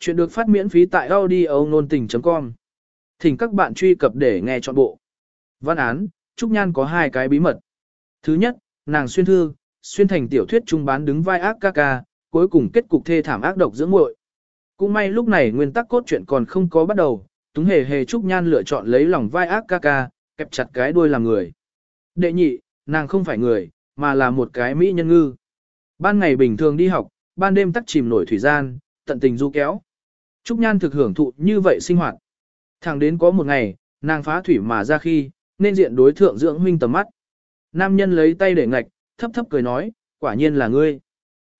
Chuyện được phát miễn phí tại audio nôn tình.com. Thỉnh các bạn truy cập để nghe trọn bộ. Văn án, Trúc Nhan có hai cái bí mật. Thứ nhất, nàng xuyên thư, xuyên thành tiểu thuyết trung bán đứng vai ác ca ca, cuối cùng kết cục thê thảm ác độc dưỡng muội. Cũng may lúc này nguyên tắc cốt truyện còn không có bắt đầu, Túng hề hề Trúc Nhan lựa chọn lấy lòng vai ác ca ca, kẹp chặt cái đuôi làm người. Đệ nhị, nàng không phải người, mà là một cái mỹ nhân ngư. Ban ngày bình thường đi học, ban đêm tắt chìm nổi thủy gian, tận tình du kéo. Trúc Nhan thực hưởng thụ như vậy sinh hoạt. Thẳng đến có một ngày, nàng phá thủy mà ra khi, nên diện đối thượng dưỡng huynh tầm mắt. Nam nhân lấy tay để ngạch, thấp thấp cười nói, quả nhiên là ngươi.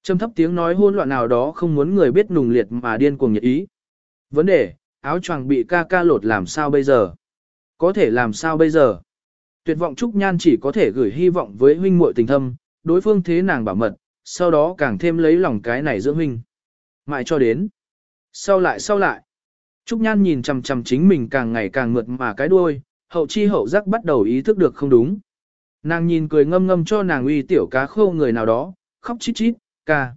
Trầm thấp tiếng nói hôn loạn nào đó không muốn người biết nùng liệt mà điên cuồng nhật ý. Vấn đề, áo choàng bị ca ca lột làm sao bây giờ? Có thể làm sao bây giờ? Tuyệt vọng Trúc Nhan chỉ có thể gửi hy vọng với huynh muội tình thâm, đối phương thế nàng bảo mật, sau đó càng thêm lấy lòng cái này dưỡng huynh. Mãi cho đến. Sau lại sau lại. Trúc Nhan nhìn chằm chằm chính mình càng ngày càng mượt mà cái đuôi, hậu chi hậu giác bắt đầu ý thức được không đúng. Nàng nhìn cười ngâm ngâm cho nàng uy tiểu cá khô người nào đó, khóc chít chít, ca.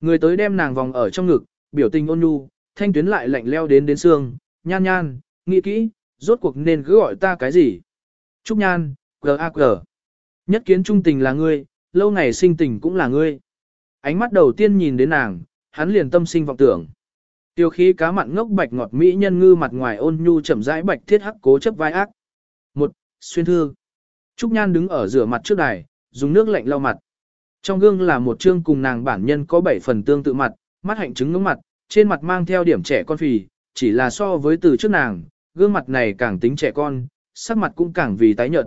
Người tới đem nàng vòng ở trong ngực, biểu tình ôn nhu, thanh tuyến lại lạnh leo đến đến xương, nhan nhan, nghĩ kỹ, rốt cuộc nên cứ gọi ta cái gì. Trúc nhan, G.A.G. Nhất kiến trung tình là ngươi, lâu ngày sinh tình cũng là ngươi. Ánh mắt đầu tiên nhìn đến nàng, hắn liền tâm sinh vọng tưởng. Tiêu khí cá mặn ngốc bạch ngọt mỹ nhân ngư mặt ngoài ôn nhu chậm rãi bạch thiết hắc cố chấp vai ác. Một, xuyên thư. Trúc Nhan đứng ở rửa mặt trước đài, dùng nước lạnh lau mặt. Trong gương là một chương cùng nàng bản nhân có bảy phần tương tự mặt, mắt hạnh trứng ngưỡng mặt, trên mặt mang theo điểm trẻ con phì, chỉ là so với từ trước nàng, gương mặt này càng tính trẻ con, sắc mặt cũng càng vì tái nhợt.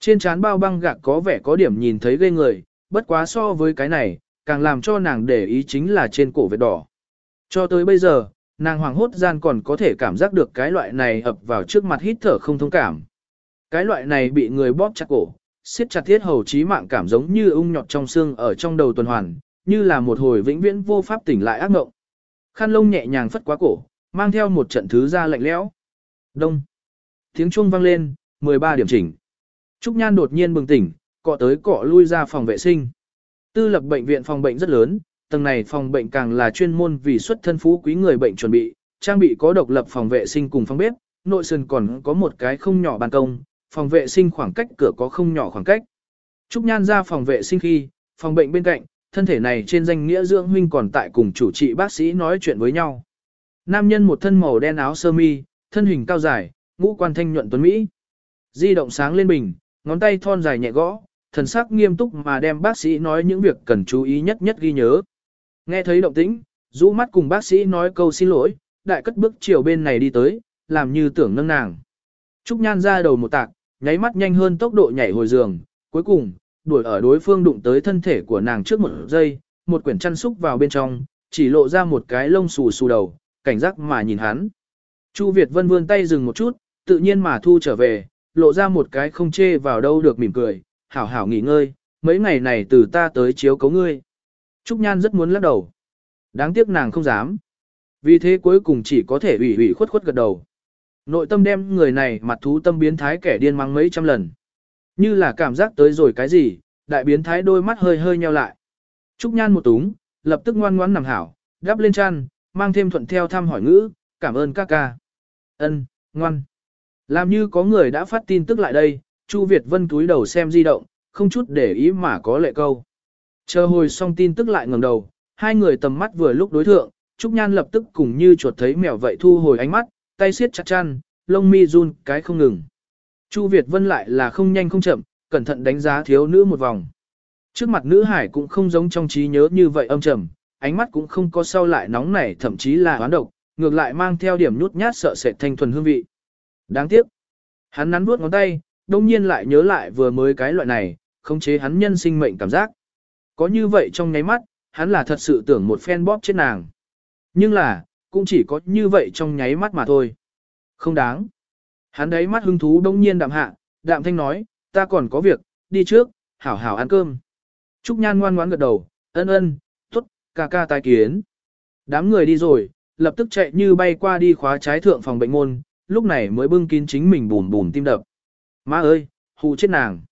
Trên trán bao băng gạc có vẻ có điểm nhìn thấy ghê người, bất quá so với cái này, càng làm cho nàng để ý chính là trên cổ vết đỏ. Cho tới bây giờ, nàng hoàng hốt gian còn có thể cảm giác được cái loại này ập vào trước mặt hít thở không thông cảm. Cái loại này bị người bóp chặt cổ, siết chặt thiết hầu trí mạng cảm giống như ung nhọt trong xương ở trong đầu tuần hoàn, như là một hồi vĩnh viễn vô pháp tỉnh lại ác mộng. Khăn lông nhẹ nhàng phất quá cổ, mang theo một trận thứ ra lạnh lẽo. Đông. Tiếng chuông vang lên, 13 điểm chỉnh. Trúc Nhan đột nhiên bừng tỉnh, cọ tới cọ lui ra phòng vệ sinh. Tư lập bệnh viện phòng bệnh rất lớn, tầng này phòng bệnh càng là chuyên môn vì xuất thân phú quý người bệnh chuẩn bị, trang bị có độc lập phòng vệ sinh cùng phòng bếp, nội sân còn có một cái không nhỏ ban công, phòng vệ sinh khoảng cách cửa có không nhỏ khoảng cách. Trúc Nhan ra phòng vệ sinh khi, phòng bệnh bên cạnh, thân thể này trên danh nghĩa dưỡng huynh còn tại cùng chủ trị bác sĩ nói chuyện với nhau. Nam nhân một thân màu đen áo sơ mi, thân hình cao dài, ngũ quan thanh nhuận tuấn Mỹ. Di động sáng lên bình, ngón tay thon dài nhẹ gõ, thần sắc nghiêm túc mà đem bác sĩ nói những việc cần chú ý nhất nhất ghi nhớ. Nghe thấy động tĩnh, rũ mắt cùng bác sĩ nói câu xin lỗi, đại cất bước chiều bên này đi tới, làm như tưởng nâng nàng. Trúc Nhan ra đầu một tạc, nháy mắt nhanh hơn tốc độ nhảy hồi giường, cuối cùng, đuổi ở đối phương đụng tới thân thể của nàng trước một giây, một quyển chăn xúc vào bên trong, chỉ lộ ra một cái lông xù xù đầu, cảnh giác mà nhìn hắn. Chu Việt Vân vươn tay dừng một chút, tự nhiên mà thu trở về, lộ ra một cái không chê vào đâu được mỉm cười, hảo hảo nghỉ ngơi, mấy ngày này từ ta tới chiếu cấu ngươi. Trúc Nhan rất muốn lắc đầu. Đáng tiếc nàng không dám. Vì thế cuối cùng chỉ có thể ủy ủy khuất khuất gật đầu. Nội tâm đem người này mặt thú tâm biến thái kẻ điên mang mấy trăm lần. Như là cảm giác tới rồi cái gì, đại biến thái đôi mắt hơi hơi nheo lại. Trúc Nhan một túng, lập tức ngoan ngoãn nằm hảo, đáp lên chăn, mang thêm thuận theo thăm hỏi ngữ, cảm ơn các ca. Ân, ngoan. Làm như có người đã phát tin tức lại đây, Chu Việt Vân túi đầu xem di động, không chút để ý mà có lệ câu. Chờ hồi xong tin tức lại ngẩng đầu, hai người tầm mắt vừa lúc đối thượng, Trúc Nhan lập tức cùng như chuột thấy mèo vậy thu hồi ánh mắt, tay siết chặt chăn, lông mi run cái không ngừng. Chu Việt Vân lại là không nhanh không chậm, cẩn thận đánh giá thiếu nữ một vòng. Trước mặt nữ hải cũng không giống trong trí nhớ như vậy âm trầm, ánh mắt cũng không có sau lại nóng nảy thậm chí là oán độc, ngược lại mang theo điểm nhút nhát sợ sệt thanh thuần hương vị. Đáng tiếc. Hắn nắn bước ngón tay, đông nhiên lại nhớ lại vừa mới cái loại này, khống chế hắn nhân sinh mệnh cảm giác. Có như vậy trong nháy mắt, hắn là thật sự tưởng một phen bóp chết nàng. Nhưng là, cũng chỉ có như vậy trong nháy mắt mà thôi. Không đáng. Hắn đấy mắt hứng thú đông nhiên đạm hạ, đạm thanh nói, ta còn có việc, đi trước, hảo hảo ăn cơm. Trúc Nhan ngoan ngoãn gật đầu, ân ân, tốt, ca ca tai kiến. Đám người đi rồi, lập tức chạy như bay qua đi khóa trái thượng phòng bệnh môn, lúc này mới bưng kín chính mình bùn bùn tim đập. Má ơi, hù chết nàng.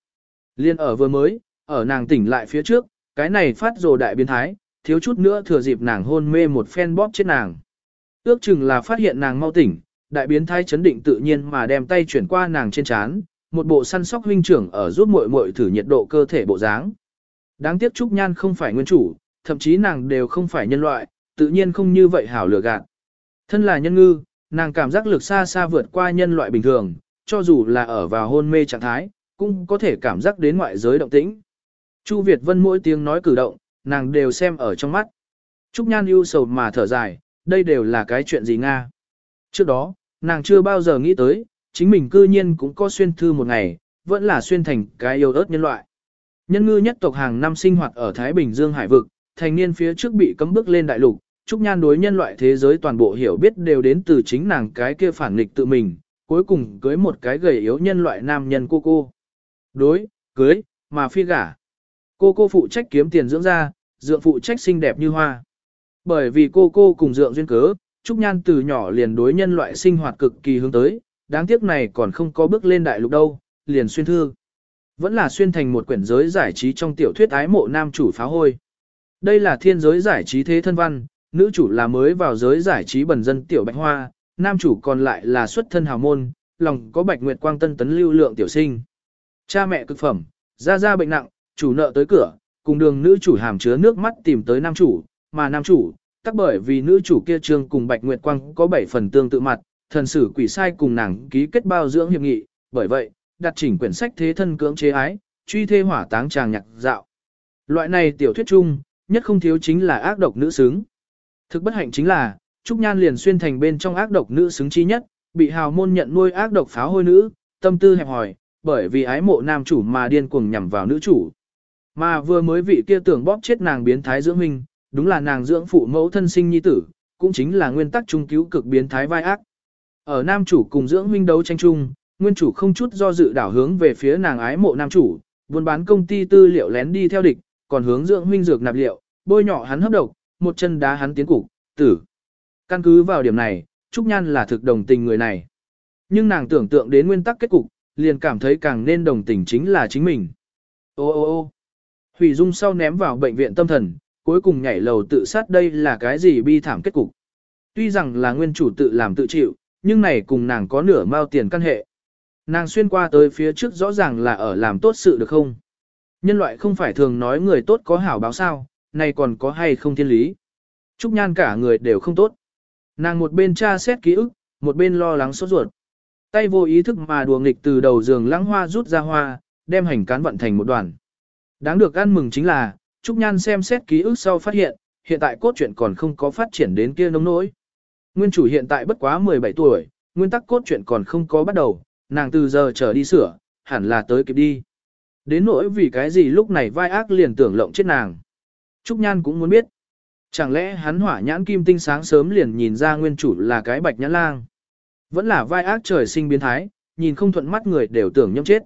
Liên ở vừa mới, ở nàng tỉnh lại phía trước, cái này phát rồ đại biến thái, thiếu chút nữa thừa dịp nàng hôn mê một phen bóp chết nàng. Ước chừng là phát hiện nàng mau tỉnh, đại biến thái chấn định tự nhiên mà đem tay chuyển qua nàng trên chán một bộ săn sóc huynh trưởng ở giúp muội muội thử nhiệt độ cơ thể bộ dáng. Đáng tiếc Trúc Nhan không phải nguyên chủ, thậm chí nàng đều không phải nhân loại, tự nhiên không như vậy hảo lừa gạt. Thân là nhân ngư, nàng cảm giác lực xa xa vượt qua nhân loại bình thường, cho dù là ở vào hôn mê trạng thái, cũng có thể cảm giác đến ngoại giới động tĩnh. Chu Việt Vân mỗi tiếng nói cử động, nàng đều xem ở trong mắt. Trúc Nhan ưu sầu mà thở dài, đây đều là cái chuyện gì Nga. Trước đó, nàng chưa bao giờ nghĩ tới, chính mình cư nhiên cũng có xuyên thư một ngày, vẫn là xuyên thành cái yêu ớt nhân loại. Nhân ngư nhất tộc hàng năm sinh hoạt ở Thái Bình Dương Hải vực, thành niên phía trước bị cấm bước lên đại lục, Trúc Nhan đối nhân loại thế giới toàn bộ hiểu biết đều đến từ chính nàng cái kia phản nghịch tự mình, cuối cùng cưới một cái gầy yếu nhân loại nam nhân cô cô. Đối, cưới, mà phi gả. Cô cô phụ trách kiếm tiền dưỡng ra, dượng phụ trách xinh đẹp như hoa. Bởi vì cô cô cùng dượng duyên cớ, Trúc Nhan từ nhỏ liền đối nhân loại sinh hoạt cực kỳ hướng tới, đáng tiếc này còn không có bước lên đại lục đâu, liền xuyên thư. Vẫn là xuyên thành một quyển giới giải trí trong tiểu thuyết ái mộ nam chủ phá hôi. Đây là thiên giới giải trí thế thân văn, nữ chủ là mới vào giới giải trí bần dân tiểu bạch hoa, nam chủ còn lại là xuất thân hào môn, lòng có bạch nguyệt quang tân tấn lưu lượng tiểu sinh. Cha mẹ cực phẩm, ra ra bệnh nặng, chủ nợ tới cửa, cùng đường nữ chủ hàm chứa nước mắt tìm tới nam chủ, mà nam chủ, tắc bởi vì nữ chủ kia trương cùng bạch nguyệt quang có 7 phần tương tự mặt, thần sử quỷ sai cùng nàng ký kết bao dưỡng hiệp nghị, bởi vậy, đặt chỉnh quyển sách thế thân cưỡng chế ái, truy thê hỏa táng tràng nhạc dạo. Loại này tiểu thuyết chung, nhất không thiếu chính là ác độc nữ xứng. Thực bất hạnh chính là, Trúc Nhan liền xuyên thành bên trong ác độc nữ xứng chi nhất, bị hào môn nhận nuôi ác độc pháo hôi nữ, tâm tư hẹp hòi, bởi vì ái mộ nam chủ mà điên cuồng nhằm vào nữ chủ. Mà vừa mới vị kia tưởng bóp chết nàng biến thái dưỡng huynh, đúng là nàng dưỡng phụ mẫu thân sinh nhi tử, cũng chính là nguyên tắc trung cứu cực biến thái vai ác. Ở nam chủ cùng dưỡng huynh đấu tranh chung, nguyên chủ không chút do dự đảo hướng về phía nàng ái mộ nam chủ, buôn bán công ty tư liệu lén đi theo địch, còn hướng dưỡng huynh dược nạp liệu, bôi nhỏ hắn hấp độc, một chân đá hắn tiến cục, tử. Căn cứ vào điểm này, Trúc Nhan là thực đồng tình người này. Nhưng nàng tưởng tượng đến nguyên tắc kết cục, liền cảm thấy càng nên đồng tình chính là chính mình. Ô ô ô Thủy Dung sau ném vào bệnh viện tâm thần, cuối cùng nhảy lầu tự sát đây là cái gì bi thảm kết cục. Tuy rằng là nguyên chủ tự làm tự chịu, nhưng này cùng nàng có nửa mao tiền căn hệ. Nàng xuyên qua tới phía trước rõ ràng là ở làm tốt sự được không? Nhân loại không phải thường nói người tốt có hảo báo sao, này còn có hay không thiên lý. Trúc Nhan cả người đều không tốt. Nàng một bên tra xét ký ức, một bên lo lắng sốt ruột. Tay vô ý thức mà đùa nghịch từ đầu giường lãng hoa rút ra hoa, đem hành cán vận thành một đoàn. Đáng được ăn mừng chính là, Trúc Nhan xem xét ký ức sau phát hiện, hiện tại cốt truyện còn không có phát triển đến kia nông nỗi. Nguyên chủ hiện tại bất quá 17 tuổi, nguyên tắc cốt truyện còn không có bắt đầu, nàng từ giờ trở đi sửa, hẳn là tới kịp đi. Đến nỗi vì cái gì lúc này vai ác liền tưởng lộng chết nàng. Trúc Nhan cũng muốn biết. Chẳng lẽ hắn hỏa nhãn kim tinh sáng sớm liền nhìn ra nguyên chủ là cái bạch nhãn lang. Vẫn là vai ác trời sinh biến thái, nhìn không thuận mắt người đều tưởng nhâm chết.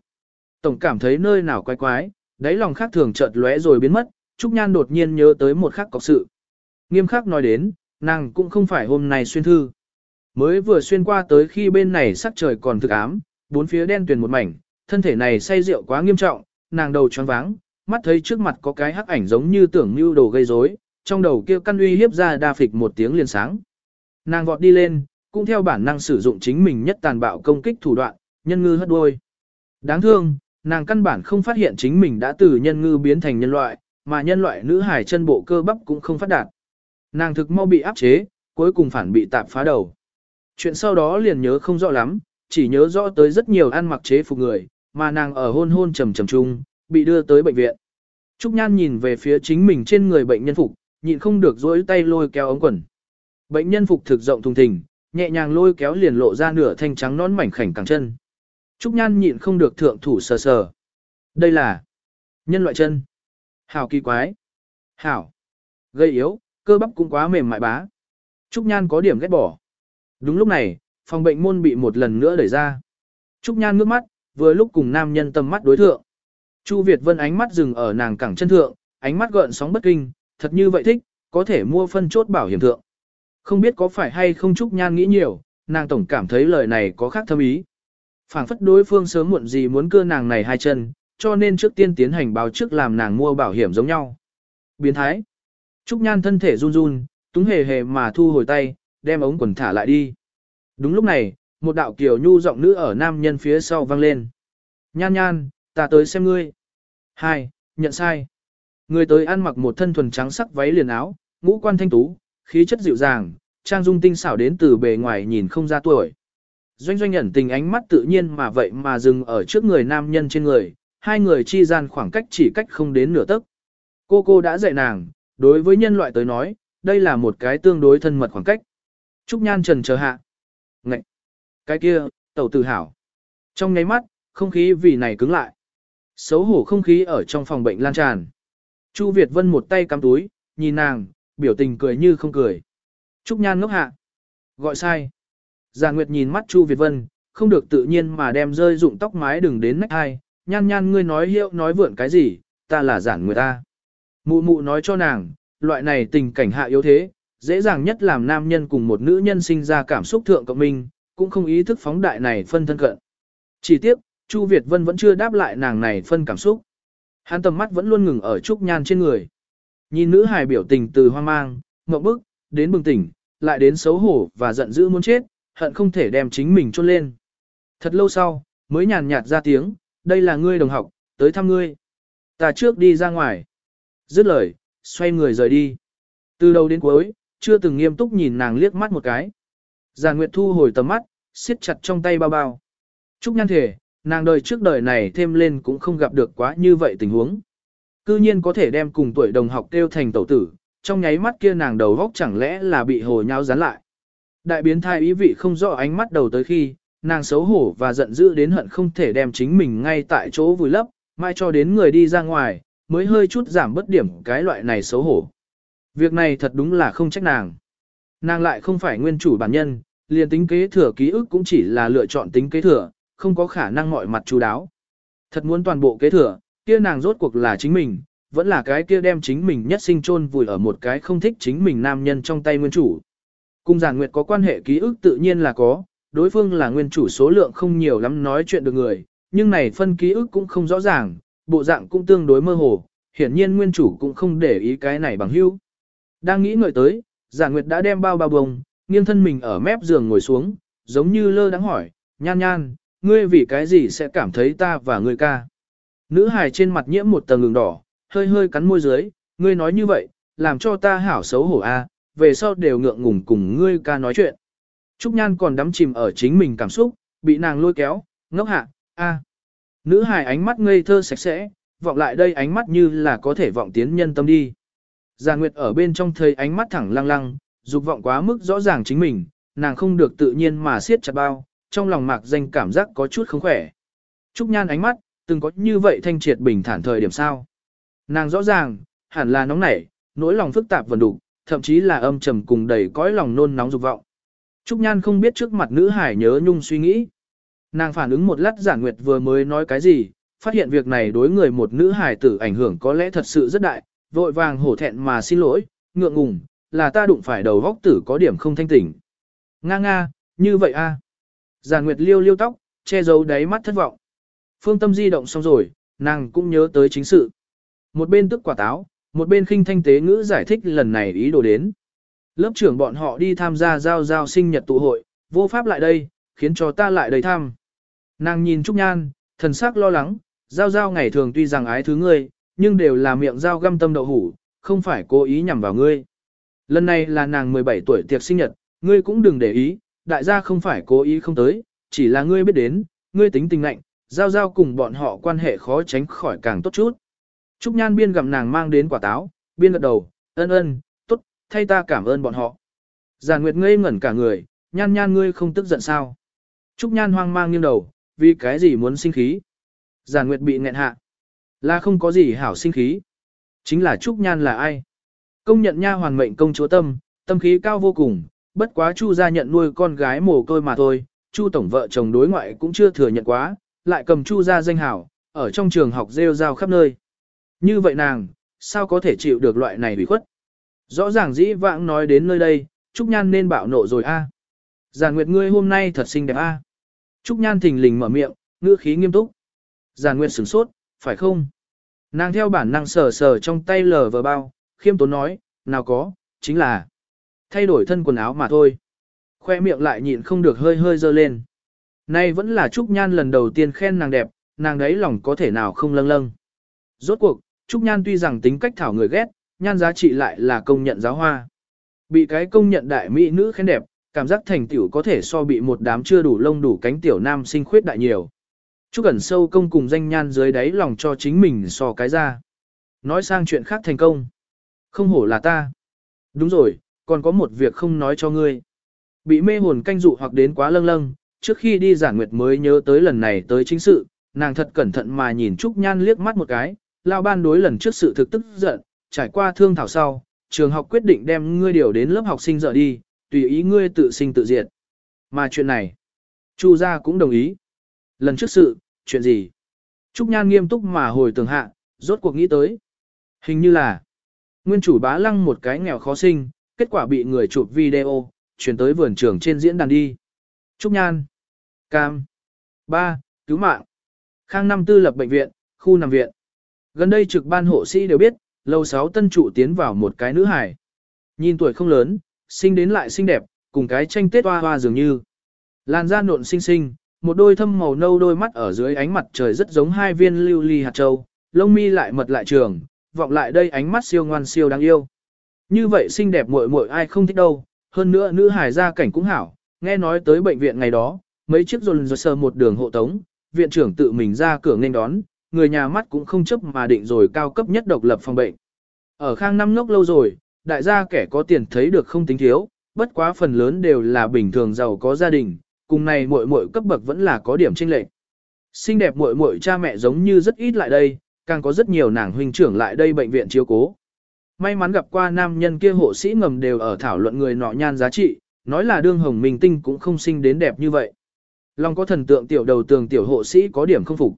Tổng cảm thấy nơi nào quái quái, đáy lòng khác thường chợt lóe rồi biến mất, Trúc Nhan đột nhiên nhớ tới một khắc cọc sự. Nghiêm khắc nói đến, nàng cũng không phải hôm nay xuyên thư. Mới vừa xuyên qua tới khi bên này sắc trời còn thực ám, bốn phía đen tuyền một mảnh, thân thể này say rượu quá nghiêm trọng, nàng đầu choáng váng, mắt thấy trước mặt có cái hắc ảnh giống như tưởng mưu đồ gây rối, trong đầu kia căn uy hiếp ra đa phịch một tiếng liền sáng. Nàng vọt đi lên, cũng theo bản năng sử dụng chính mình nhất tàn bạo công kích thủ đoạn, nhân ngư hất đuôi. Đáng thương, nàng căn bản không phát hiện chính mình đã từ nhân ngư biến thành nhân loại, mà nhân loại nữ hải chân bộ cơ bắp cũng không phát đạt. Nàng thực mau bị áp chế, cuối cùng phản bị tạp phá đầu. Chuyện sau đó liền nhớ không rõ lắm, chỉ nhớ rõ tới rất nhiều ăn mặc chế phục người, mà nàng ở hôn hôn trầm trầm chung, bị đưa tới bệnh viện. Trúc Nhan nhìn về phía chính mình trên người bệnh nhân phục, nhịn không được dối tay lôi kéo ống quần. Bệnh nhân phục thực rộng thùng thình, nhẹ nhàng lôi kéo liền lộ ra nửa thanh trắng nón mảnh khảnh cẳng chân. Trúc Nhan nhịn không được thượng thủ sờ sờ. Đây là nhân loại chân. Hảo kỳ quái. Hảo. Gây yếu, cơ bắp cũng quá mềm mại bá. Trúc Nhan có điểm ghét bỏ. Đúng lúc này, phòng bệnh môn bị một lần nữa đẩy ra. Trúc Nhan ngước mắt, vừa lúc cùng nam nhân tầm mắt đối thượng. Chu Việt Vân ánh mắt dừng ở nàng cẳng chân thượng, ánh mắt gợn sóng bất kinh, thật như vậy thích, có thể mua phân chốt bảo hiểm thượng. Không biết có phải hay không Trúc Nhan nghĩ nhiều, nàng tổng cảm thấy lời này có khác thâm ý phảng phất đối phương sớm muộn gì muốn cưa nàng này hai chân, cho nên trước tiên tiến hành báo trước làm nàng mua bảo hiểm giống nhau. Biến thái. Trúc Nhan thân thể run run, túng hề hề mà thu hồi tay, đem ống quần thả lại đi. Đúng lúc này, một đạo kiểu nhu giọng nữ ở nam nhân phía sau vang lên. Nhan nhan, ta tới xem ngươi. Hai, nhận sai. Người tới ăn mặc một thân thuần trắng sắc váy liền áo, ngũ quan thanh tú, khí chất dịu dàng, trang dung tinh xảo đến từ bề ngoài nhìn không ra tuổi. Doanh doanh ẩn tình ánh mắt tự nhiên mà vậy mà dừng ở trước người nam nhân trên người, hai người chi gian khoảng cách chỉ cách không đến nửa tấc. Cô cô đã dạy nàng, đối với nhân loại tới nói, đây là một cái tương đối thân mật khoảng cách. Trúc Nhan trần chờ hạ. Ngậy! Cái kia, tẩu tự hào. Trong nháy mắt, không khí vì này cứng lại. Xấu hổ không khí ở trong phòng bệnh lan tràn. Chu Việt Vân một tay cắm túi, nhìn nàng, biểu tình cười như không cười. Trúc Nhan ngốc hạ. Gọi sai. Già Nguyệt nhìn mắt Chu Việt Vân, không được tự nhiên mà đem rơi dụng tóc mái đừng đến nách hai. Nhan nhan ngươi nói hiệu nói vượn cái gì, ta là giản người ta. Mụ mụ nói cho nàng, loại này tình cảnh hạ yếu thế, dễ dàng nhất làm nam nhân cùng một nữ nhân sinh ra cảm xúc thượng cộng minh, cũng không ý thức phóng đại này phân thân cận. Chỉ tiếc, Chu Việt Vân vẫn chưa đáp lại nàng này phân cảm xúc. Hắn tầm mắt vẫn luôn ngừng ở Trúc Nhan trên người. Nhìn nữ hài biểu tình từ hoang mang, ngậm bức, đến bừng tỉnh, lại đến xấu hổ và giận dữ muốn chết, hận không thể đem chính mình chôn lên. Thật lâu sau, mới nhàn nhạt ra tiếng, đây là ngươi đồng học, tới thăm ngươi. Ta trước đi ra ngoài. Dứt lời, xoay người rời đi. Từ đầu đến cuối, chưa từng nghiêm túc nhìn nàng liếc mắt một cái. Giàn Nguyệt thu hồi tầm mắt, siết chặt trong tay bao bao. Trúc nhan thể, nàng đời trước đời này thêm lên cũng không gặp được quá như vậy tình huống. Cư nhiên có thể đem cùng tuổi đồng học kêu thành tẩu tử, trong nháy mắt kia nàng đầu góc chẳng lẽ là bị hồ nhau dán lại. Đại biến thai ý vị không rõ ánh mắt đầu tới khi, nàng xấu hổ và giận dữ đến hận không thể đem chính mình ngay tại chỗ vùi lấp, mai cho đến người đi ra ngoài, mới hơi chút giảm bất điểm cái loại này xấu hổ. Việc này thật đúng là không trách nàng. Nàng lại không phải nguyên chủ bản nhân, liền tính kế thừa ký ức cũng chỉ là lựa chọn tính kế thừa, không có khả năng mọi mặt chú đáo. Thật muốn toàn bộ kế thừa, kia nàng rốt cuộc là chính mình, vẫn là cái kia đem chính mình nhất sinh chôn vùi ở một cái không thích chính mình nam nhân trong tay nguyên chủ. Cung giản nguyệt có quan hệ ký ức tự nhiên là có, đối phương là nguyên chủ số lượng không nhiều lắm nói chuyện được người, nhưng này phân ký ức cũng không rõ ràng, bộ dạng cũng tương đối mơ hồ, hiển nhiên nguyên chủ cũng không để ý cái này bằng hữu. Đang nghĩ ngợi tới, giản nguyệt đã đem bao bao bông, nghiêng thân mình ở mép giường ngồi xuống, giống như lơ đáng hỏi, nhan nhan, ngươi vì cái gì sẽ cảm thấy ta và ngươi ca. Nữ hài trên mặt nhiễm một tầng ngừng đỏ, hơi hơi cắn môi dưới, ngươi nói như vậy, làm cho ta hảo xấu hổ a, về sau đều ngượng ngùng cùng ngươi ca nói chuyện. Trúc Nhan còn đắm chìm ở chính mình cảm xúc, bị nàng lôi kéo, ngốc hạ, a. Nữ hài ánh mắt ngây thơ sạch sẽ, vọng lại đây ánh mắt như là có thể vọng tiến nhân tâm đi. Già Nguyệt ở bên trong thấy ánh mắt thẳng lăng lăng, dục vọng quá mức rõ ràng chính mình, nàng không được tự nhiên mà siết chặt bao, trong lòng mạc danh cảm giác có chút không khỏe. Trúc Nhan ánh mắt, từng có như vậy thanh triệt bình thản thời điểm sao. Nàng rõ ràng, hẳn là nóng nảy, nỗi lòng phức tạp vần đủ, thậm chí là âm trầm cùng đầy cõi lòng nôn nóng dục vọng. Trúc Nhan không biết trước mặt nữ hải nhớ nhung suy nghĩ. Nàng phản ứng một lát giản nguyệt vừa mới nói cái gì, phát hiện việc này đối người một nữ hải tử ảnh hưởng có lẽ thật sự rất đại, vội vàng hổ thẹn mà xin lỗi, ngượng ngùng, là ta đụng phải đầu góc tử có điểm không thanh tỉnh. Nga nga, như vậy a. À. Giản nguyệt liêu liêu tóc, che giấu đáy mắt thất vọng. Phương tâm di động xong rồi, nàng cũng nhớ tới chính sự. Một bên tức quả táo, một bên khinh thanh tế ngữ giải thích lần này ý đồ đến. Lớp trưởng bọn họ đi tham gia giao giao sinh nhật tụ hội, vô pháp lại đây, khiến cho ta lại đầy thăm. Nàng nhìn Trúc Nhan, thần sắc lo lắng, giao giao ngày thường tuy rằng ái thứ ngươi, nhưng đều là miệng giao găm tâm đậu hủ, không phải cố ý nhằm vào ngươi. Lần này là nàng 17 tuổi tiệc sinh nhật, ngươi cũng đừng để ý, đại gia không phải cố ý không tới, chỉ là ngươi biết đến, ngươi tính tình lạnh, giao giao cùng bọn họ quan hệ khó tránh khỏi càng tốt chút. Trúc Nhan biên gặm nàng mang đến quả táo, biên gật đầu, ân ân, tốt, thay ta cảm ơn bọn họ. Giàn Nguyệt ngây ngẩn cả người, nhan nhan ngươi không tức giận sao. Trúc Nhan hoang mang nghiêng đầu, vì cái gì muốn sinh khí. Giàn Nguyệt bị nghẹn hạ. Là không có gì hảo sinh khí. Chính là Trúc Nhan là ai? Công nhận nha hoàn mệnh công chúa tâm, tâm khí cao vô cùng, bất quá Chu gia nhận nuôi con gái mồ côi mà thôi, Chu tổng vợ chồng đối ngoại cũng chưa thừa nhận quá, lại cầm Chu gia danh hảo, ở trong trường học rêu rao khắp nơi. Như vậy nàng, sao có thể chịu được loại này bị khuất? Rõ ràng dĩ vãng nói đến nơi đây, Trúc Nhan nên bạo nộ rồi a. À. Giản Nguyệt ngươi hôm nay thật xinh đẹp a. Trúc Nhan thình lình mở miệng, ngữ khí nghiêm túc. Giản Nguyệt sửng sốt, phải không? Nàng theo bản năng sờ sờ trong tay lờ vờ bao, khiêm tốn nói, nào có, chính là thay đổi thân quần áo mà thôi. Khoe miệng lại nhịn không được hơi hơi dơ lên. Nay vẫn là Trúc Nhan lần đầu tiên khen nàng đẹp, nàng đấy lòng có thể nào không lâng lâng. Rốt cuộc, Trúc Nhan tuy rằng tính cách thảo người ghét, nhan giá trị lại là công nhận giáo hoa. Bị cái công nhận đại mỹ nữ khen đẹp, cảm giác thành tiểu có thể so bị một đám chưa đủ lông đủ cánh tiểu nam sinh khuyết đại nhiều. Trúc ẩn sâu công cùng danh nhan dưới đáy lòng cho chính mình so cái ra. Nói sang chuyện khác thành công. Không hổ là ta. Đúng rồi, còn có một việc không nói cho ngươi. Bị mê hồn canh dụ hoặc đến quá lâng lâng, trước khi đi giản nguyệt mới nhớ tới lần này tới chính sự, nàng thật cẩn thận mà nhìn Trúc Nhan liếc mắt một cái, lao ban đối lần trước sự thực tức giận, trải qua thương thảo sau, trường học quyết định đem ngươi điều đến lớp học sinh dở đi, tùy ý ngươi tự sinh tự diệt. Mà chuyện này, Chu gia cũng đồng ý. Lần trước sự, chuyện gì? Trúc Nhan nghiêm túc mà hồi tưởng hạ, rốt cuộc nghĩ tới. Hình như là, nguyên chủ bá lăng một cái nghèo khó sinh, kết quả bị người chụp video, chuyển tới vườn trường trên diễn đàn đi. Trúc Nhan, Cam, ba Cứu mạng, Khang Năm Tư lập bệnh viện, khu nằm viện. Gần đây trực ban hộ sĩ đều biết, lầu 6 tân trụ tiến vào một cái nữ hải. Nhìn tuổi không lớn, sinh đến lại xinh đẹp, cùng cái tranh tết hoa hoa dường như. Làn da nộn xinh xinh, một đôi thâm màu nâu đôi mắt ở dưới ánh mặt trời rất giống hai viên lưu ly hạt châu, lông mi lại mật lại trường, vọng lại đây ánh mắt siêu ngoan siêu đáng yêu. Như vậy xinh đẹp muội muội ai không thích đâu, hơn nữa nữ hải gia cảnh cũng hảo, nghe nói tới bệnh viện ngày đó, mấy chiếc rồn dồn sờ một đường hộ tống, viện trưởng tự mình ra cửa nghênh đón, người nhà mắt cũng không chấp mà định rồi cao cấp nhất độc lập phòng bệnh. Ở khang năm ngốc lâu rồi, đại gia kẻ có tiền thấy được không tính thiếu, bất quá phần lớn đều là bình thường giàu có gia đình, cùng này muội muội cấp bậc vẫn là có điểm chênh lệch. Xinh đẹp muội muội cha mẹ giống như rất ít lại đây, càng có rất nhiều nàng huynh trưởng lại đây bệnh viện chiếu cố. May mắn gặp qua nam nhân kia hộ sĩ ngầm đều ở thảo luận người nọ nhan giá trị, nói là đương hồng minh tinh cũng không sinh đến đẹp như vậy. Long có thần tượng tiểu đầu tường tiểu hộ sĩ có điểm không phục.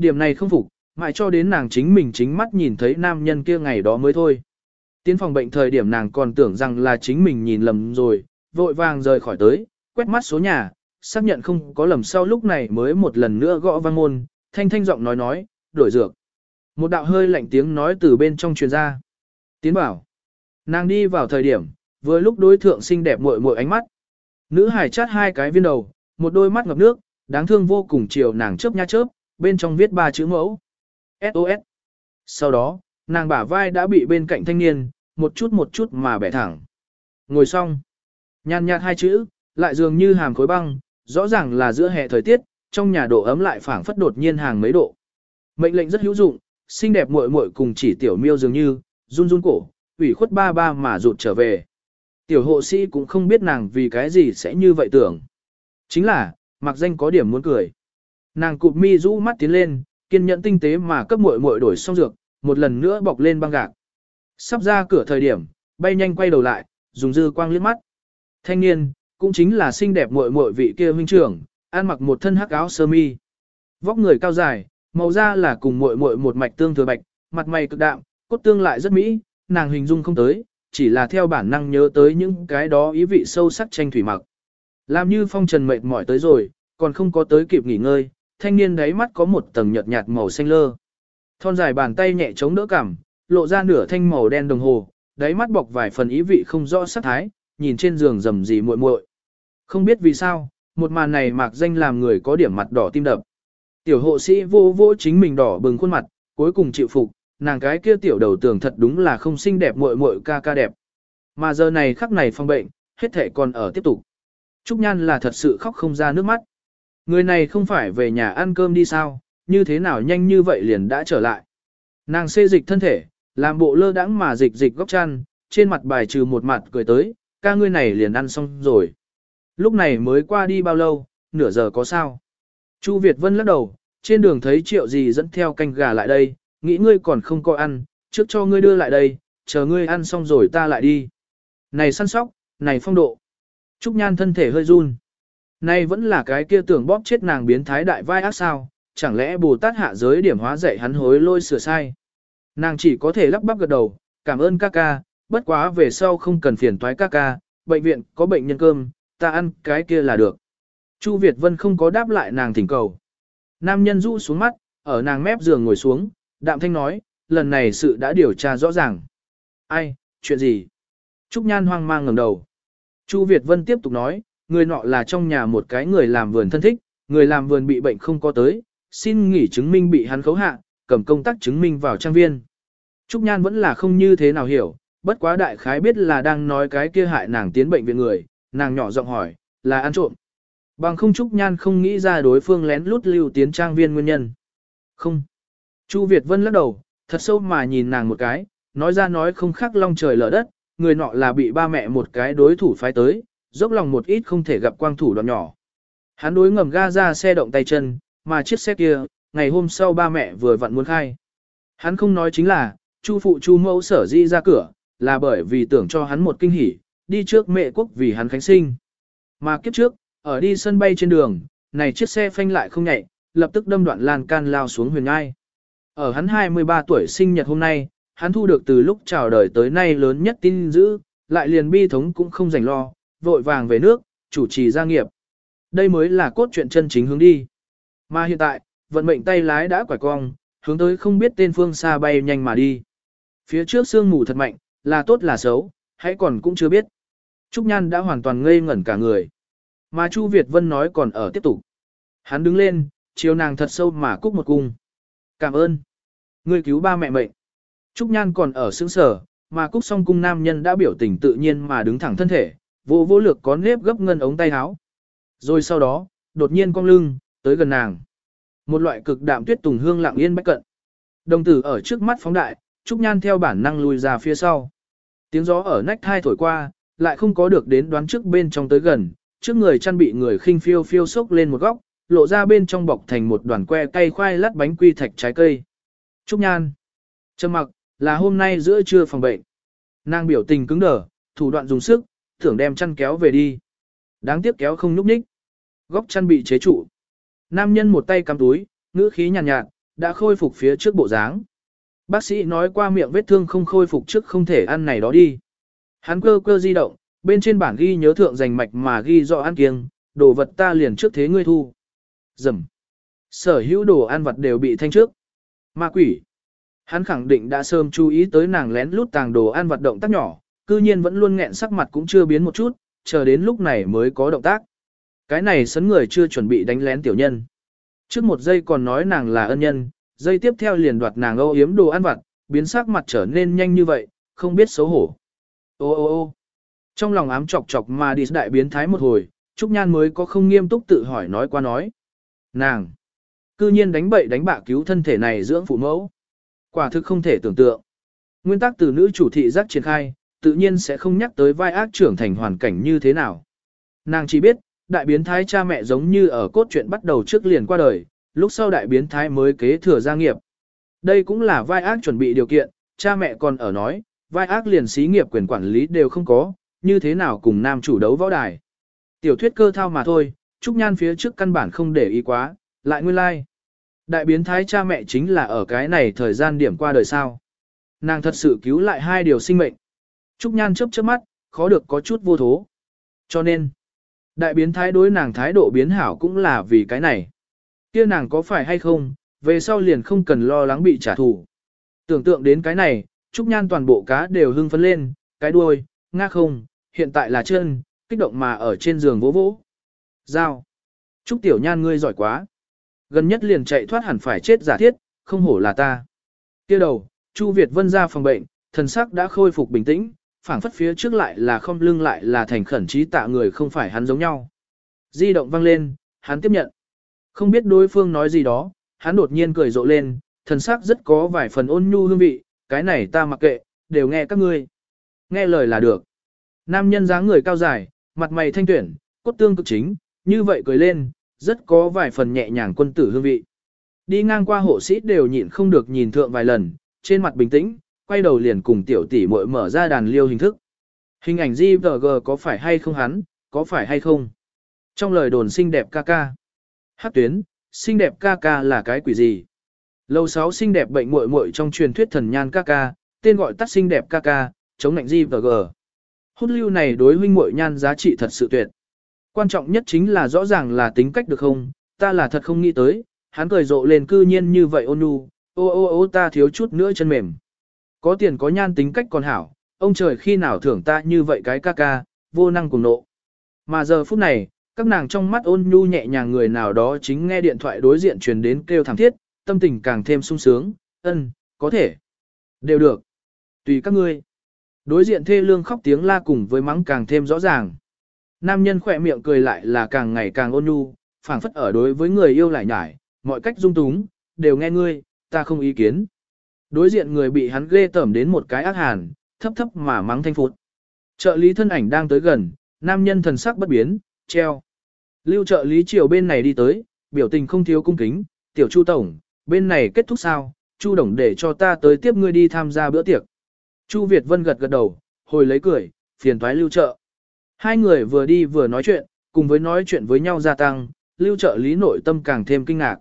Điểm này không phục, mãi cho đến nàng chính mình chính mắt nhìn thấy nam nhân kia ngày đó mới thôi. Tiến phòng bệnh thời điểm nàng còn tưởng rằng là chính mình nhìn lầm rồi, vội vàng rời khỏi tới, quét mắt số nhà, xác nhận không có lầm sau lúc này mới một lần nữa gõ vang môn, thanh thanh giọng nói nói, đổi dược. Một đạo hơi lạnh tiếng nói từ bên trong truyền ra. Tiến bảo. Nàng đi vào thời điểm, vừa lúc đối thượng xinh đẹp muội muội ánh mắt. Nữ hải chát hai cái viên đầu, một đôi mắt ngập nước, đáng thương vô cùng chiều nàng chớp nha chớp, bên trong viết ba chữ mẫu. SOS. Sau đó, nàng bả vai đã bị bên cạnh thanh niên, một chút một chút mà bẻ thẳng. Ngồi xong. Nhàn nhạt hai chữ, lại dường như hàm khối băng, rõ ràng là giữa hè thời tiết, trong nhà độ ấm lại phảng phất đột nhiên hàng mấy độ. Mệnh lệnh rất hữu dụng, xinh đẹp muội muội cùng chỉ tiểu miêu dường như, run run cổ, ủy khuất ba ba mà rụt trở về. Tiểu hộ sĩ cũng không biết nàng vì cái gì sẽ như vậy tưởng. Chính là, mặc danh có điểm muốn cười. Nàng cụp mi rũ mắt tiến lên, kiên nhẫn tinh tế mà cấp muội muội đổi xong dược, một lần nữa bọc lên băng gạc. Sắp ra cửa thời điểm, bay nhanh quay đầu lại, dùng dư quang liếc mắt. Thanh niên, cũng chính là xinh đẹp muội muội vị kia huynh trưởng, ăn mặc một thân hắc áo sơ mi. Vóc người cao dài, màu da là cùng muội muội một mạch tương thừa bạch, mặt mày cực đạm, cốt tương lại rất mỹ, nàng hình dung không tới, chỉ là theo bản năng nhớ tới những cái đó ý vị sâu sắc tranh thủy mặc. Làm như phong trần mệt mỏi tới rồi, còn không có tới kịp nghỉ ngơi, thanh niên đáy mắt có một tầng nhợt nhạt màu xanh lơ. Thon dài bàn tay nhẹ chống đỡ cằm, lộ ra nửa thanh màu đen đồng hồ, đáy mắt bọc vài phần ý vị không rõ sắc thái, nhìn trên giường rầm rì muội muội. Không biết vì sao, một màn này mạc danh làm người có điểm mặt đỏ tim đập. Tiểu hộ sĩ vô vô chính mình đỏ bừng khuôn mặt, cuối cùng chịu phục, nàng cái kia tiểu đầu tưởng thật đúng là không xinh đẹp muội muội ca ca đẹp. Mà giờ này khắc này phong bệnh, hết thể còn ở tiếp tục. Trúc Nhan là thật sự khóc không ra nước mắt. Người này không phải về nhà ăn cơm đi sao, như thế nào nhanh như vậy liền đã trở lại. Nàng xê dịch thân thể, làm bộ lơ đãng mà dịch dịch góc chăn, trên mặt bài trừ một mặt cười tới, ca ngươi này liền ăn xong rồi. Lúc này mới qua đi bao lâu, nửa giờ có sao. Chu Việt Vân lắc đầu, trên đường thấy triệu gì dẫn theo canh gà lại đây, nghĩ ngươi còn không có ăn, trước cho ngươi đưa lại đây, chờ ngươi ăn xong rồi ta lại đi. Này săn sóc, này phong độ. Trúc Nhan thân thể hơi run nay vẫn là cái kia tưởng bóp chết nàng biến thái đại vai ác sao, chẳng lẽ Bồ Tát hạ giới điểm hóa dạy hắn hối lôi sửa sai. Nàng chỉ có thể lắp bắp gật đầu, cảm ơn ca ca, bất quá về sau không cần phiền toái ca ca, bệnh viện có bệnh nhân cơm, ta ăn cái kia là được. Chu Việt Vân không có đáp lại nàng thỉnh cầu. Nam nhân rũ xuống mắt, ở nàng mép giường ngồi xuống, đạm thanh nói, lần này sự đã điều tra rõ ràng. Ai, chuyện gì? Trúc Nhan hoang mang ngẩng đầu. Chu Việt Vân tiếp tục nói, người nọ là trong nhà một cái người làm vườn thân thích, người làm vườn bị bệnh không có tới, xin nghỉ chứng minh bị hắn khấu hạ, cầm công tác chứng minh vào trang viên. Trúc Nhan vẫn là không như thế nào hiểu, bất quá đại khái biết là đang nói cái kia hại nàng tiến bệnh viện người, nàng nhỏ giọng hỏi, là ăn trộm. Bằng không Trúc Nhan không nghĩ ra đối phương lén lút lưu tiến trang viên nguyên nhân. Không. Chu Việt Vân lắc đầu, thật sâu mà nhìn nàng một cái, nói ra nói không khác long trời lở đất, người nọ là bị ba mẹ một cái đối thủ phái tới, dốc lòng một ít không thể gặp quang thủ đoạn nhỏ. Hắn đối ngầm ga ra xe động tay chân, mà chiếc xe kia, ngày hôm sau ba mẹ vừa vặn muốn khai. Hắn không nói chính là, chu phụ chu mẫu sở di ra cửa, là bởi vì tưởng cho hắn một kinh hỉ, đi trước mẹ quốc vì hắn khánh sinh. Mà kiếp trước, ở đi sân bay trên đường, này chiếc xe phanh lại không nhạy, lập tức đâm đoạn lan can lao xuống huyền ngai. Ở hắn 23 tuổi sinh nhật hôm nay, hắn thu được từ lúc chào đời tới nay lớn nhất tin dữ, lại liền bi thống cũng không rảnh lo, vội vàng về nước, chủ trì gia nghiệp. Đây mới là cốt truyện chân chính hướng đi. Mà hiện tại, vận mệnh tay lái đã quải cong, hướng tới không biết tên phương xa bay nhanh mà đi. Phía trước sương mù thật mạnh, là tốt là xấu, hãy còn cũng chưa biết. Trúc Nhan đã hoàn toàn ngây ngẩn cả người. Mà Chu Việt Vân nói còn ở tiếp tục. Hắn đứng lên, chiều nàng thật sâu mà cúc một cung. Cảm ơn. Ngươi cứu ba mẹ mệnh. Trúc Nhan còn ở sững sở, mà cúc song cung nam nhân đã biểu tình tự nhiên mà đứng thẳng thân thể, vô vô lực có nếp gấp ngân ống tay áo. Rồi sau đó, đột nhiên cong lưng, tới gần nàng. Một loại cực đạm tuyết tùng hương lặng yên bách cận. Đồng tử ở trước mắt phóng đại, Trúc Nhan theo bản năng lùi ra phía sau. Tiếng gió ở nách thai thổi qua, lại không có được đến đoán trước bên trong tới gần, trước người chăn bị người khinh phiêu phiêu sốc lên một góc, lộ ra bên trong bọc thành một đoàn que cây khoai lát bánh quy thạch trái cây. Trúc Nhan. Trầm mặc, là hôm nay giữa trưa phòng bệnh. Nàng biểu tình cứng đờ, thủ đoạn dùng sức, tưởng đem chăn kéo về đi. Đáng tiếc kéo không nhúc nhích. Góc chăn bị chế trụ. Nam nhân một tay cắm túi, ngữ khí nhàn nhạt, nhạt, đã khôi phục phía trước bộ dáng. Bác sĩ nói qua miệng vết thương không khôi phục trước không thể ăn này đó đi. Hắn cơ cơ di động, bên trên bản ghi nhớ thượng dành mạch mà ghi rõ ăn kiêng, đồ vật ta liền trước thế ngươi thu. Dầm. Sở hữu đồ ăn vật đều bị thanh trước. Ma quỷ. Hắn khẳng định đã sớm chú ý tới nàng lén lút tàng đồ ăn vật động tác nhỏ, cư nhiên vẫn luôn nghẹn sắc mặt cũng chưa biến một chút, chờ đến lúc này mới có động tác. Cái này sấn người chưa chuẩn bị đánh lén tiểu nhân. Trước một giây còn nói nàng là ân nhân, giây tiếp theo liền đoạt nàng âu yếm đồ ăn vặt, biến sắc mặt trở nên nhanh như vậy, không biết xấu hổ. Ô ô ô trong lòng ám chọc chọc mà đi đại biến thái một hồi, Trúc Nhan mới có không nghiêm túc tự hỏi nói qua nói. Nàng, cư nhiên đánh bậy đánh bạ cứu thân thể này dưỡng phụ mẫu. Quả thực không thể tưởng tượng. Nguyên tắc từ nữ chủ thị giác triển khai, tự nhiên sẽ không nhắc tới vai ác trưởng thành hoàn cảnh như thế nào. Nàng chỉ biết, đại biến thái cha mẹ giống như ở cốt truyện bắt đầu trước liền qua đời, lúc sau đại biến thái mới kế thừa gia nghiệp. Đây cũng là vai ác chuẩn bị điều kiện, cha mẹ còn ở nói, vai ác liền xí nghiệp quyền quản lý đều không có, như thế nào cùng nam chủ đấu võ đài. Tiểu thuyết cơ thao mà thôi, Trúc Nhan phía trước căn bản không để ý quá, lại nguyên lai. Like. Đại biến thái cha mẹ chính là ở cái này thời gian điểm qua đời sao. Nàng thật sự cứu lại hai điều sinh mệnh. Trúc Nhan chớp chớp mắt, khó được có chút vô thố. Cho nên, đại biến thái đối nàng thái độ biến hảo cũng là vì cái này. Kia nàng có phải hay không, về sau liền không cần lo lắng bị trả thù. Tưởng tượng đến cái này, Trúc Nhan toàn bộ cá đều hưng phấn lên, cái đuôi, nga không, hiện tại là chân, kích động mà ở trên giường vỗ vỗ. Giao. Trúc Tiểu Nhan ngươi giỏi quá. Gần nhất liền chạy thoát hẳn phải chết giả thiết, không hổ là ta. Kia đầu, Chu Việt Vân ra phòng bệnh, thần sắc đã khôi phục bình tĩnh, phảng phất phía trước lại là không lưng lại là thành khẩn trí tạ người không phải hắn giống nhau. Di động vang lên, hắn tiếp nhận. Không biết đối phương nói gì đó, hắn đột nhiên cười rộ lên, thần sắc rất có vài phần ôn nhu hương vị, cái này ta mặc kệ, đều nghe các ngươi. Nghe lời là được. Nam nhân dáng người cao dài, mặt mày thanh tuyển, cốt tương cực chính, như vậy cười lên, rất có vài phần nhẹ nhàng quân tử hương vị. Đi ngang qua hộ sĩ đều nhịn không được nhìn thượng vài lần, trên mặt bình tĩnh, quay đầu liền cùng tiểu tỷ muội mở ra đàn liêu hình thức. Hình ảnh GVG có phải hay không hắn, có phải hay không? Trong lời đồn xinh đẹp ca ca. Hát tuyến, xinh đẹp ca ca là cái quỷ gì? Lâu sáu xinh đẹp bệnh muội muội trong truyền thuyết thần nhan ca ca, tên gọi tắt xinh đẹp ca ca, chống lạnh GVG. Hút lưu này đối huynh muội nhan giá trị thật sự tuyệt. Quan trọng nhất chính là rõ ràng là tính cách được không, ta là thật không nghĩ tới, hắn cười rộ lên cư nhiên như vậy ôn nhu, ô ô ô ta thiếu chút nữa chân mềm. Có tiền có nhan tính cách còn hảo, ông trời khi nào thưởng ta như vậy cái ca ca, vô năng cùng nộ. Mà giờ phút này, các nàng trong mắt ôn nhu nhẹ nhàng người nào đó chính nghe điện thoại đối diện truyền đến kêu thảm thiết, tâm tình càng thêm sung sướng, ân, có thể, đều được, tùy các ngươi. Đối diện thê lương khóc tiếng la cùng với mắng càng thêm rõ ràng. Nam nhân khỏe miệng cười lại là càng ngày càng ôn nhu, phảng phất ở đối với người yêu lại nhải, mọi cách dung túng, đều nghe ngươi, ta không ý kiến. Đối diện người bị hắn ghê tởm đến một cái ác hàn, thấp thấp mà mắng thanh phụt. Trợ lý thân ảnh đang tới gần, nam nhân thần sắc bất biến, treo. Lưu trợ lý chiều bên này đi tới, biểu tình không thiếu cung kính, tiểu chu tổng, bên này kết thúc sao, chu đồng để cho ta tới tiếp ngươi đi tham gia bữa tiệc. Chu Việt Vân gật gật đầu, hồi lấy cười, phiền thoái lưu trợ. Hai người vừa đi vừa nói chuyện, cùng với nói chuyện với nhau gia tăng, lưu trợ lý nội tâm càng thêm kinh ngạc.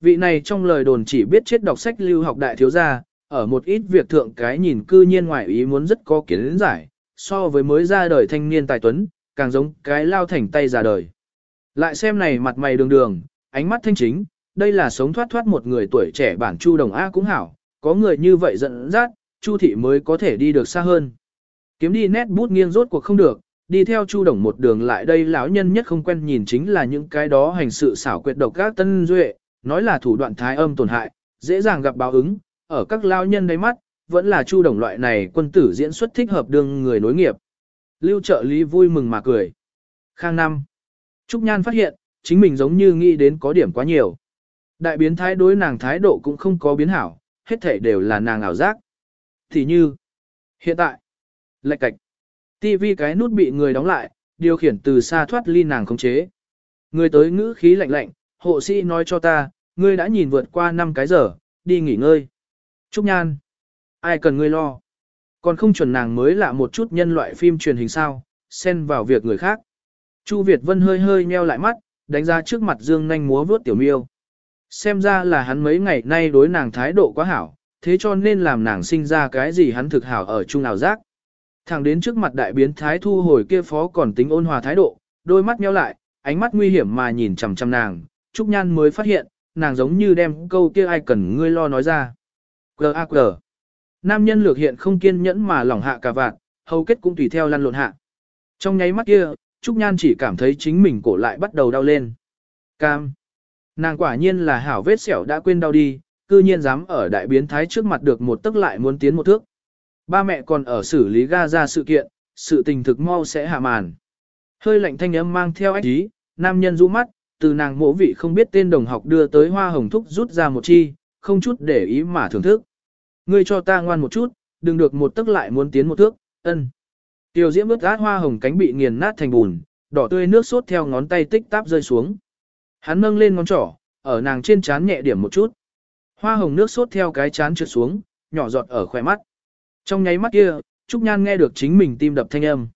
Vị này trong lời đồn chỉ biết chết đọc sách lưu học đại thiếu gia, ở một ít việc thượng cái nhìn cư nhiên ngoại ý muốn rất có kiến giải, so với mới ra đời thanh niên tài tuấn, càng giống cái lao thành tay già đời. Lại xem này mặt mày đường đường, ánh mắt thanh chính, đây là sống thoát thoát một người tuổi trẻ bản Chu Đồng A cũng hảo, có người như vậy giận dắt, Chu thị mới có thể đi được xa hơn. Kiếm đi nét bút nghiêng rốt cuộc không được, đi theo Chu Đồng một đường lại đây lão nhân nhất không quen nhìn chính là những cái đó hành sự xảo quyệt độc các tân duệ, nói là thủ đoạn thái âm tổn hại, dễ dàng gặp báo ứng, ở các lao nhân đáy mắt, vẫn là Chu Đồng loại này quân tử diễn xuất thích hợp đương người nối nghiệp. Lưu trợ lý vui mừng mà cười. Khang năm. Trúc Nhan phát hiện, chính mình giống như nghĩ đến có điểm quá nhiều. Đại biến thái đối nàng thái độ cũng không có biến hảo, hết thể đều là nàng ảo giác. Thì như, hiện tại, lệch cạch, TV cái nút bị người đóng lại, điều khiển từ xa thoát ly nàng khống chế. Người tới ngữ khí lạnh lạnh, hộ sĩ nói cho ta, ngươi đã nhìn vượt qua 5 cái giờ, đi nghỉ ngơi. Trúc Nhan, ai cần ngươi lo. Còn không chuẩn nàng mới lạ một chút nhân loại phim truyền hình sao, xen vào việc người khác. Chu Việt Vân hơi hơi nheo lại mắt, đánh ra trước mặt Dương nhanh múa vướt tiểu miêu. Xem ra là hắn mấy ngày nay đối nàng thái độ quá hảo, thế cho nên làm nàng sinh ra cái gì hắn thực hảo ở chung nào giác. Thẳng đến trước mặt đại biến thái thu hồi kia phó còn tính ôn hòa thái độ, đôi mắt nheo lại, ánh mắt nguy hiểm mà nhìn chằm chằm nàng, Trúc Nhan mới phát hiện, nàng giống như đem câu kia ai cần ngươi lo nói ra. G.A.Q. Nam nhân lược hiện không kiên nhẫn mà lỏng hạ cả vạn, hầu kết cũng tùy theo lăn lộn hạ. Trong nháy mắt kia, Trúc Nhan chỉ cảm thấy chính mình cổ lại bắt đầu đau lên. Cam. Nàng quả nhiên là hảo vết sẹo đã quên đau đi, cư nhiên dám ở đại biến thái trước mặt được một tức lại muốn tiến một thước. Ba mẹ còn ở xử lý ga ra sự kiện, sự tình thực mau sẽ hạ màn. Hơi lạnh thanh âm mang theo ách ý, nam nhân rũ mắt, từ nàng mỗ vị không biết tên đồng học đưa tới hoa hồng thúc rút ra một chi, không chút để ý mà thưởng thức. Ngươi cho ta ngoan một chút, đừng được một tức lại muốn tiến một thước, ân. Tiểu diễm ướt át hoa hồng cánh bị nghiền nát thành bùn, đỏ tươi nước sốt theo ngón tay tích táp rơi xuống. Hắn nâng lên ngón trỏ, ở nàng trên trán nhẹ điểm một chút. Hoa hồng nước sốt theo cái chán trượt xuống, nhỏ giọt ở khỏe mắt. Trong nháy mắt kia, Trúc Nhan nghe được chính mình tim đập thanh âm.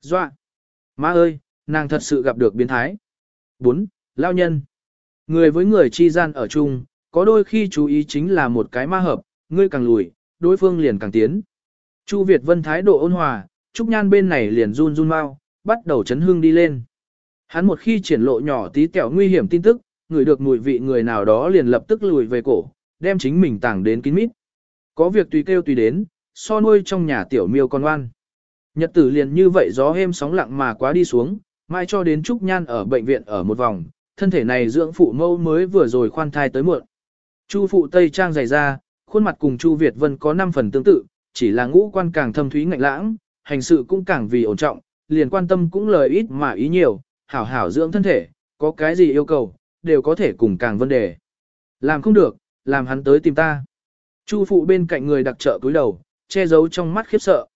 Doa! Má ơi, nàng thật sự gặp được biến thái. 4. Lao nhân. Người với người chi gian ở chung, có đôi khi chú ý chính là một cái ma hợp, ngươi càng lùi, đối phương liền càng tiến. Chu Việt Vân thái độ ôn hòa, Trúc Nhan bên này liền run run mau, bắt đầu chấn hương đi lên. Hắn một khi triển lộ nhỏ tí tẹo nguy hiểm tin tức, người được mùi vị người nào đó liền lập tức lùi về cổ, đem chính mình tảng đến kín mít. Có việc tùy kêu tùy đến, so nuôi trong nhà tiểu miêu con oan. Nhật tử liền như vậy gió êm sóng lặng mà quá đi xuống, mai cho đến Trúc Nhan ở bệnh viện ở một vòng, thân thể này dưỡng phụ mâu mới vừa rồi khoan thai tới muộn. Chu phụ Tây Trang dày ra, khuôn mặt cùng Chu Việt Vân có 5 phần tương tự, chỉ là ngũ quan càng thâm thúy ngạnh lãng, hành sự cũng càng vì ổn trọng, liền quan tâm cũng lời ít mà ý nhiều, hảo hảo dưỡng thân thể, có cái gì yêu cầu, đều có thể cùng càng vấn đề. Làm không được, làm hắn tới tìm ta. Chu phụ bên cạnh người đặc trợ cúi đầu, che giấu trong mắt khiếp sợ.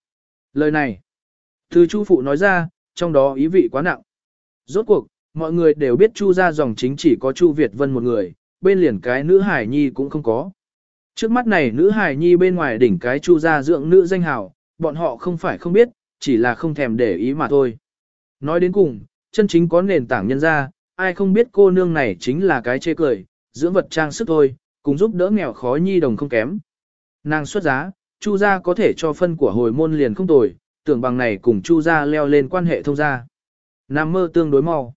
Lời này, từ Chu phụ nói ra, trong đó ý vị quá nặng. Rốt cuộc, mọi người đều biết Chu ra dòng chính chỉ có Chu Việt Vân một người, bên liền cái nữ hải nhi cũng không có. Trước mắt này nữ hải nhi bên ngoài đỉnh cái Chu ra dưỡng nữ danh hào, bọn họ không phải không biết, chỉ là không thèm để ý mà thôi. Nói đến cùng, chân chính có nền tảng nhân ra, ai không biết cô nương này chính là cái chê cười, dưỡng vật trang sức thôi, cùng giúp đỡ nghèo khó nhi đồng không kém. Nàng xuất giá, Chu gia có thể cho phân của hồi môn liền không tồi, tưởng bằng này cùng Chu gia leo lên quan hệ thông gia. Nam mơ tương đối mau.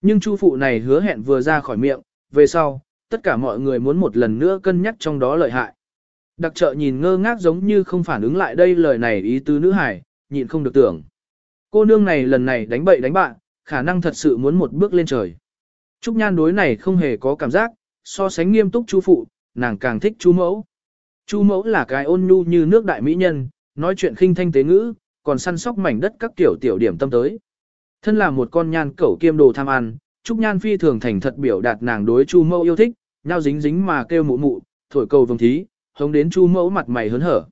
Nhưng Chu phụ này hứa hẹn vừa ra khỏi miệng, về sau, tất cả mọi người muốn một lần nữa cân nhắc trong đó lợi hại. Đặc trợ nhìn ngơ ngác giống như không phản ứng lại đây lời này ý tứ nữ hải, nhịn không được tưởng. Cô nương này lần này đánh bậy đánh bạn, khả năng thật sự muốn một bước lên trời. Trúc Nhan đối này không hề có cảm giác, so sánh nghiêm túc Chu phụ, nàng càng thích Chu mẫu. Chu mẫu là cái ôn nhu như nước đại mỹ nhân, nói chuyện khinh thanh tế ngữ, còn săn sóc mảnh đất các tiểu tiểu điểm tâm tới. Thân là một con nhan cẩu kiêm đồ tham ăn, Trúc Nhan phi thường thành thật biểu đạt nàng đối Chu mẫu yêu thích, nhau dính dính mà kêu mụ mụ, thổi cầu vồng thí, hống đến Chu mẫu mặt mày hớn hở.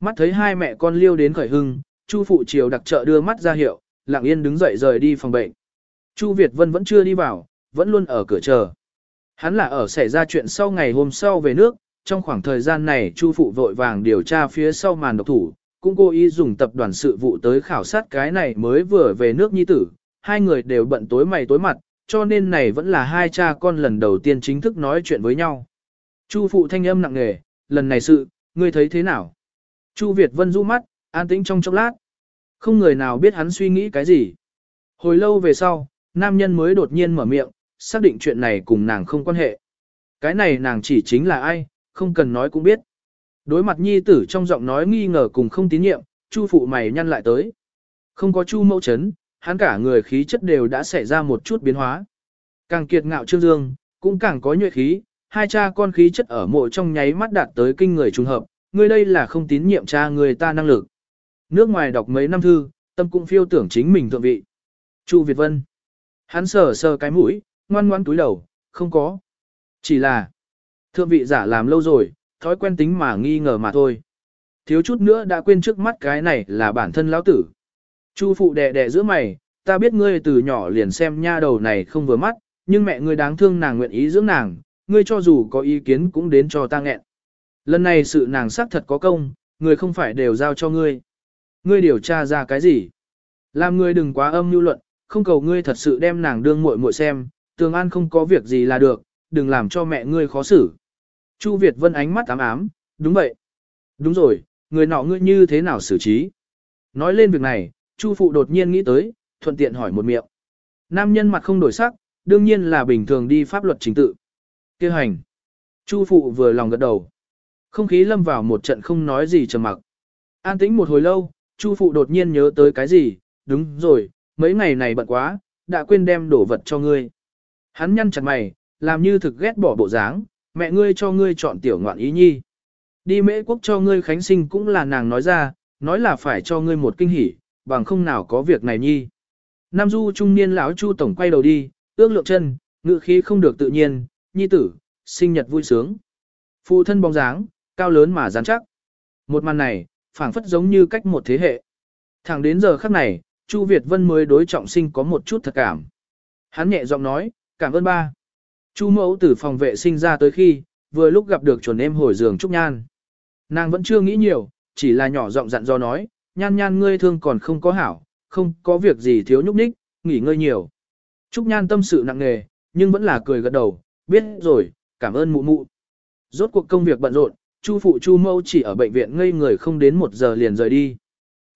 Mắt thấy hai mẹ con liêu đến khởi hưng, Chu phụ chiều đặc trợ đưa mắt ra hiệu, lặng yên đứng dậy rời đi phòng bệnh. Chu Việt Vân vẫn chưa đi vào, vẫn luôn ở cửa chờ. Hắn là ở xảy ra chuyện sau ngày hôm sau về nước, trong khoảng thời gian này Chu phụ vội vàng điều tra phía sau màn độc thủ, cũng cố ý dùng tập đoàn sự vụ tới khảo sát cái này mới vừa về nước nhi tử, hai người đều bận tối mày tối mặt, cho nên này vẫn là hai cha con lần đầu tiên chính thức nói chuyện với nhau. Chu phụ thanh âm nặng nề, lần này sự, ngươi thấy thế nào? Chu Việt Vân du mắt, an tĩnh trong chốc lát. Không người nào biết hắn suy nghĩ cái gì. Hồi lâu về sau, nam nhân mới đột nhiên mở miệng, xác định chuyện này cùng nàng không quan hệ. Cái này nàng chỉ chính là ai, không cần nói cũng biết. Đối mặt nhi tử trong giọng nói nghi ngờ cùng không tín nhiệm, chu phụ mày nhăn lại tới. Không có chu mẫu chấn, hắn cả người khí chất đều đã xảy ra một chút biến hóa. Càng kiệt ngạo trương dương, cũng càng có nhuệ khí, hai cha con khí chất ở mộ trong nháy mắt đạt tới kinh người trùng hợp, người đây là không tín nhiệm cha người ta năng lực. Nước ngoài đọc mấy năm thư, tâm cũng phiêu tưởng chính mình thượng vị. Chu Việt Vân. Hắn sờ sờ cái mũi, ngoan ngoan túi đầu, không có. Chỉ là, thượng vị giả làm lâu rồi, thói quen tính mà nghi ngờ mà thôi. Thiếu chút nữa đã quên trước mắt cái này là bản thân lão tử. Chu phụ đè đè giữa mày, ta biết ngươi từ nhỏ liền xem nha đầu này không vừa mắt, nhưng mẹ ngươi đáng thương nàng nguyện ý dưỡng nàng, ngươi cho dù có ý kiến cũng đến cho ta nghẹn. Lần này sự nàng xác thật có công, người không phải đều giao cho ngươi. Ngươi điều tra ra cái gì? Làm ngươi đừng quá âm nhu luận, không cầu ngươi thật sự đem nàng đương muội muội xem, tường an không có việc gì là được, đừng làm cho mẹ ngươi khó xử. Chu Việt Vân ánh mắt ám ám, đúng vậy. Đúng rồi, người nọ ngươi như thế nào xử trí? Nói lên việc này, Chu Phụ đột nhiên nghĩ tới, thuận tiện hỏi một miệng. Nam nhân mặt không đổi sắc, đương nhiên là bình thường đi pháp luật chính tự. Kêu hành. Chu Phụ vừa lòng gật đầu. Không khí lâm vào một trận không nói gì trầm mặc. An tĩnh một hồi lâu, Chu Phụ đột nhiên nhớ tới cái gì, đúng rồi, mấy ngày này bận quá, đã quên đem đổ vật cho ngươi. Hắn nhăn chặt mày, làm như thực ghét bỏ bộ dáng, mẹ ngươi cho ngươi chọn tiểu ngoạn ý nhi. Đi mễ quốc cho ngươi khánh sinh cũng là nàng nói ra, nói là phải cho ngươi một kinh hỉ, bằng không nào có việc này nhi. Nam du trung niên lão chu tổng quay đầu đi, ước lượng chân, ngự khí không được tự nhiên, nhi tử, sinh nhật vui sướng. Phụ thân bóng dáng, cao lớn mà rắn chắc. Một màn này, phảng phất giống như cách một thế hệ. Thẳng đến giờ khắc này, Chu Việt Vân mới đối trọng sinh có một chút thật cảm. Hắn nhẹ giọng nói, cảm ơn ba. Chu mẫu từ phòng vệ sinh ra tới khi, vừa lúc gặp được chuẩn em hồi giường Trúc Nhan. Nàng vẫn chưa nghĩ nhiều, chỉ là nhỏ giọng dặn do nói, nhan nhan ngươi thương còn không có hảo, không có việc gì thiếu nhúc nhích, nghỉ ngơi nhiều. Trúc Nhan tâm sự nặng nề, nhưng vẫn là cười gật đầu, biết rồi, cảm ơn mụ mụ. Rốt cuộc công việc bận rộn, Chu phụ Chu mẫu chỉ ở bệnh viện ngây người không đến một giờ liền rời đi.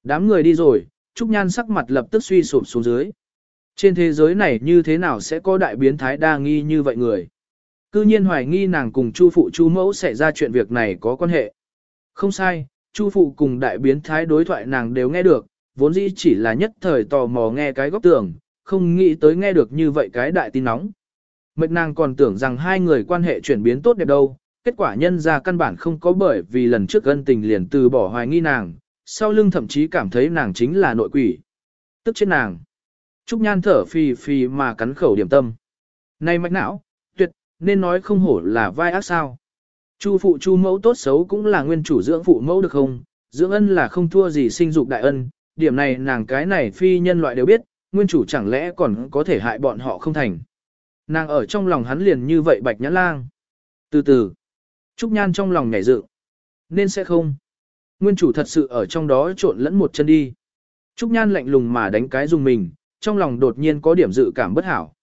Đám người đi rồi, Trúc Nhan sắc mặt lập tức suy sụp xuống dưới. Trên thế giới này như thế nào sẽ có đại biến thái đa nghi như vậy người? Cư nhiên hoài nghi nàng cùng Chu phụ Chu mẫu sẽ ra chuyện việc này có quan hệ. Không sai, Chu phụ cùng đại biến thái đối thoại nàng đều nghe được, vốn dĩ chỉ là nhất thời tò mò nghe cái góc tưởng, không nghĩ tới nghe được như vậy cái đại tin nóng. Mệt nàng còn tưởng rằng hai người quan hệ chuyển biến tốt đẹp đâu, kết quả nhân ra căn bản không có bởi vì lần trước ân tình liền từ bỏ hoài nghi nàng, sau lưng thậm chí cảm thấy nàng chính là nội quỷ. Tức chết nàng. Trúc Nhan thở phì phì mà cắn khẩu điểm tâm. Này mạch não, tuyệt, nên nói không hổ là vai ác sao. Chu phụ chu mẫu tốt xấu cũng là nguyên chủ dưỡng phụ mẫu được không? Dưỡng ân là không thua gì sinh dục đại ân, điểm này nàng cái này phi nhân loại đều biết, nguyên chủ chẳng lẽ còn có thể hại bọn họ không thành. Nàng ở trong lòng hắn liền như vậy bạch nhã lang. Từ từ, Trúc Nhan trong lòng nhảy dự. Nên sẽ không. Nguyên chủ thật sự ở trong đó trộn lẫn một chân đi. Trúc Nhan lạnh lùng mà đánh cái dùng mình, trong lòng đột nhiên có điểm dự cảm bất hảo.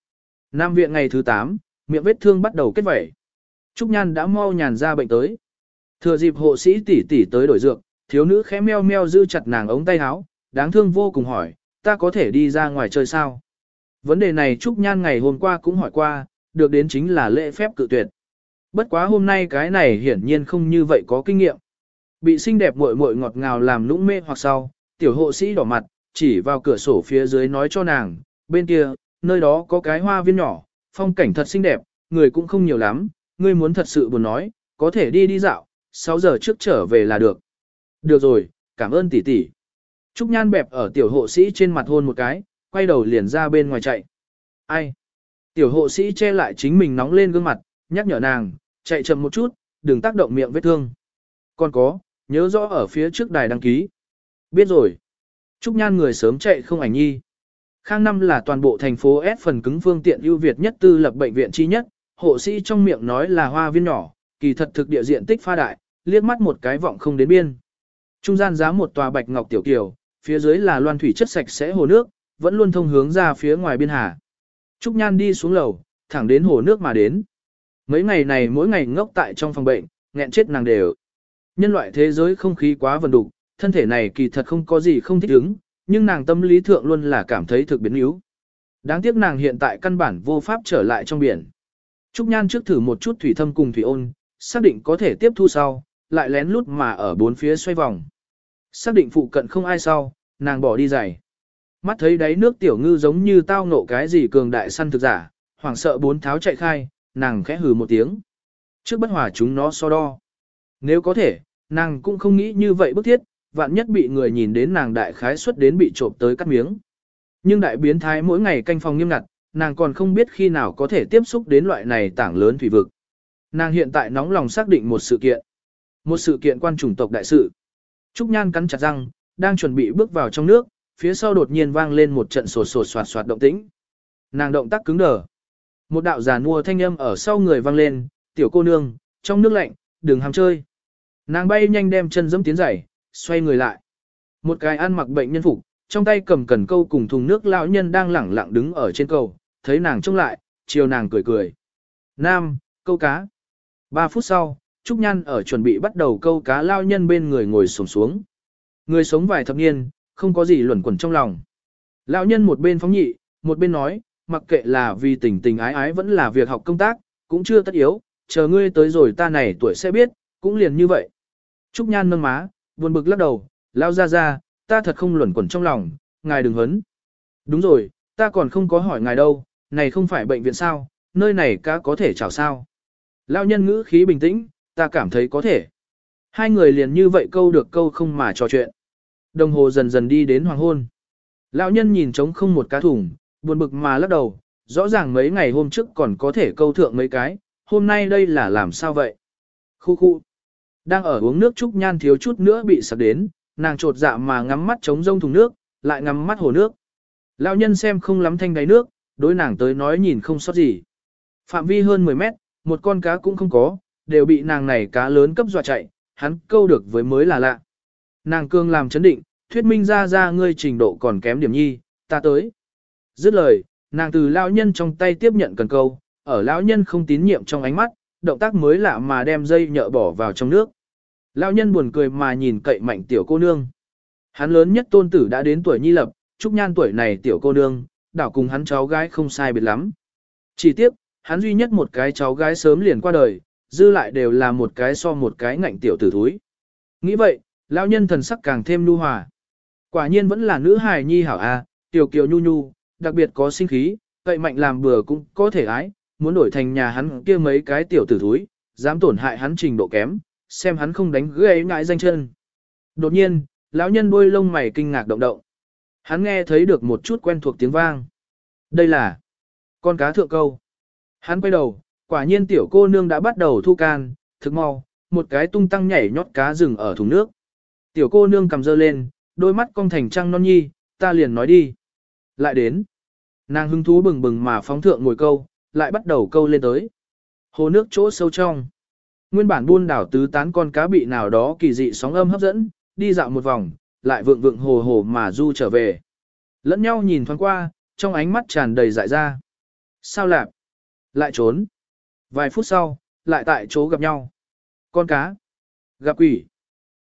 Nam viện ngày thứ 8, miệng vết thương bắt đầu kết vẩy. Trúc Nhan đã mau nhàn ra bệnh tới. Thừa dịp hộ sĩ tỷ tỷ tới đổi dược, thiếu nữ khẽ meo meo giữ chặt nàng ống tay áo, đáng thương vô cùng hỏi, ta có thể đi ra ngoài chơi sao? Vấn đề này Trúc Nhan ngày hôm qua cũng hỏi qua, được đến chính là lễ phép cự tuyệt. Bất quá hôm nay cái này hiển nhiên không như vậy có kinh nghiệm. Bị xinh đẹp muội muội ngọt ngào làm lũng mê hoặc sau, tiểu hộ sĩ đỏ mặt, chỉ vào cửa sổ phía dưới nói cho nàng, bên kia, nơi đó có cái hoa viên nhỏ, phong cảnh thật xinh đẹp, người cũng không nhiều lắm, ngươi muốn thật sự buồn nói, có thể đi đi dạo, 6 giờ trước trở về là được. Được rồi, cảm ơn tỷ tỷ. Trúc Nhan bẹp ở tiểu hộ sĩ trên mặt hôn một cái, quay đầu liền ra bên ngoài chạy. Ai? Tiểu hộ sĩ che lại chính mình nóng lên gương mặt, nhắc nhở nàng, chạy chậm một chút, đừng tác động miệng vết thương. Còn có, nhớ rõ ở phía trước đài đăng ký. Biết rồi. Trúc Nhan người sớm chạy không ảnh nhi. Khang năm là toàn bộ thành phố S phần cứng phương tiện ưu việt nhất tư lập bệnh viện chi nhất, hộ sĩ trong miệng nói là hoa viên nhỏ, kỳ thật thực địa diện tích pha đại, liếc mắt một cái vọng không đến biên. Trung gian giá một tòa bạch ngọc tiểu kiều, phía dưới là loan thủy chất sạch sẽ hồ nước, vẫn luôn thông hướng ra phía ngoài biên hà. Trúc Nhan đi xuống lầu, thẳng đến hồ nước mà đến. Mấy ngày này mỗi ngày ngốc tại trong phòng bệnh, nghẹn chết nàng đều. Nhân loại thế giới không khí quá vần đục, thân thể này kỳ thật không có gì không thích ứng, nhưng nàng tâm lý thượng luôn là cảm thấy thực biến yếu. Đáng tiếc nàng hiện tại căn bản vô pháp trở lại trong biển. Trúc Nhan trước thử một chút thủy thâm cùng thủy ôn, xác định có thể tiếp thu sau, lại lén lút mà ở bốn phía xoay vòng. Xác định phụ cận không ai sau, nàng bỏ đi giày. Mắt thấy đáy nước tiểu ngư giống như tao ngộ cái gì cường đại săn thực giả, hoảng sợ bốn tháo chạy khai, nàng khẽ hừ một tiếng. Trước bất hòa chúng nó so đo. Nếu có thể, nàng cũng không nghĩ như vậy bức thiết, vạn nhất bị người nhìn đến nàng đại khái suất đến bị trộm tới cắt miếng. Nhưng đại biến thái mỗi ngày canh phòng nghiêm ngặt, nàng còn không biết khi nào có thể tiếp xúc đến loại này tảng lớn thủy vực. Nàng hiện tại nóng lòng xác định một sự kiện. Một sự kiện quan chủng tộc đại sự. Trúc Nhan cắn chặt răng, đang chuẩn bị bước vào trong nước, phía sau đột nhiên vang lên một trận sột sột soạt soạt động tĩnh. Nàng động tác cứng đờ. Một đạo giả mua thanh âm ở sau người vang lên, tiểu cô nương, trong nước lạnh, đừng ham chơi. Nàng bay nhanh đem chân dẫm tiến giày, xoay người lại. Một cái ăn mặc bệnh nhân phục, trong tay cầm cần câu cùng thùng nước lão nhân đang lẳng lặng đứng ở trên cầu, thấy nàng trông lại, chiều nàng cười cười. Nam, câu cá. Ba phút sau, Trúc Nhan ở chuẩn bị bắt đầu câu cá lao nhân bên người ngồi sổng xuống. Người sống vài thập niên, không có gì luẩn quẩn trong lòng. Lão nhân một bên phóng nhị, một bên nói, mặc kệ là vì tình tình ái ái vẫn là việc học công tác, cũng chưa tất yếu, chờ ngươi tới rồi ta này tuổi sẽ biết, cũng liền như vậy. Trúc Nhan nâng má, buồn bực lắc đầu, lao ra ra, ta thật không luẩn quẩn trong lòng, ngài đừng hấn. Đúng rồi, ta còn không có hỏi ngài đâu, này không phải bệnh viện sao, nơi này cá có thể chào sao. Lao nhân ngữ khí bình tĩnh, ta cảm thấy có thể. Hai người liền như vậy câu được câu không mà trò chuyện. Đồng hồ dần dần đi đến hoàng hôn. Lão nhân nhìn trống không một cá thùng, buồn bực mà lắc đầu, rõ ràng mấy ngày hôm trước còn có thể câu thượng mấy cái, hôm nay đây là làm sao vậy? Khu khu. Đang ở uống nước trúc nhan thiếu chút nữa bị sặc đến, nàng trột dạ mà ngắm mắt trống rông thùng nước, lại ngắm mắt hồ nước. Lão nhân xem không lắm thanh đáy nước, đối nàng tới nói nhìn không sót gì. Phạm vi hơn 10 mét, một con cá cũng không có, đều bị nàng này cá lớn cấp dọa chạy, hắn câu được với mới là lạ. Nàng cương làm chấn định, thuyết minh ra ra ngươi trình độ còn kém điểm nhi, ta tới. Dứt lời, nàng từ lão nhân trong tay tiếp nhận cần câu, ở lão nhân không tín nhiệm trong ánh mắt, động tác mới lạ mà đem dây nhợ bỏ vào trong nước. Lão nhân buồn cười mà nhìn cậy mạnh tiểu cô nương. Hắn lớn nhất tôn tử đã đến tuổi nhi lập, trúc nhan tuổi này tiểu cô nương, đảo cùng hắn cháu gái không sai biệt lắm. Chỉ tiếp, hắn duy nhất một cái cháu gái sớm liền qua đời, dư lại đều là một cái so một cái ngạnh tiểu tử thúi. Nghĩ vậy, lão nhân thần sắc càng thêm nu hòa. Quả nhiên vẫn là nữ hài nhi hảo a, tiểu kiều nhu nhu, đặc biệt có sinh khí, cậy mạnh làm bừa cũng có thể ái, muốn đổi thành nhà hắn kia mấy cái tiểu tử thúi, dám tổn hại hắn trình độ kém, xem hắn không đánh ghê ngại danh chân. Đột nhiên, lão nhân đôi lông mày kinh ngạc động động. Hắn nghe thấy được một chút quen thuộc tiếng vang. Đây là con cá thượng câu. Hắn quay đầu, quả nhiên tiểu cô nương đã bắt đầu thu can, thực mau, một cái tung tăng nhảy nhót cá rừng ở thùng nước. Tiểu cô nương cầm dơ lên, đôi mắt cong thành trăng non nhi, ta liền nói đi. Lại đến. Nàng hứng thú bừng bừng mà phóng thượng ngồi câu, lại bắt đầu câu lên tới. Hồ nước chỗ sâu trong. Nguyên bản buôn đảo tứ tán con cá bị nào đó kỳ dị sóng âm hấp dẫn, đi dạo một vòng, lại vượng vượng hồ hồ mà du trở về. Lẫn nhau nhìn thoáng qua, trong ánh mắt tràn đầy dại ra. Sao lạp? Lại trốn. Vài phút sau, lại tại chỗ gặp nhau. Con cá. Gặp quỷ.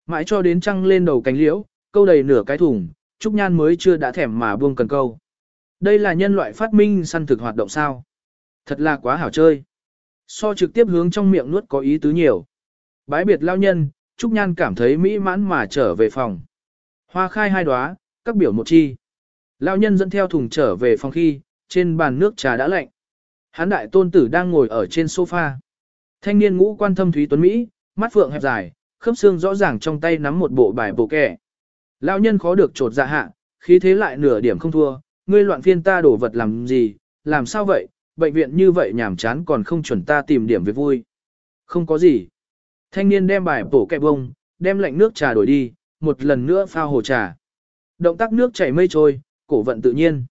Mãi cho đến trăng lên đầu cánh liễu, câu đầy nửa cái thùng, Trúc Nhan mới chưa đã thèm mà buông cần câu. Đây là nhân loại phát minh săn thực hoạt động sao. Thật là quá hảo chơi. So trực tiếp hướng trong miệng nuốt có ý tứ nhiều. Bái biệt lao nhân, Trúc Nhan cảm thấy mỹ mãn mà trở về phòng. Hoa khai hai đóa, các biểu một chi. Lão nhân dẫn theo thùng trở về phòng khi, trên bàn nước trà đã lạnh. Hán đại tôn tử đang ngồi ở trên sofa. Thanh niên ngũ quan thâm thúy tuấn Mỹ, mắt phượng hẹp dài, khớp xương rõ ràng trong tay nắm một bộ bài bộ kẻ. Lão nhân khó được trột dạ hạ, khí thế lại nửa điểm không thua, ngươi loạn phiên ta đổ vật làm gì, làm sao vậy, bệnh viện như vậy nhảm chán còn không chuẩn ta tìm điểm việc vui. Không có gì. Thanh niên đem bài bổ kẹp bông, đem lạnh nước trà đổi đi, một lần nữa pha hồ trà. Động tác nước chảy mây trôi, cổ vận tự nhiên.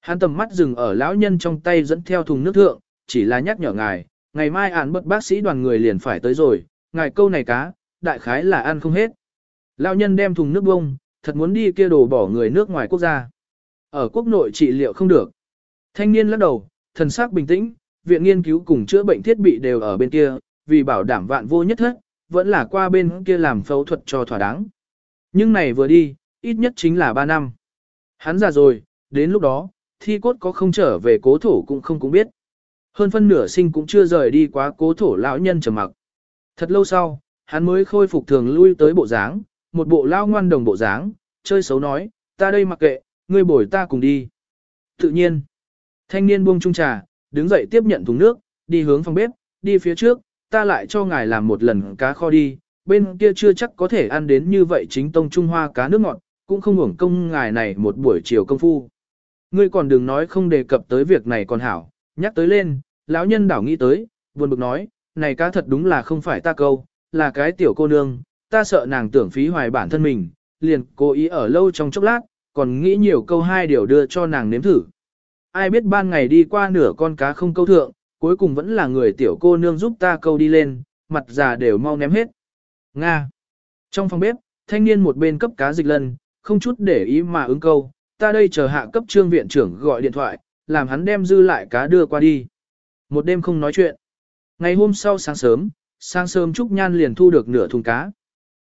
Hắn tầm mắt dừng ở lão nhân trong tay dẫn theo thùng nước thượng, chỉ là nhắc nhở ngài, ngày mai án bất bác sĩ đoàn người liền phải tới rồi, ngài câu này cá, đại khái là ăn không hết. Lão nhân đem thùng nước bông, thật muốn đi kia đồ bỏ người nước ngoài quốc gia. Ở quốc nội trị liệu không được. Thanh niên lắc đầu, thần sắc bình tĩnh, viện nghiên cứu cùng chữa bệnh thiết bị đều ở bên kia, vì bảo đảm vạn vô nhất thất, vẫn là qua bên kia làm phẫu thuật cho thỏa đáng. Nhưng này vừa đi, ít nhất chính là 3 năm. Hắn già rồi, đến lúc đó, thi cốt có không trở về cố thổ cũng không cũng biết. Hơn phân nửa sinh cũng chưa rời đi quá cố thổ lão nhân trầm mặc. Thật lâu sau, hắn mới khôi phục thường lui tới bộ dáng, một bộ lao ngoan đồng bộ dáng, chơi xấu nói, ta đây mặc kệ, ngươi bồi ta cùng đi. Tự nhiên, thanh niên buông chung trà, đứng dậy tiếp nhận thùng nước, đi hướng phòng bếp, đi phía trước, ta lại cho ngài làm một lần cá kho đi, bên kia chưa chắc có thể ăn đến như vậy chính tông Trung Hoa cá nước ngọt, cũng không hưởng công ngài này một buổi chiều công phu. Ngươi còn đừng nói không đề cập tới việc này còn hảo, nhắc tới lên, lão nhân đảo nghĩ tới, buồn bực nói, này cá thật đúng là không phải ta câu, là cái tiểu cô nương, ta sợ nàng tưởng phí hoài bản thân mình, liền cố ý ở lâu trong chốc lát, còn nghĩ nhiều câu hai điều đưa cho nàng nếm thử. Ai biết ban ngày đi qua nửa con cá không câu thượng, cuối cùng vẫn là người tiểu cô nương giúp ta câu đi lên, mặt già đều mau ném hết. Nga. Trong phòng bếp, thanh niên một bên cấp cá dịch lần, không chút để ý mà ứng câu, ta đây chờ hạ cấp trương viện trưởng gọi điện thoại, làm hắn đem dư lại cá đưa qua đi. Một đêm không nói chuyện. Ngày hôm sau sáng sớm, sáng sớm Trúc Nhan liền thu được nửa thùng cá.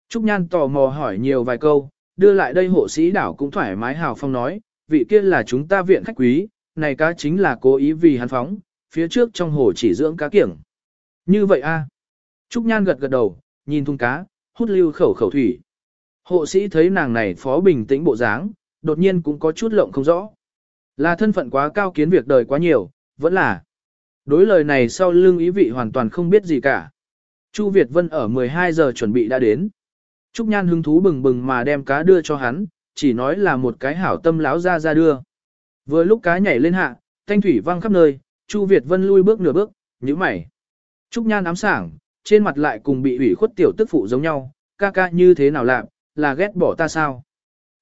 Trúc Nhan tò mò hỏi nhiều vài câu, đưa lại đây hộ sĩ đảo cũng thoải mái hào phong nói, vị kia là chúng ta viện khách quý, này cá chính là cố ý vì hắn phóng, phía trước trong hồ chỉ dưỡng cá kiểng. Như vậy a Trúc Nhan gật gật đầu, nhìn thùng cá, hút lưu khẩu khẩu thủy. Hộ sĩ thấy nàng này phó bình tĩnh bộ dáng, đột nhiên cũng có chút lộng không rõ. Là thân phận quá cao kiến việc đời quá nhiều, vẫn là. Đối lời này sau lưng ý vị hoàn toàn không biết gì cả. Chu Việt Vân ở 12 giờ chuẩn bị đã đến. Trúc Nhan hứng thú bừng bừng mà đem cá đưa cho hắn, chỉ nói là một cái hảo tâm láo ra ra đưa. Vừa lúc cá nhảy lên hạ, thanh thủy văng khắp nơi, Chu Việt Vân lui bước nửa bước, nhíu mày. Trúc Nhan ám sảng, trên mặt lại cùng bị ủy khuất tiểu tức phụ giống nhau, ca ca như thế nào làm, là ghét bỏ ta sao?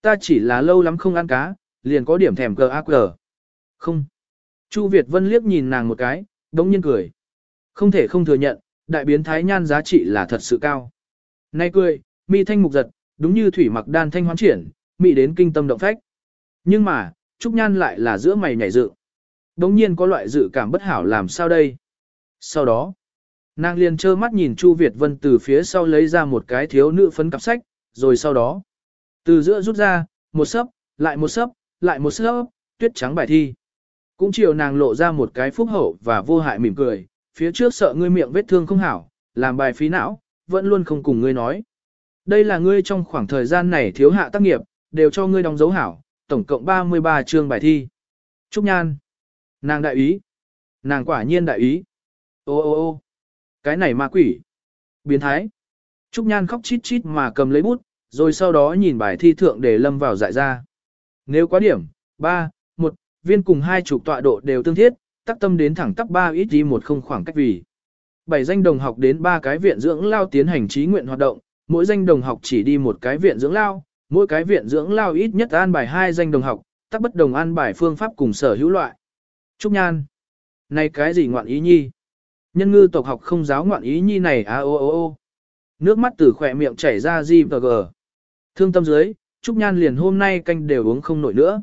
Ta chỉ là lâu lắm không ăn cá, liền có điểm thèm cờ ác cờ. Không. Chu Việt Vân liếc nhìn nàng một cái, đống nhiên cười. Không thể không thừa nhận, đại biến thái nhan giá trị là thật sự cao. Nay cười, mi thanh mục giật, đúng như thủy mặc đan thanh hoán triển, mị đến kinh tâm động phách. Nhưng mà, Trúc Nhan lại là giữa mày nhảy dự. Đống nhiên có loại dự cảm bất hảo làm sao đây. Sau đó, nàng liền trơ mắt nhìn Chu Việt Vân từ phía sau lấy ra một cái thiếu nữ phấn cặp sách, rồi sau đó, từ giữa rút ra, một sấp, lại một sấp, lại một sấp, tuyết trắng bài thi. Cũng chiều nàng lộ ra một cái phúc hậu và vô hại mỉm cười, phía trước sợ ngươi miệng vết thương không hảo, làm bài phí não, vẫn luôn không cùng ngươi nói. Đây là ngươi trong khoảng thời gian này thiếu hạ tác nghiệp, đều cho ngươi đóng dấu hảo, tổng cộng 33 chương bài thi. Trúc Nhan. Nàng đại ý. Nàng quả nhiên đại ý. Ô ô ô cái này ma quỷ. Biến thái. Trúc Nhan khóc chít chít mà cầm lấy bút, rồi sau đó nhìn bài thi thượng để lâm vào dại ra. Nếu quá điểm, 3, 1, viên cùng hai chục tọa độ đều tương thiết, tác tâm đến thẳng tắc 3 ít đi một không khoảng cách vì. Bảy danh đồng học đến ba cái viện dưỡng lao tiến hành trí nguyện hoạt động, mỗi danh đồng học chỉ đi một cái viện dưỡng lao, mỗi cái viện dưỡng lao ít nhất an bài hai danh đồng học, tắc bất đồng an bài phương pháp cùng sở hữu loại. Trúc Nhan. Này cái gì ngoạn ý nhi? Nhân ngư tộc học không giáo ngoạn ý nhi này à ô ô ô. Nước mắt từ khỏe miệng chảy ra gì và gờ. Thương tâm dưới, Trúc Nhan liền hôm nay canh đều uống không nổi nữa.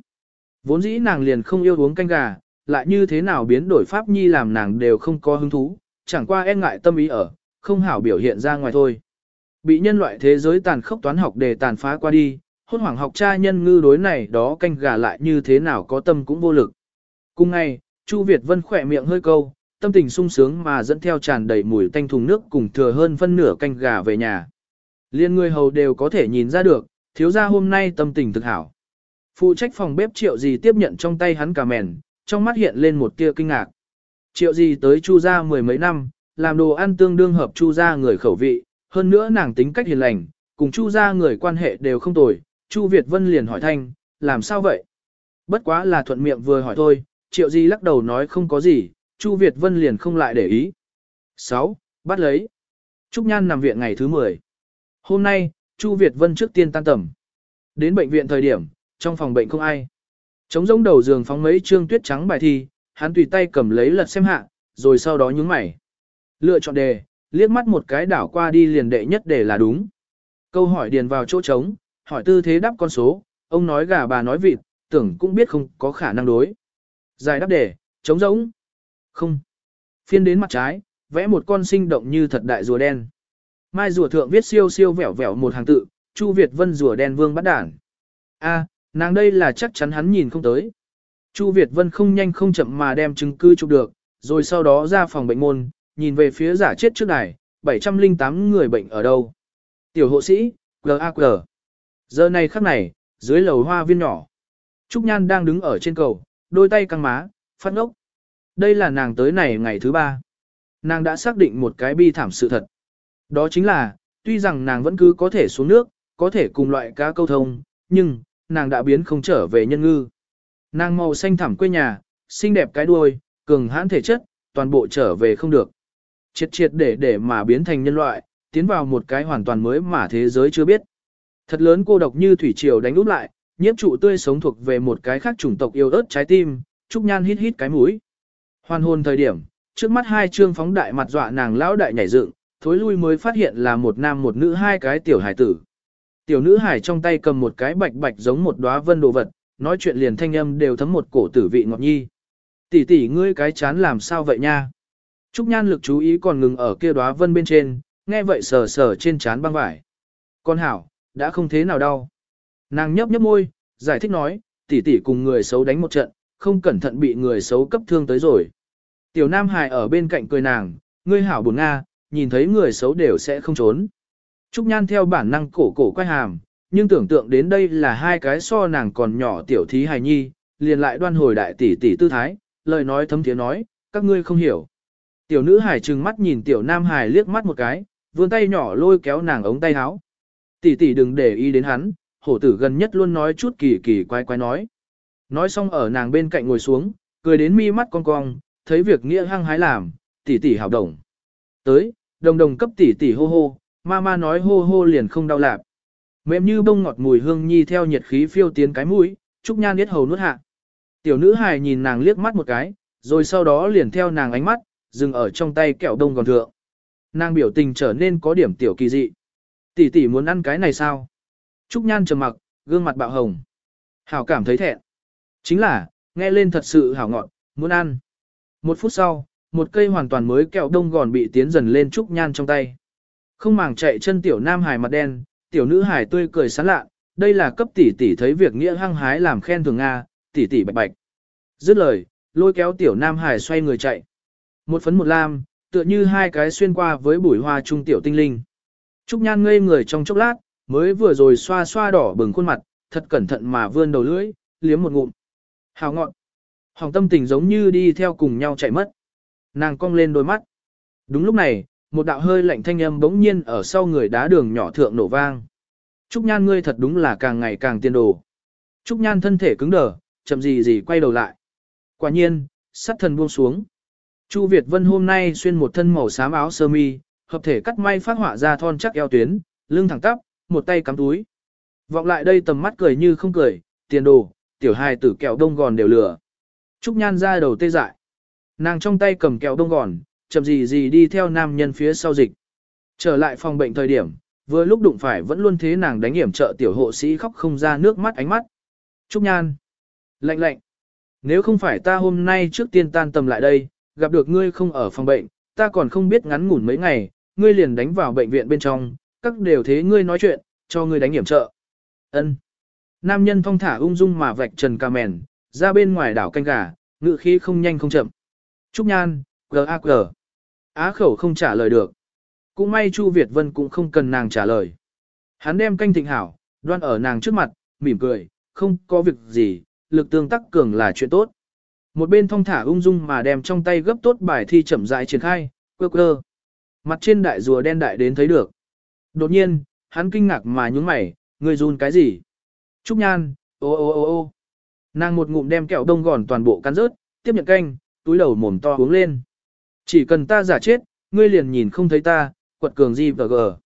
Vốn dĩ nàng liền không yêu uống canh gà, lại như thế nào biến đổi pháp nhi làm nàng đều không có hứng thú, chẳng qua e ngại tâm ý ở, không hảo biểu hiện ra ngoài thôi. Bị nhân loại thế giới tàn khốc toán học để tàn phá qua đi, hốt hoảng học cha nhân ngư đối này đó canh gà lại như thế nào có tâm cũng vô lực. Cùng ngày, Chu Việt Vân khỏe miệng hơi câu, tâm tình sung sướng mà dẫn theo tràn đầy mùi tanh thùng nước cùng thừa hơn phân nửa canh gà về nhà. Liên người hầu đều có thể nhìn ra được, thiếu gia hôm nay tâm tình thực hảo. Phụ trách phòng bếp triệu gì tiếp nhận trong tay hắn cả mèn, trong mắt hiện lên một tia kinh ngạc. Triệu gì tới chu gia mười mấy năm, làm đồ ăn tương đương hợp chu gia người khẩu vị, hơn nữa nàng tính cách hiền lành, cùng chu gia người quan hệ đều không tồi. Chu Việt Vân liền hỏi thanh, làm sao vậy? Bất quá là thuận miệng vừa hỏi thôi, triệu di lắc đầu nói không có gì, Chu Việt Vân liền không lại để ý. 6. Bắt lấy. Trúc Nhan nằm viện ngày thứ 10. Hôm nay, Chu Việt Vân trước tiên tan tầm. Đến bệnh viện thời điểm, trong phòng bệnh không ai. Trống rỗng đầu giường phóng mấy trương tuyết trắng bài thi, hắn tùy tay cầm lấy lật xem hạ, rồi sau đó nhướng mày. Lựa chọn đề, liếc mắt một cái đảo qua đi liền đệ nhất để là đúng. Câu hỏi điền vào chỗ trống, hỏi tư thế đáp con số, ông nói gà bà nói vịt, tưởng cũng biết không có khả năng đối. Giải đáp đề, trống rỗng. Không. Phiên đến mặt trái, vẽ một con sinh động như thật đại rùa đen. Mai rùa thượng viết siêu siêu vẻo vẻo một hàng tự, Chu Việt Vân rùa đen vương bắt đản. A, nàng đây là chắc chắn hắn nhìn không tới. Chu Việt Vân không nhanh không chậm mà đem chứng cứ chụp được, rồi sau đó ra phòng bệnh môn, nhìn về phía giả chết trước này, 708 người bệnh ở đâu. Tiểu hộ sĩ, G.A.Q. Giờ này khắc này, dưới lầu hoa viên nhỏ. Trúc Nhan đang đứng ở trên cầu, đôi tay căng má, phát ngốc. Đây là nàng tới này ngày thứ ba. Nàng đã xác định một cái bi thảm sự thật. Đó chính là, tuy rằng nàng vẫn cứ có thể xuống nước, có thể cùng loại cá câu thông, nhưng, nàng đã biến không trở về nhân ngư. Nàng màu xanh thẳm quê nhà, xinh đẹp cái đuôi, cường hãn thể chất, toàn bộ trở về không được. Triệt triệt để để mà biến thành nhân loại, tiến vào một cái hoàn toàn mới mà thế giới chưa biết. Thật lớn cô độc như thủy triều đánh úp lại, nhiếp trụ tươi sống thuộc về một cái khác chủng tộc yêu ớt trái tim, Trúc Nhan hít hít cái mũi. Hoàn hồn thời điểm, trước mắt hai trương phóng đại mặt dọa nàng lão đại nhảy dựng, thối lui mới phát hiện là một nam một nữ hai cái tiểu hải tử. Tiểu nữ hải trong tay cầm một cái bạch bạch giống một đóa vân đồ vật, nói chuyện liền thanh âm đều thấm một cổ tử vị ngọt nhi. Tỷ tỷ ngươi cái chán làm sao vậy nha? Trúc Nhan lực chú ý còn ngừng ở kia đóa vân bên trên, nghe vậy sờ sờ trên chán băng vải. Con hảo, đã không thế nào đau. Nàng nhấp nhấp môi, giải thích nói, tỷ tỷ cùng người xấu đánh một trận, không cẩn thận bị người xấu cấp thương tới rồi. Tiểu Nam Hải ở bên cạnh cười nàng, ngươi hảo buồn Nga, nhìn thấy người xấu đều sẽ không trốn. Trúc Nhan theo bản năng cổ cổ quay hàm, nhưng tưởng tượng đến đây là hai cái so nàng còn nhỏ tiểu thí hài nhi, liền lại đoan hồi đại tỷ tỷ tư thái, lời nói thấm tiếng nói, các ngươi không hiểu. Tiểu nữ hải trừng mắt nhìn tiểu nam hải liếc mắt một cái, vươn tay nhỏ lôi kéo nàng ống tay áo. Tỷ tỷ đừng để ý đến hắn, hổ tử gần nhất luôn nói chút kỳ kỳ quái quái nói. Nói xong ở nàng bên cạnh ngồi xuống, cười đến mi mắt cong cong, thấy việc nghĩa hăng hái làm, tỷ tỷ hào đồng. Tới, đồng đồng cấp tỷ tỷ hô hô, ma ma nói hô hô liền không đau lạp. Mềm như bông ngọt mùi hương nhi theo nhiệt khí phiêu tiến cái mũi, Trúc Nhan niết hầu nuốt hạ. Tiểu nữ hài nhìn nàng liếc mắt một cái, rồi sau đó liền theo nàng ánh mắt, dừng ở trong tay kẹo đông còn thượng. Nàng biểu tình trở nên có điểm tiểu kỳ dị. Tỷ tỷ muốn ăn cái này sao? Trúc Nhan trầm mặc, gương mặt bạo hồng. Hảo cảm thấy thẹn. Chính là, nghe lên thật sự hảo ngọt, muốn ăn. Một phút sau, một cây hoàn toàn mới kẹo đông gòn bị tiến dần lên Trúc Nhan trong tay. Không màng chạy chân tiểu nam hải mặt đen, tiểu nữ hải tươi cười sán lạ, đây là cấp tỷ tỷ thấy việc nghĩa hăng hái làm khen thường Nga, tỷ tỷ bạch bạch. Dứt lời, lôi kéo tiểu nam hải xoay người chạy. Một phấn một lam, tựa như hai cái xuyên qua với bụi hoa trung tiểu tinh linh. Trúc Nhan ngây người trong chốc lát, mới vừa rồi xoa xoa đỏ bừng khuôn mặt, thật cẩn thận mà vươn đầu lưỡi, liếm một ngụm. Hào ngọn. Hồng tâm tình giống như đi theo cùng nhau chạy mất. Nàng cong lên đôi mắt. Đúng lúc này, một đạo hơi lạnh thanh âm bỗng nhiên ở sau người đá đường nhỏ thượng nổ vang. Trúc Nhan ngươi thật đúng là càng ngày càng tiên đồ. Trúc Nhan thân thể cứng đờ, chậm gì gì quay đầu lại. Quả nhiên, sắt thần buông xuống. Chu Việt Vân hôm nay xuyên một thân màu xám áo sơ mi, hợp thể cắt may phát họa ra thon chắc eo tuyến, lưng thẳng tắp, một tay cắm túi. Vọng lại đây tầm mắt cười như không cười, tiền đồ, tiểu hài tử kẹo đông gòn đều lửa. Trúc Nhan ra đầu tê dại. Nàng trong tay cầm kẹo đông gòn, chậm gì gì đi theo nam nhân phía sau dịch. Trở lại phòng bệnh thời điểm, vừa lúc đụng phải vẫn luôn thế nàng đánh hiểm trợ tiểu hộ sĩ khóc không ra nước mắt ánh mắt. Trúc Nhan. Lạnh lạnh. Nếu không phải ta hôm nay trước tiên tan tầm lại đây, gặp được ngươi không ở phòng bệnh, ta còn không biết ngắn ngủn mấy ngày, ngươi liền đánh vào bệnh viện bên trong, các đều thế ngươi nói chuyện, cho ngươi đánh hiểm trợ. Ân. Nam nhân thong thả ung dung mà vạch trần cà mèn, ra bên ngoài đảo canh gà, ngự khí không nhanh không chậm. Trúc Nhan, G.A.G. Á khẩu không trả lời được. Cũng may Chu Việt Vân cũng không cần nàng trả lời. Hắn đem canh thịnh hảo, đoan ở nàng trước mặt, mỉm cười, không có việc gì, lực tương tác cường là chuyện tốt. Một bên thong thả ung dung mà đem trong tay gấp tốt bài thi chậm rãi triển khai, quơ quơ. Mặt trên đại rùa đen đại đến thấy được. Đột nhiên, hắn kinh ngạc mà nhúng mày, người run cái gì? Trúc Nhan, ô ô ô ô. Nàng một ngụm đem kẹo đông gòn toàn bộ cắn rớt, tiếp nhận canh, túi đầu mồm to uống lên. Chỉ cần ta giả chết, ngươi liền nhìn không thấy ta, quật cường gì và gờ.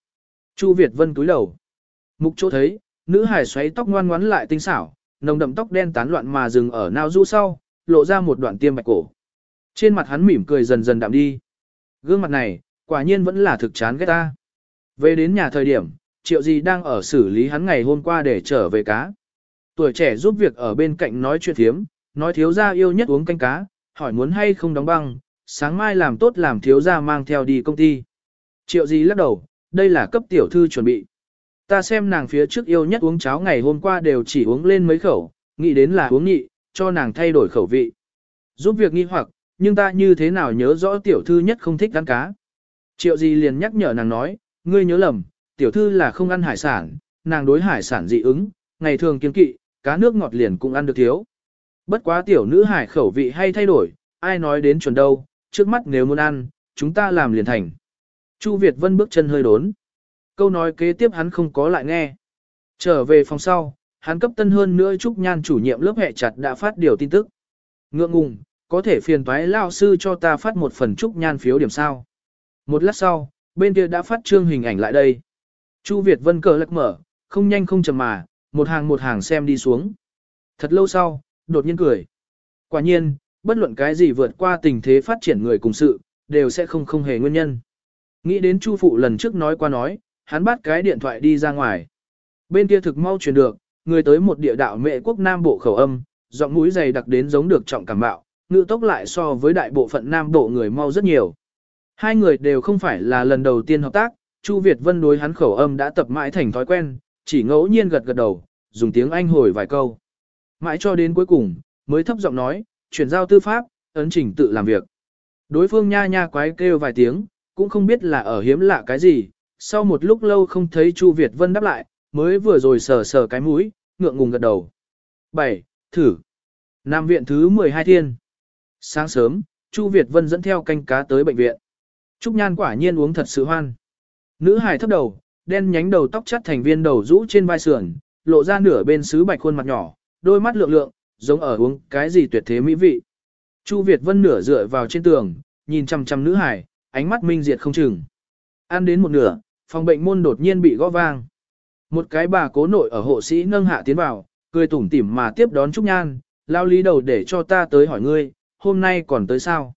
Chu Việt Vân túi đầu. Mục chỗ thấy, nữ hải xoáy tóc ngoan ngoắn lại tinh xảo, nồng đậm tóc đen tán loạn mà dừng ở nao du sau, lộ ra một đoạn tiêm bạch cổ. Trên mặt hắn mỉm cười dần dần đạm đi. Gương mặt này, quả nhiên vẫn là thực chán ghét ta. Về đến nhà thời điểm, triệu gì đang ở xử lý hắn ngày hôm qua để trở về cá. Tuổi trẻ giúp việc ở bên cạnh nói chuyện thiếm, nói thiếu gia yêu nhất uống canh cá, hỏi muốn hay không đóng băng, sáng mai làm tốt làm thiếu gia mang theo đi công ty. Triệu gì lắc đầu, đây là cấp tiểu thư chuẩn bị. Ta xem nàng phía trước yêu nhất uống cháo ngày hôm qua đều chỉ uống lên mấy khẩu, nghĩ đến là uống nhị, cho nàng thay đổi khẩu vị. Giúp việc nghi hoặc, nhưng ta như thế nào nhớ rõ tiểu thư nhất không thích ăn cá. Triệu gì liền nhắc nhở nàng nói, ngươi nhớ lầm, tiểu thư là không ăn hải sản, nàng đối hải sản dị ứng, ngày thường kiên kỵ, cá nước ngọt liền cũng ăn được thiếu. Bất quá tiểu nữ hải khẩu vị hay thay đổi, ai nói đến chuẩn đâu, trước mắt nếu muốn ăn, chúng ta làm liền thành. Chu Việt Vân bước chân hơi đốn. Câu nói kế tiếp hắn không có lại nghe. Trở về phòng sau, hắn cấp tân hơn nữa Trúc Nhan chủ nhiệm lớp hệ chặt đã phát điều tin tức. Ngượng ngùng, có thể phiền thoái lao sư cho ta phát một phần Trúc Nhan phiếu điểm sao. Một lát sau, bên kia đã phát trương hình ảnh lại đây. Chu Việt Vân cờ lật mở, không nhanh không chậm mà, một hàng một hàng xem đi xuống. Thật lâu sau, đột nhiên cười. Quả nhiên, bất luận cái gì vượt qua tình thế phát triển người cùng sự, đều sẽ không không hề nguyên nhân. Nghĩ đến Chu phụ lần trước nói qua nói, hắn bắt cái điện thoại đi ra ngoài. Bên kia thực mau truyền được, người tới một địa đạo mệ quốc Nam Bộ khẩu âm, giọng mũi dày đặc đến giống được trọng cảm bạo, ngữ tốc lại so với đại bộ phận Nam Bộ người mau rất nhiều. Hai người đều không phải là lần đầu tiên hợp tác, Chu Việt Vân đối hắn khẩu âm đã tập mãi thành thói quen, chỉ ngẫu nhiên gật gật đầu, dùng tiếng Anh hồi vài câu. Mãi cho đến cuối cùng, mới thấp giọng nói, chuyển giao tư pháp, ấn chỉnh tự làm việc. Đối phương nha nha quái kêu vài tiếng, cũng không biết là ở hiếm lạ cái gì, sau một lúc lâu không thấy Chu Việt Vân đáp lại, mới vừa rồi sờ sờ cái mũi, ngượng ngùng gật đầu. 7. Thử. Nam viện thứ 12 thiên. Sáng sớm, Chu Việt Vân dẫn theo canh cá tới bệnh viện. Trúc Nhan quả nhiên uống thật sự hoan. Nữ hài thấp đầu, đen nhánh đầu tóc chắt thành viên đầu rũ trên vai sườn, lộ ra nửa bên sứ bạch khuôn mặt nhỏ, đôi mắt lượng lượng, giống ở uống cái gì tuyệt thế mỹ vị. Chu Việt Vân nửa dựa vào trên tường, nhìn chăm chăm nữ hài, ánh mắt minh diệt không chừng. Ăn đến một nửa, phòng bệnh môn đột nhiên bị gõ vang. Một cái bà cố nội ở hộ sĩ nâng hạ tiến vào, cười tủm tỉm mà tiếp đón Trúc Nhan, lao lý đầu để cho ta tới hỏi ngươi, hôm nay còn tới sao?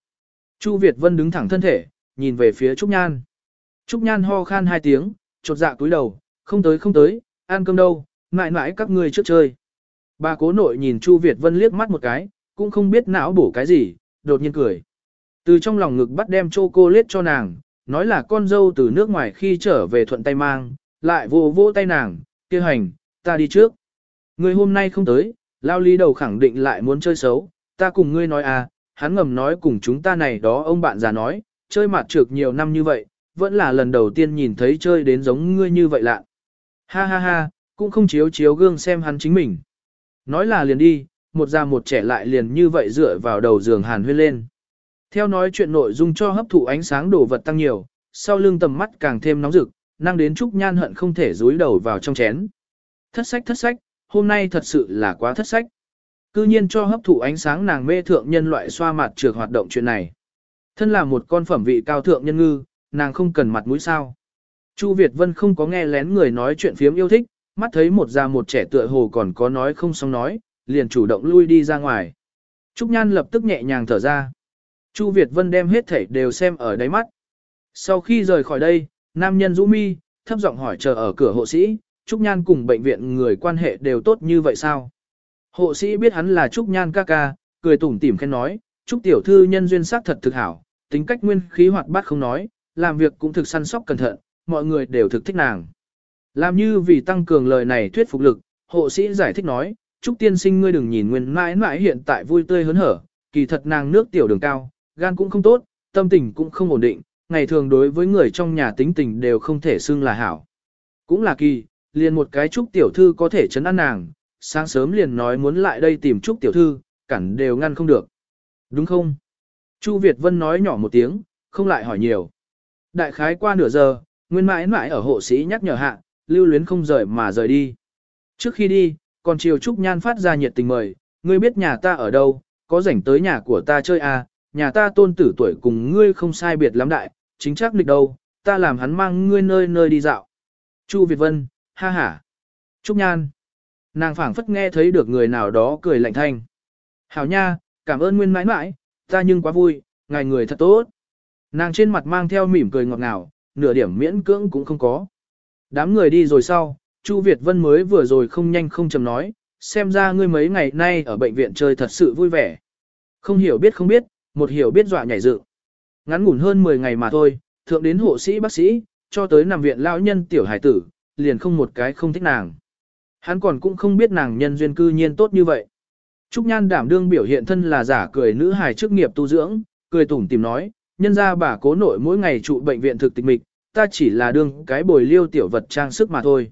Chu Việt Vân đứng thẳng thân thể, nhìn về phía Trúc Nhan. Trúc Nhan ho khan hai tiếng, chột dạ cúi đầu, không tới không tới, ăn cơm đâu, mãi mãi các ngươi trước chơi. Bà cố nội nhìn Chu Việt Vân liếc mắt một cái, cũng không biết não bổ cái gì, đột nhiên cười. Từ trong lòng ngực bắt đem chô cô lết cho nàng, nói là con dâu từ nước ngoài khi trở về thuận tay mang, lại vô vô tay nàng, kia hành, ta đi trước. Người hôm nay không tới, lao lý đầu khẳng định lại muốn chơi xấu, ta cùng ngươi nói à, hắn ngầm nói cùng chúng ta này đó ông bạn già nói, chơi mặt trược nhiều năm như vậy, vẫn là lần đầu tiên nhìn thấy chơi đến giống ngươi như vậy lạ. Ha ha ha, cũng không chiếu chiếu gương xem hắn chính mình. Nói là liền đi, một già một trẻ lại liền như vậy dựa vào đầu giường hàn huyên lên. Theo nói chuyện nội dung cho hấp thụ ánh sáng đồ vật tăng nhiều, sau lưng tầm mắt càng thêm nóng rực, năng đến Trúc Nhan hận không thể dúi đầu vào trong chén. Thất sách thất sách, hôm nay thật sự là quá thất sách. Cư nhiên cho hấp thụ ánh sáng nàng mê thượng nhân loại xoa mặt trược hoạt động chuyện này. Thân là một con phẩm vị cao thượng nhân ngư, nàng không cần mặt mũi sao. Chu Việt Vân không có nghe lén người nói chuyện phiếm yêu thích, mắt thấy một già một trẻ tựa hồ còn có nói không xong nói, liền chủ động lui đi ra ngoài. Trúc Nhan lập tức nhẹ nhàng thở ra. Chu Việt Vân đem hết thảy đều xem ở đáy mắt. Sau khi rời khỏi đây, nam nhân rũ mi, thấp giọng hỏi chờ ở cửa hộ sĩ, Trúc Nhan cùng bệnh viện người quan hệ đều tốt như vậy sao? Hộ sĩ biết hắn là Trúc Nhan ca ca, cười tủm tỉm khen nói, Trúc tiểu thư nhân duyên sắc thật thực hảo, tính cách nguyên khí hoạt bát không nói, làm việc cũng thực săn sóc cẩn thận, mọi người đều thực thích nàng. Làm như vì tăng cường lời này thuyết phục lực, hộ sĩ giải thích nói, Trúc tiên sinh ngươi đừng nhìn nguyên mãi mãi hiện tại vui tươi hớn hở, kỳ thật nàng nước tiểu đường cao, gan cũng không tốt, tâm tình cũng không ổn định, ngày thường đối với người trong nhà tính tình đều không thể xưng là hảo. Cũng là kỳ, liền một cái Trúc tiểu thư có thể chấn an nàng, sáng sớm liền nói muốn lại đây tìm Trúc tiểu thư, cản đều ngăn không được. Đúng không? Chu Việt Vân nói nhỏ một tiếng, không lại hỏi nhiều. Đại khái qua nửa giờ, nguyên mãi mãi ở hộ sĩ nhắc nhở hạ, lưu luyến không rời mà rời đi. Trước khi đi, còn chiều Trúc Nhan phát ra nhiệt tình mời, ngươi biết nhà ta ở đâu, có rảnh tới nhà của ta chơi à, nhà ta tôn tử tuổi cùng ngươi không sai biệt lắm đại, chính chắc lịch đâu, ta làm hắn mang ngươi nơi nơi đi dạo. Chu Việt Vân, ha ha. Trúc Nhan. Nàng phảng phất nghe thấy được người nào đó cười lạnh thanh. Hảo nha, cảm ơn nguyên mãi mãi, ta nhưng quá vui, ngài người thật tốt. Nàng trên mặt mang theo mỉm cười ngọt ngào, nửa điểm miễn cưỡng cũng không có. Đám người đi rồi sau, Chu Việt Vân mới vừa rồi không nhanh không chậm nói, xem ra ngươi mấy ngày nay ở bệnh viện chơi thật sự vui vẻ. Không hiểu biết không biết, một hiểu biết dọa nhảy dựng. Ngắn ngủn hơn 10 ngày mà thôi, thượng đến hộ sĩ bác sĩ, cho tới nằm viện lão nhân tiểu hải tử, liền không một cái không thích nàng. Hắn còn cũng không biết nàng nhân duyên cư nhiên tốt như vậy. Trúc Nhan đảm đương biểu hiện thân là giả cười nữ hài chức nghiệp tu dưỡng, cười tủm tìm nói, nhân ra bà cố nội mỗi ngày trụ bệnh viện thực tịch mịch, ta chỉ là đương cái bồi liêu tiểu vật trang sức mà thôi.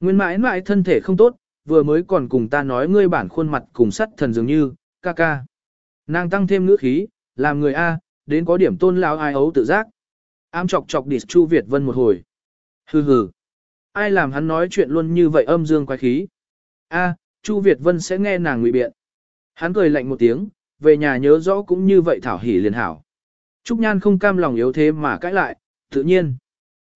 Nguyên mãi mãi thân thể không tốt, vừa mới còn cùng ta nói ngươi bản khuôn mặt cùng sắt thần dường như, ca ca. Nàng tăng thêm ngữ khí, làm người A, đến có điểm tôn lao ai ấu tự giác. Ám chọc chọc địch Chu Việt Vân một hồi. Hừ hừ. Ai làm hắn nói chuyện luôn như vậy âm dương quái khí. A, Chu Việt Vân sẽ nghe nàng ngụy biện. Hắn cười lạnh một tiếng, về nhà nhớ rõ cũng như vậy thảo hỉ liền hảo. Trúc Nhan không cam lòng yếu thế mà cãi lại, tự nhiên.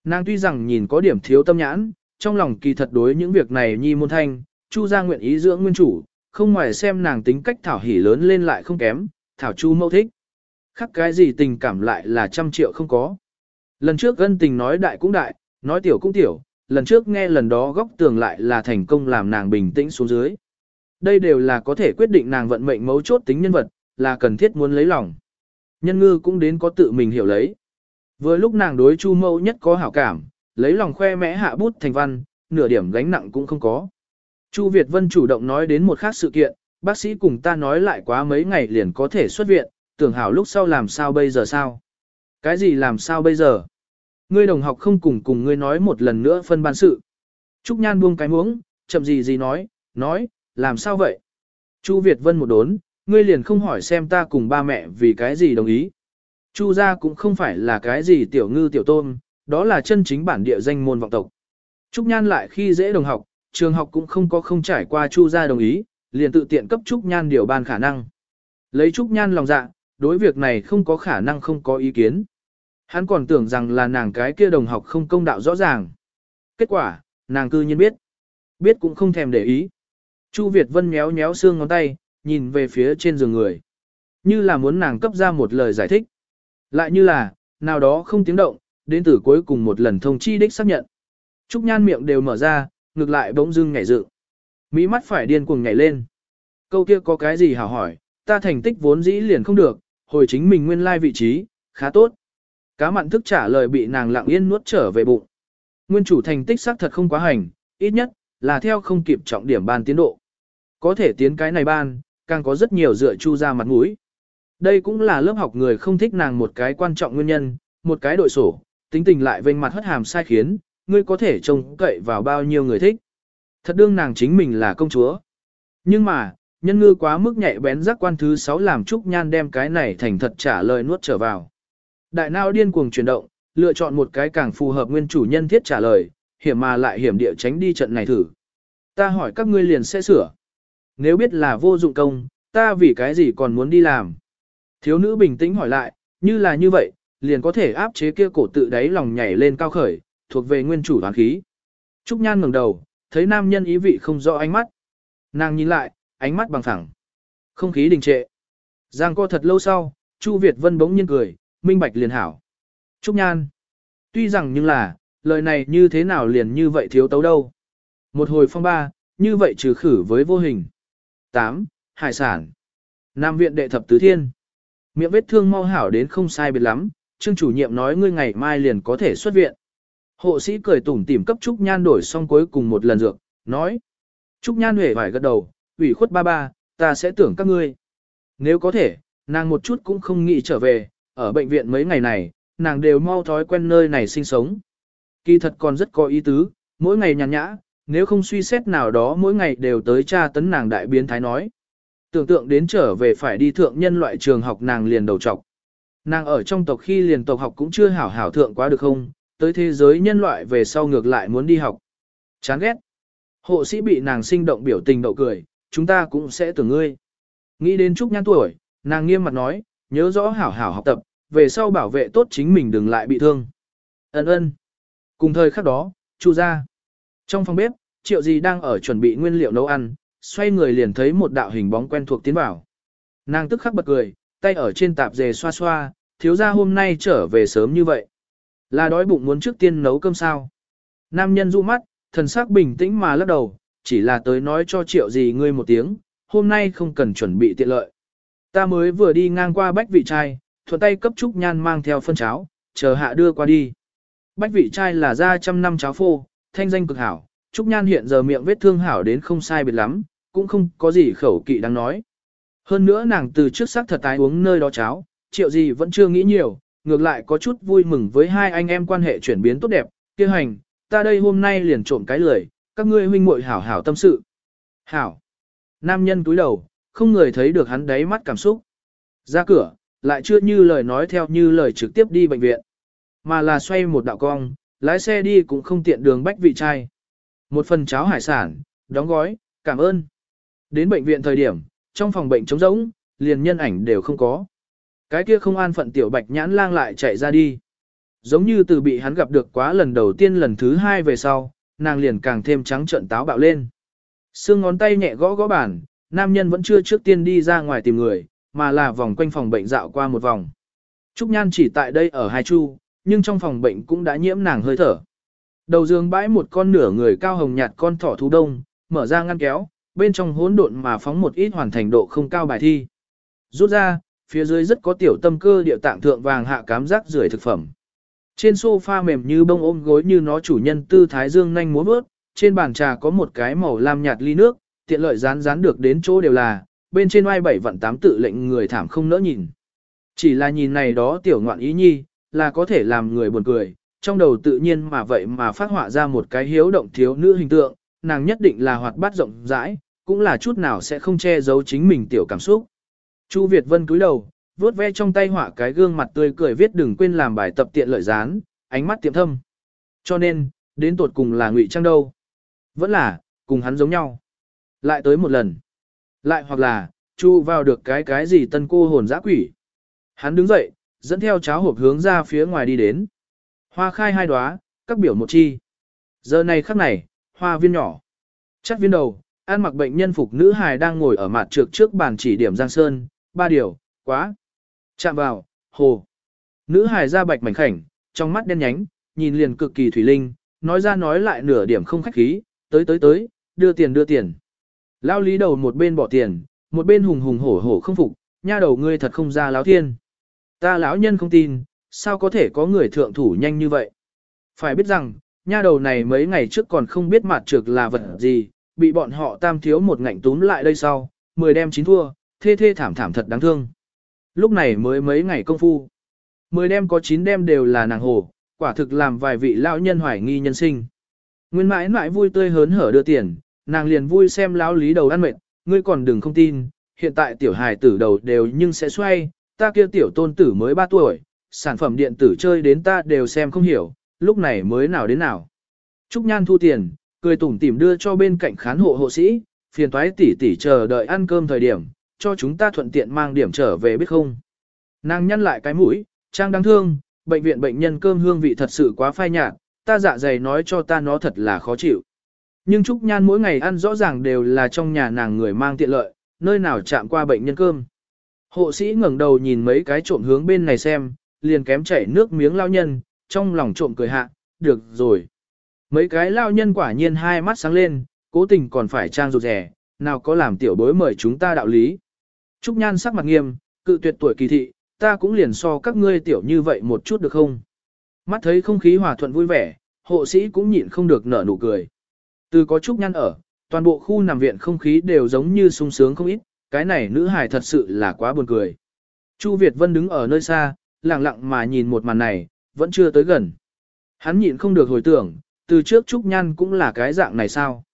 Nàng tuy rằng nhìn có điểm thiếu tâm nhãn, trong lòng kỳ thật đối những việc này nhi môn thanh, Chu gia nguyện ý dưỡng nguyên chủ, không ngoài xem nàng tính cách thảo hỉ lớn lên lại không kém, thảo Chu mâu thích khác cái gì tình cảm lại là trăm triệu không có. Lần trước gân tình nói đại cũng đại, nói tiểu cũng tiểu, lần trước nghe lần đó góc tường lại là thành công làm nàng bình tĩnh xuống dưới. Đây đều là có thể quyết định nàng vận mệnh mấu chốt tính nhân vật, là cần thiết muốn lấy lòng. Nhân ngư cũng đến có tự mình hiểu lấy. Vừa lúc nàng đối chu mẫu nhất có hảo cảm, lấy lòng khoe mẽ hạ bút thành văn, nửa điểm gánh nặng cũng không có. Chu Việt Vân chủ động nói đến một khác sự kiện, bác sĩ cùng ta nói lại quá mấy ngày liền có thể xuất viện, tưởng hảo lúc sau làm sao bây giờ sao? Cái gì làm sao bây giờ? Ngươi đồng học không cùng cùng ngươi nói một lần nữa phân ban sự. Trúc Nhan buông cái muỗng, chậm gì gì nói, nói, làm sao vậy? Chu Việt Vân một đốn, ngươi liền không hỏi xem ta cùng ba mẹ vì cái gì đồng ý. Chu gia cũng không phải là cái gì tiểu ngư tiểu tôm, đó là chân chính bản địa danh môn vọng tộc. Trúc Nhan lại khi dễ đồng học, trường học cũng không có không trải qua Chu gia đồng ý, liền tự tiện cấp Trúc Nhan điều ban khả năng. Lấy Trúc Nhan lòng dạ, đối việc này không có khả năng không có ý kiến. Hắn còn tưởng rằng là nàng cái kia đồng học không công đạo rõ ràng. Kết quả, nàng cư nhiên biết. Biết cũng không thèm để ý. Chu Việt Vân méo méo xương ngón tay, nhìn về phía trên giường người. Như là muốn nàng cấp ra một lời giải thích. Lại như là, nào đó không tiếng động, đến từ cuối cùng một lần thông chi đích xác nhận. Trúc Nhan miệng đều mở ra, ngược lại bỗng dưng nhảy dựng. Mỹ mắt phải điên cuồng nhảy lên. Câu kia có cái gì hảo hỏi, ta thành tích vốn dĩ liền không được, hồi chính mình nguyên lai vị trí, khá tốt. Cá mặn thức trả lời bị nàng lặng yên nuốt trở về bụng. Nguyên chủ thành tích xác thật không quá hành, ít nhất, là theo không kịp trọng điểm ban tiến độ. Có thể tiến cái này ban, càng có rất nhiều dựa chu ra mặt mũi. Đây cũng là lớp học người không thích nàng một cái quan trọng nguyên nhân, một cái đội sổ, tính tình lại vênh mặt hất hàm sai khiến, ngươi có thể trông cậy vào bao nhiêu người thích. Thật đương nàng chính mình là công chúa. Nhưng mà, nhân ngư quá mức nhạy bén giác quan thứ 6 làm Trúc Nhan đem cái này thành thật trả lời nuốt trở vào. Đại não điên cuồng chuyển động, lựa chọn một cái càng phù hợp nguyên chủ nhân thiết trả lời, hiểm mà lại hiểm địa tránh đi trận này thử. Ta hỏi các ngươi liền sẽ sửa. Nếu biết là vô dụng công, ta vì cái gì còn muốn đi làm? Thiếu nữ bình tĩnh hỏi lại, như là như vậy, liền có thể áp chế kia cổ tự đáy lòng nhảy lên cao khởi, thuộc về nguyên chủ hoàn khí. Trúc Nhan ngẩng đầu, thấy nam nhân ý vị không rõ ánh mắt. Nàng nhìn lại, ánh mắt bằng thẳng. Không khí đình trệ. Giang co thật lâu sau, Chu Việt Vân bỗng nhiên cười, minh bạch liền hảo. Trúc Nhan. Tuy rằng nhưng là, lời này như thế nào liền như vậy thiếu tấu đâu. Một hồi phong ba, như vậy trừ khử với vô hình. 8. Hải sản. Nam viện đệ thập tứ thiên. Miệng vết thương mau hảo đến không sai biệt lắm, trương chủ nhiệm nói ngươi ngày mai liền có thể xuất viện. Hộ sĩ cười tủm tỉm cấp Trúc Nhan đổi xong cuối cùng một lần dược, nói. Trúc Nhan huệ vải gật đầu, ủy khuất ba ba, ta sẽ tưởng các ngươi. Nếu có thể, nàng một chút cũng không nghĩ trở về, ở bệnh viện mấy ngày này, nàng đều mau thói quen nơi này sinh sống. Kỳ thật còn rất có ý tứ, mỗi ngày nhàn nhã, nếu không suy xét nào đó mỗi ngày đều tới tra tấn nàng đại biến thái nói. Tưởng tượng đến trở về phải đi thượng nhân loại trường học nàng liền đầu trọc. Nàng ở trong tộc khi liền tộc học cũng chưa hảo hảo thượng quá được không, tới thế giới nhân loại về sau ngược lại muốn đi học. Chán ghét. Hộ sĩ bị nàng sinh động biểu tình đậu cười, chúng ta cũng sẽ tưởng ngươi. Nghĩ đến Trúc Nhan tuổi, nàng nghiêm mặt nói, nhớ rõ hảo hảo học tập, về sau bảo vệ tốt chính mình đừng lại bị thương. Ấn ơn. Cùng thời khắc đó, Chu ra. Trong phòng bếp, triệu gì đang ở chuẩn bị nguyên liệu nấu ăn, xoay người liền thấy một đạo hình bóng quen thuộc tiến vào. Nàng tức khắc bật cười, tay ở trên tạp dề xoa xoa, thiếu ra hôm nay trở về sớm như vậy. Là đói bụng muốn trước tiên nấu cơm sao. Nam nhân du mắt, thần sắc bình tĩnh mà lắc đầu, chỉ là tới nói cho triệu gì ngươi một tiếng, hôm nay không cần chuẩn bị tiện lợi. Ta mới vừa đi ngang qua bách vị trai, thuận tay cấp trúc nhan mang theo phân cháo, chờ hạ đưa qua đi. Bách vị trai là ra trăm năm cháo phô, thanh danh cực hảo, trúc nhan hiện giờ miệng vết thương hảo đến không sai biệt lắm, cũng không có gì khẩu kỵ đáng nói. Hơn nữa nàng từ trước sắc thật tái uống nơi đó cháo, triệu gì vẫn chưa nghĩ nhiều, ngược lại có chút vui mừng với hai anh em quan hệ chuyển biến tốt đẹp, kia hành, ta đây hôm nay liền trộm cái lười, các ngươi huynh muội hảo hảo tâm sự. Hảo. Nam nhân túi đầu, không người thấy được hắn đáy mắt cảm xúc. Ra cửa, lại chưa như lời nói theo như lời trực tiếp đi bệnh viện. Mà là xoay một đạo cong, lái xe đi cũng không tiện đường bách vị trai. Một phần cháo hải sản, đóng gói, cảm ơn. Đến bệnh viện thời điểm, trong phòng bệnh trống rỗng, liền nhân ảnh đều không có. Cái kia không an phận tiểu bạch nhãn lang lại chạy ra đi. Giống như từ bị hắn gặp được quá lần đầu tiên lần thứ hai về sau, nàng liền càng thêm trắng trợn táo bạo lên. Xương ngón tay nhẹ gõ gõ bàn, nam nhân vẫn chưa trước tiên đi ra ngoài tìm người, mà là vòng quanh phòng bệnh dạo qua một vòng. Trúc Nhan chỉ tại đây ở hai chu, nhưng trong phòng bệnh cũng đã nhiễm nàng hơi thở. Đầu giường bãi một con nửa người cao hồng nhạt con thỏ thú đông, mở ra ngăn kéo, bên trong hỗn độn mà phóng một ít hoàn thành độ không cao bài thi. Rút ra, phía dưới rất có tiểu tâm cơ địa tạng thượng vàng hạ cám rác rưởi thực phẩm. Trên sofa mềm như bông ôm gối như nó chủ nhân tư thái dương nhanh múa bước, trên bàn trà có một cái màu lam nhạt ly nước, tiện lợi rán rán được đến chỗ đều là, bên trên oai bảy vận tám tự lệnh người thảm không nỡ nhìn. Chỉ là nhìn này đó tiểu ngoạn ý nhi, là có thể làm người buồn cười, trong đầu tự nhiên mà vậy mà phát họa ra một cái hiếu động thiếu nữ hình tượng, nàng nhất định là hoạt bát rộng rãi, cũng là chút nào sẽ không che giấu chính mình tiểu cảm xúc. Chu Việt Vân cúi đầu, vuốt ve trong tay họa cái gương mặt tươi cười viết đừng quên làm bài tập tiện lợi dán, ánh mắt tiệm thâm. Cho nên, đến tột cùng là ngụy trang đâu. Vẫn là, cùng hắn giống nhau. Lại tới một lần. Lại hoặc là, chu vào được cái cái gì tân cô hồn dã quỷ. Hắn đứng dậy, dẫn theo cháo hộp hướng ra phía ngoài đi đến. Hoa khai hai đóa, các biểu một chi. Giờ này khắc này, hoa viên nhỏ. Chắc viên đầu, an mặc bệnh nhân phục nữ hài đang ngồi ở mặt trược trước bàn chỉ điểm Giang Sơn, ba điều, quá. Chạm vào, hồ. Nữ hài ra bạch mảnh khảnh, trong mắt đen nhánh, nhìn liền cực kỳ thủy linh, nói ra nói lại nửa điểm không khách khí, tới tới tới, đưa tiền đưa tiền. Lao lý đầu một bên bỏ tiền, một bên hùng hùng hổ hổ không phục, nha đầu ngươi thật không ra láo thiên. Ta lão nhân không tin, sao có thể có người thượng thủ nhanh như vậy. Phải biết rằng, nha đầu này mấy ngày trước còn không biết mặt trược là vật gì, bị bọn họ tam thiếu một ngạnh túm lại đây sau, mười đem chín thua, thê thê thảm thảm thật đáng thương. Lúc này mới mấy ngày công phu. Mười đêm có chín đêm đều là nàng hồ, quả thực làm vài vị lão nhân hoài nghi nhân sinh. Nguyên mãi mãi vui tươi hớn hở đưa tiền, nàng liền vui xem lão lý đầu ăn mệt, ngươi còn đừng không tin, hiện tại tiểu hài tử đầu đều nhưng sẽ xoay, ta kia tiểu tôn tử mới 3 tuổi, sản phẩm điện tử chơi đến ta đều xem không hiểu, lúc này mới nào đến nào. Trúc Nhan thu tiền, cười tủm tỉm đưa cho bên cạnh khán hộ hộ sĩ, phiền toái tỷ tỷ chờ đợi ăn cơm thời điểm, cho chúng ta thuận tiện mang điểm trở về biết không. Nàng nhăn lại cái mũi, trang đáng thương, bệnh viện bệnh nhân cơm hương vị thật sự quá phai nhạt, ta dạ dày nói cho ta nó thật là khó chịu. Nhưng Trúc Nhan mỗi ngày ăn rõ ràng đều là trong nhà nàng người mang tiện lợi, nơi nào chạm qua bệnh nhân cơm. Hộ sĩ ngẩng đầu nhìn mấy cái trộm hướng bên này xem, liền kém chảy nước miếng lao nhân, trong lòng trộm cười hạ, được rồi. Mấy cái lao nhân quả nhiên hai mắt sáng lên, cố tình còn phải trang rụt rẻ, nào có làm tiểu bối mời chúng ta đạo lý. Trúc Nhan sắc mặt nghiêm, cự tuyệt tuổi kỳ thị, ta cũng liền so các ngươi tiểu như vậy một chút được không? Mắt thấy không khí hòa thuận vui vẻ, hộ sĩ cũng nhịn không được nở nụ cười. Từ có Trúc Nhan ở, toàn bộ khu nằm viện không khí đều giống như sung sướng không ít, cái này nữ hài thật sự là quá buồn cười. Chu Việt Vân đứng ở nơi xa, lặng lặng mà nhìn một màn này, vẫn chưa tới gần. Hắn nhịn không được hồi tưởng, từ trước Trúc Nhan cũng là cái dạng này sao?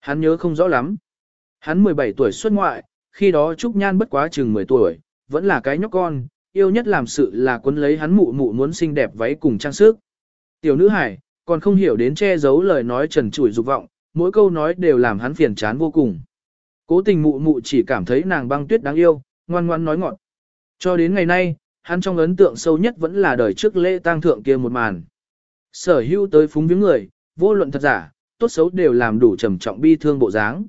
Hắn nhớ không rõ lắm. Hắn 17 tuổi xuất ngoại, khi đó Trúc Nhan bất quá chừng 10 tuổi, vẫn là cái nhóc con, yêu nhất làm sự là quấn lấy hắn mụ mụ muốn xinh đẹp váy cùng trang sức. Tiểu nữ hải, còn không hiểu đến che giấu lời nói trần trụi dục vọng, mỗi câu nói đều làm hắn phiền chán vô cùng. Cố tình mụ mụ chỉ cảm thấy nàng băng tuyết đáng yêu, ngoan ngoan nói ngọt. Cho đến ngày nay, hắn trong ấn tượng sâu nhất vẫn là đời trước lễ tang thượng kia một màn. Sở hữu tới phúng viếng người, vô luận thật giả, tốt xấu đều làm đủ trầm trọng bi thương bộ dáng.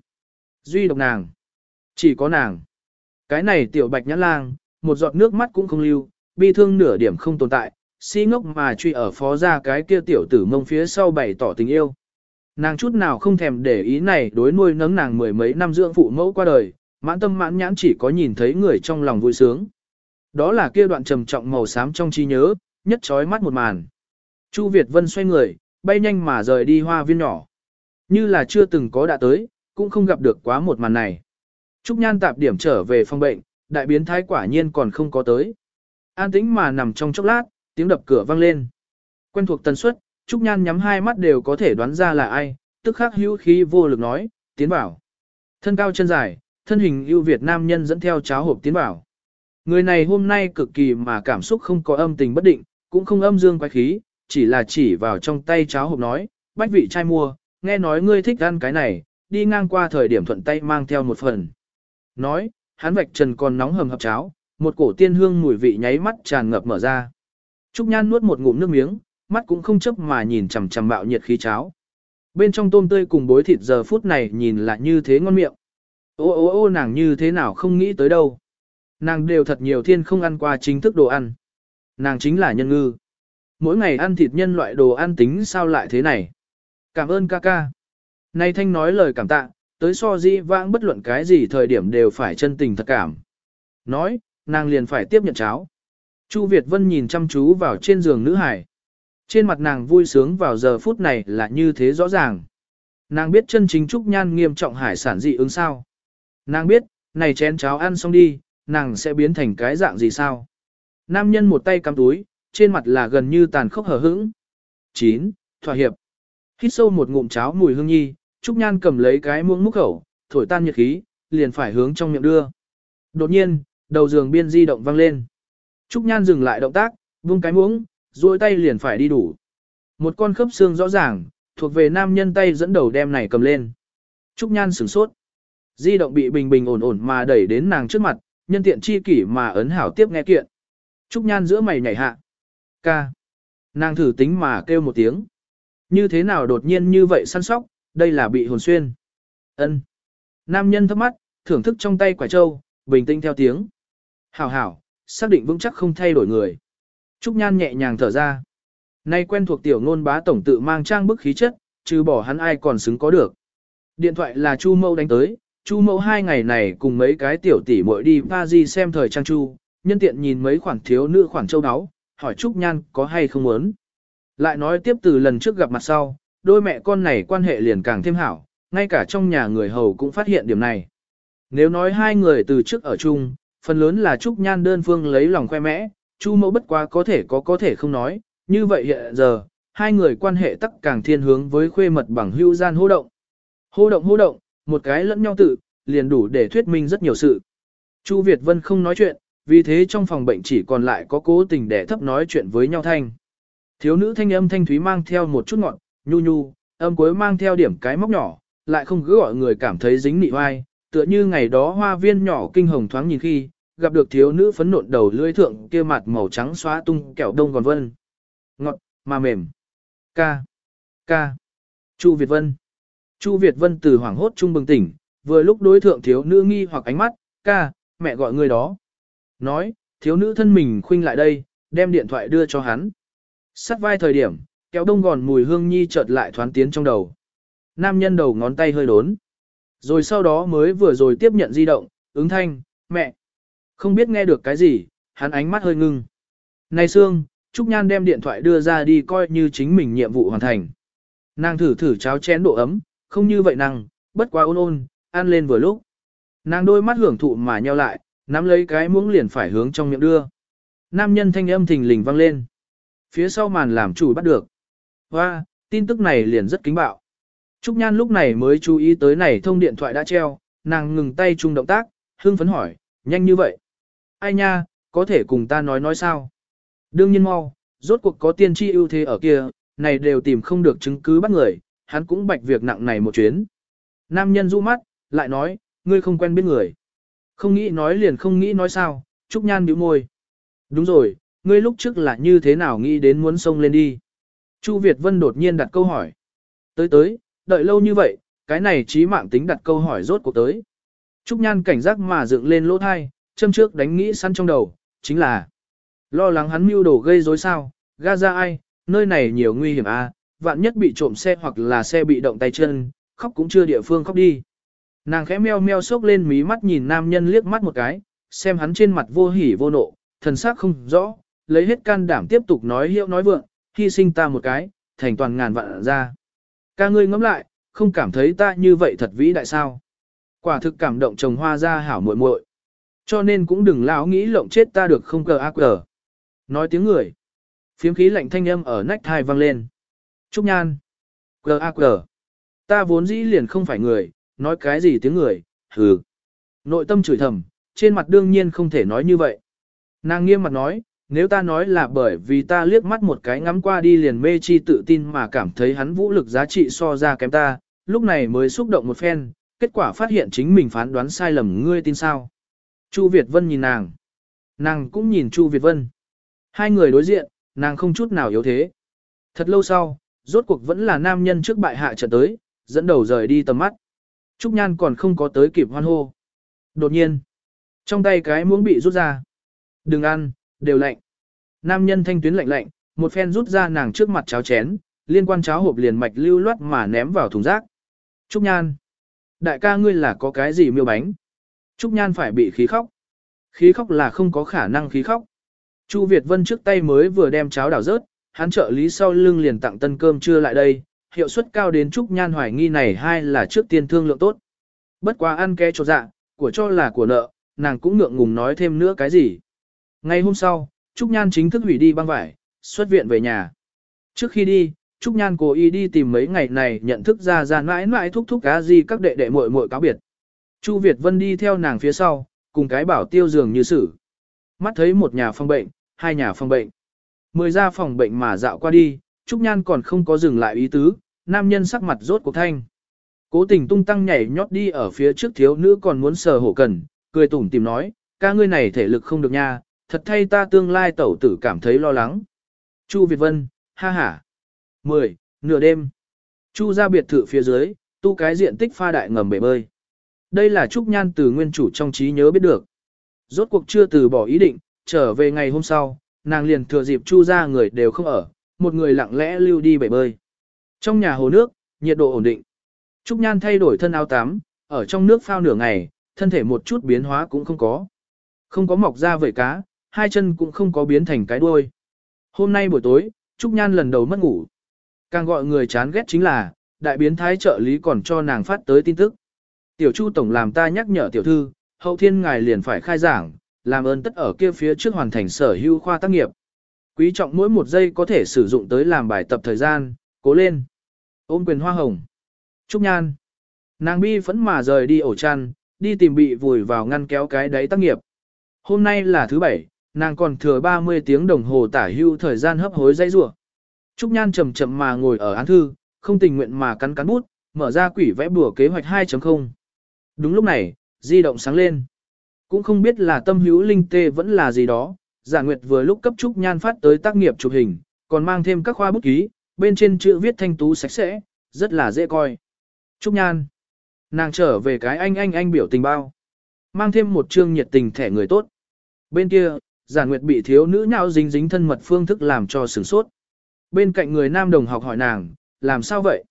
Duy độc nàng. Chỉ có nàng. Cái này tiểu bạch nhãn lang, một giọt nước mắt cũng không lưu, bi thương nửa điểm không tồn tại, si ngốc mà truy ở phó ra cái kia tiểu tử mông phía sau bày tỏ tình yêu. Nàng chút nào không thèm để ý này đối nuôi nấng nàng mười mấy năm dưỡng phụ mẫu qua đời, mãn tâm mãn nhãn chỉ có nhìn thấy người trong lòng vui sướng. Đó là kia đoạn trầm trọng màu xám trong trí nhớ, nhất trói mắt một màn. Chu Việt Vân xoay người, bay nhanh mà rời đi hoa viên nhỏ. Như là chưa từng có đã tới, cũng không gặp được quá một màn này. Trúc Nhan tạp điểm trở về phòng bệnh, đại biến thái quả nhiên còn không có tới. An tĩnh mà nằm trong chốc lát, tiếng đập cửa vang lên. Quen thuộc tần suất, Trúc Nhan nhắm hai mắt đều có thể đoán ra là ai, tức khắc hữu khí vô lực nói, tiến bảo. Thân cao chân dài, thân hình ưu Việt Nam nhân dẫn theo cháo hộp tiến bảo. Người này hôm nay cực kỳ mà cảm xúc không có âm tình bất định, cũng không âm dương quái khí, chỉ là chỉ vào trong tay cháo hộp nói, bách vị trai mua, nghe nói ngươi thích ăn cái này, đi ngang qua thời điểm thuận tay mang theo một phần. Nói, hắn vạch trần còn nóng hầm hập cháo, một cổ tiên hương mùi vị nháy mắt tràn ngập mở ra. Trúc Nhan nuốt một ngụm nước miếng, mắt cũng không chấp mà nhìn chằm chằm bạo nhiệt khí cháo. Bên trong tôm tươi cùng bối thịt giờ phút này nhìn lại như thế ngon miệng. Ô ô ô nàng như thế nào không nghĩ tới đâu. Nàng đều thật nhiều thiên không ăn qua chính thức đồ ăn. Nàng chính là nhân ngư. Mỗi ngày ăn thịt nhân loại đồ ăn tính sao lại thế này. Cảm ơn ca ca. Nay thanh nói lời cảm tạ, tới so di vãng bất luận cái gì thời điểm đều phải chân tình thật cảm. Nói, nàng liền phải tiếp nhận cháo. Chu Việt Vân nhìn chăm chú vào trên giường nữ hải. Trên mặt nàng vui sướng vào giờ phút này là như thế rõ ràng. Nàng biết chân chính Trúc Nhan nghiêm trọng hải sản dị ứng sao. Nàng biết, này chén cháo ăn xong đi, nàng sẽ biến thành cái dạng gì sao. Nam nhân một tay cắm túi, trên mặt là gần như tàn khốc hở hững. 9. Thỏa hiệp. Hít sâu một ngụm cháo mùi hương nhi, Trúc Nhan cầm lấy cái muỗng múc khẩu, thổi tan nhiệt khí, liền phải hướng trong miệng đưa. Đột nhiên, đầu giường biên di động vang lên. Trúc Nhan dừng lại động tác, vung cái muỗng, duỗi tay liền phải đi đủ. Một con khớp xương rõ ràng, thuộc về nam nhân tay dẫn đầu đem này cầm lên. Trúc Nhan sửng sốt. Di động bị bình bình ổn ổn mà đẩy đến nàng trước mặt, nhân tiện chi kỷ mà ấn hảo tiếp nghe kiện. Trúc Nhan giữa mày nhảy hạ. Ca. Nàng thử tính mà kêu một tiếng. Như thế nào đột nhiên như vậy săn sóc, đây là bị hồn xuyên. ân Nam nhân thấp mắt, thưởng thức trong tay quả trâu, bình tĩnh theo tiếng. Hảo hảo, xác định vững chắc không thay đổi người. Trúc Nhan nhẹ nhàng thở ra. Nay quen thuộc tiểu ngôn bá tổng tự mang trang bức khí chất, trừ bỏ hắn ai còn xứng có được. Điện thoại là Chu Mâu đánh tới, Chu Mâu hai ngày này cùng mấy cái tiểu tỷ muội đi Paris xem thời trang chu, nhân tiện nhìn mấy khoản thiếu nữ khoản châu áo, hỏi Trúc Nhan có hay không muốn. Lại nói tiếp từ lần trước gặp mặt sau, đôi mẹ con này quan hệ liền càng thêm hảo, ngay cả trong nhà người hầu cũng phát hiện điểm này. Nếu nói hai người từ trước ở chung, phần lớn là Trúc Nhan đơn phương lấy lòng khoe mẽ, Chu mẫu bất quá có thể có có thể không nói, như vậy hiện giờ, hai người quan hệ tắc càng thiên hướng với khuê mật bằng hữu gian hô động. Hô động hô động, một cái lẫn nhau tự, liền đủ để thuyết minh rất nhiều sự. Chu Việt Vân không nói chuyện, vì thế trong phòng bệnh chỉ còn lại có cố tình để thấp nói chuyện với nhau thanh. Thiếu nữ thanh âm thanh thúy mang theo một chút ngọn, nhu nhu, âm cuối mang theo điểm cái móc nhỏ, lại không cứ gọi người cảm thấy dính nị hoai, tựa như ngày đó hoa viên nhỏ kinh hồng thoáng nhìn khi, gặp được thiếu nữ phấn nộn đầu lưỡi thượng kia mặt màu trắng xóa tung kẹo đông còn vân. Ngọt, mà mềm. Ca. Ca. Chu Việt Vân. Chu Việt Vân từ hoảng hốt trung bừng tỉnh, vừa lúc đối thượng thiếu nữ nghi hoặc ánh mắt, ca, mẹ gọi người đó. Nói, thiếu nữ thân mình khuynh lại đây, đem điện thoại đưa cho hắn. Sắt vai thời điểm, kéo đông gòn mùi hương nhi chợt lại thoán tiến trong đầu. Nam nhân đầu ngón tay hơi đốn. Rồi sau đó mới vừa rồi tiếp nhận di động, ứng thanh, mẹ. Không biết nghe được cái gì, hắn ánh mắt hơi ngưng. Này Sương, Trúc Nhan đem điện thoại đưa ra đi coi như chính mình nhiệm vụ hoàn thành. Nàng thử thử cháo chén độ ấm, không như vậy nàng, bất quá ôn ôn, ăn lên vừa lúc. Nàng đôi mắt hưởng thụ mà nheo lại, nắm lấy cái muỗng liền phải hướng trong miệng đưa. Nam nhân thanh âm thình lình vang lên. Phía sau màn làm chủ bắt được. Hoa, tin tức này liền rất kính bạo. Trúc Nhan lúc này mới chú ý tới này thông điện thoại đã treo, nàng ngừng tay chung động tác, hương phấn hỏi, nhanh như vậy. Ai nha, có thể cùng ta nói nói sao? Đương nhiên mau, rốt cuộc có tiên tri ưu thế ở kia, này đều tìm không được chứng cứ bắt người, hắn cũng bạch việc nặng này một chuyến. Nam nhân du mắt, lại nói, ngươi không quen biết người. Không nghĩ nói liền không nghĩ nói sao, Trúc Nhan bĩu môi. Đúng rồi, ngươi lúc trước là như thế nào nghĩ đến muốn xông lên đi. Chu Việt Vân đột nhiên đặt câu hỏi. Tới tới, đợi lâu như vậy, cái này trí mạng tính đặt câu hỏi rốt cuộc tới. Trúc Nhan cảnh giác mà dựng lên lỗ thai, châm trước đánh nghĩ săn trong đầu, chính là lo lắng hắn mưu đồ gây rối sao, ga ra ai, nơi này nhiều nguy hiểm à, vạn nhất bị trộm xe hoặc là xe bị động tay chân, khóc cũng chưa địa phương khóc đi. Nàng khẽ meo meo sốc lên mí mắt nhìn nam nhân liếc mắt một cái, xem hắn trên mặt vô hỉ vô nộ, thần sắc không rõ, lấy hết can đảm tiếp tục nói hiệu nói vượng, hy sinh ta một cái, thành toàn ngàn vạn ra. Ca ngươi ngẫm lại, không cảm thấy ta như vậy thật vĩ đại sao. Quả thực cảm động trồng hoa ra hảo muội muội. Cho nên cũng đừng lão nghĩ lộng chết ta được không cờ ác cờ. Nói tiếng người. Phiếm khí lạnh thanh âm ở nách thai vang lên. Trúc nhan. Cờ ác cờ. Ta vốn dĩ liền không phải người, nói cái gì tiếng người, hừ. Nội tâm chửi thầm, trên mặt đương nhiên không thể nói như vậy. Nàng nghiêm mặt nói, nếu ta nói là bởi vì ta liếc mắt một cái ngắm qua đi liền mê chi tự tin mà cảm thấy hắn vũ lực giá trị so ra kém ta, lúc này mới xúc động một phen, kết quả phát hiện chính mình phán đoán sai lầm ngươi tin sao. Chu Việt Vân nhìn nàng. Nàng cũng nhìn Chu Việt Vân. Hai người đối diện, nàng không chút nào yếu thế. Thật lâu sau, rốt cuộc vẫn là nam nhân trước bại hạ trận tới, dẫn đầu rời đi tầm mắt. Trúc Nhan còn không có tới kịp hoan hô. Đột nhiên, trong tay cái muỗng bị rút ra. Đừng ăn, đều lạnh. Nam nhân thanh tuyến lạnh lạnh, một phen rút ra nàng trước mặt cháo chén, liên quan cháo hộp liền mạch lưu loát mà ném vào thùng rác. Trúc Nhan. Đại ca ngươi là có cái gì miêu bánh? Trúc Nhan phải bị khí khóc. Khí khóc là không có khả năng khí khóc. Chu Việt Vân trước tay mới vừa đem cháo đảo rớt, hắn trợ lý sau lưng liền tặng tân cơm trưa lại đây, hiệu suất cao đến Trúc Nhan hoài nghi này hai là trước tiên thương lượng tốt. Bất quá ăn ké cho dạ, của cho là của nợ, nàng cũng ngượng ngùng nói thêm nữa cái gì. Ngày hôm sau, Trúc Nhan chính thức hủy đi băng vải, xuất viện về nhà. Trước khi đi, Trúc Nhan cố ý đi tìm mấy ngày này nhận thức ra ra mãi mãi thúc thúc cá gì các đệ đệ muội muội cáo biệt. Chu Việt Vân đi theo nàng phía sau, cùng cái bảo tiêu giường như xử. Mắt thấy một nhà phòng bệnh, hai nhà phòng bệnh. Mười ra phòng bệnh mà dạo qua đi, Trúc Nhan còn không có dừng lại ý tứ, nam nhân sắc mặt rốt cuộc thanh. Cố tình tung tăng nhảy nhót đi ở phía trước thiếu nữ còn muốn sờ hổ cần, cười tủm tìm nói, ca ngươi này thể lực không được nha, thật thay ta tương lai tẩu tử cảm thấy lo lắng. Chu Việt Vân, ha ha. 10. Nửa đêm. Chu ra biệt thự phía dưới, tu cái diện tích pha đại ngầm bể bơi. Đây là Trúc Nhan từ nguyên chủ trong trí nhớ biết được. Rốt cuộc chưa từ bỏ ý định, trở về ngày hôm sau, nàng liền thừa dịp Chu ra người đều không ở, một người lặng lẽ lưu đi bể bơi. Trong nhà hồ nước, nhiệt độ ổn định. Trúc Nhan thay đổi thân áo tắm, ở trong nước phao nửa ngày, thân thể một chút biến hóa cũng không có. Không có mọc ra vẩy cá, hai chân cũng không có biến thành cái đuôi. Hôm nay buổi tối, Trúc Nhan lần đầu mất ngủ. Càng gọi người chán ghét chính là, đại biến thái trợ lý còn cho nàng phát tới tin tức. Tiểu Chu Tổng làm ta nhắc nhở tiểu thư, hậu thiên ngài liền phải khai giảng, làm ơn tất ở kia phía trước hoàn thành sở hữu khoa tác nghiệp. Quý trọng mỗi một giây có thể sử dụng tới làm bài tập thời gian, cố lên. Ôm quyền hoa hồng. Trúc Nhan. Nàng bi phẫn mà rời đi ổ chăn, đi tìm bị vùi vào ngăn kéo cái đáy tác nghiệp. Hôm nay là thứ bảy, nàng còn thừa 30 tiếng đồng hồ tả hưu thời gian hấp hối dây rủa. Trúc Nhan chậm chậm mà ngồi ở án thư, không tình nguyện mà cắn cắn bút, mở ra quỷ vẽ bùa kế hoạch 2.0. Đúng lúc này, di động sáng lên. Cũng không biết là tâm hữu linh tê vẫn là gì đó, giả nguyệt vừa lúc cấp Trúc Nhan phát tới tác nghiệp chụp hình, còn mang thêm các khoa bút ký, bên trên chữ viết thanh tú sạch sẽ, rất là dễ coi. Trúc Nhan. Nàng trở về cái anh anh anh biểu tình bao. Mang thêm một chương nhiệt tình thẻ người tốt. Bên kia, giả nguyệt bị thiếu nữ nhạo dính dính thân mật phương thức làm cho sửng sốt. Bên cạnh người nam đồng học hỏi nàng, làm sao vậy?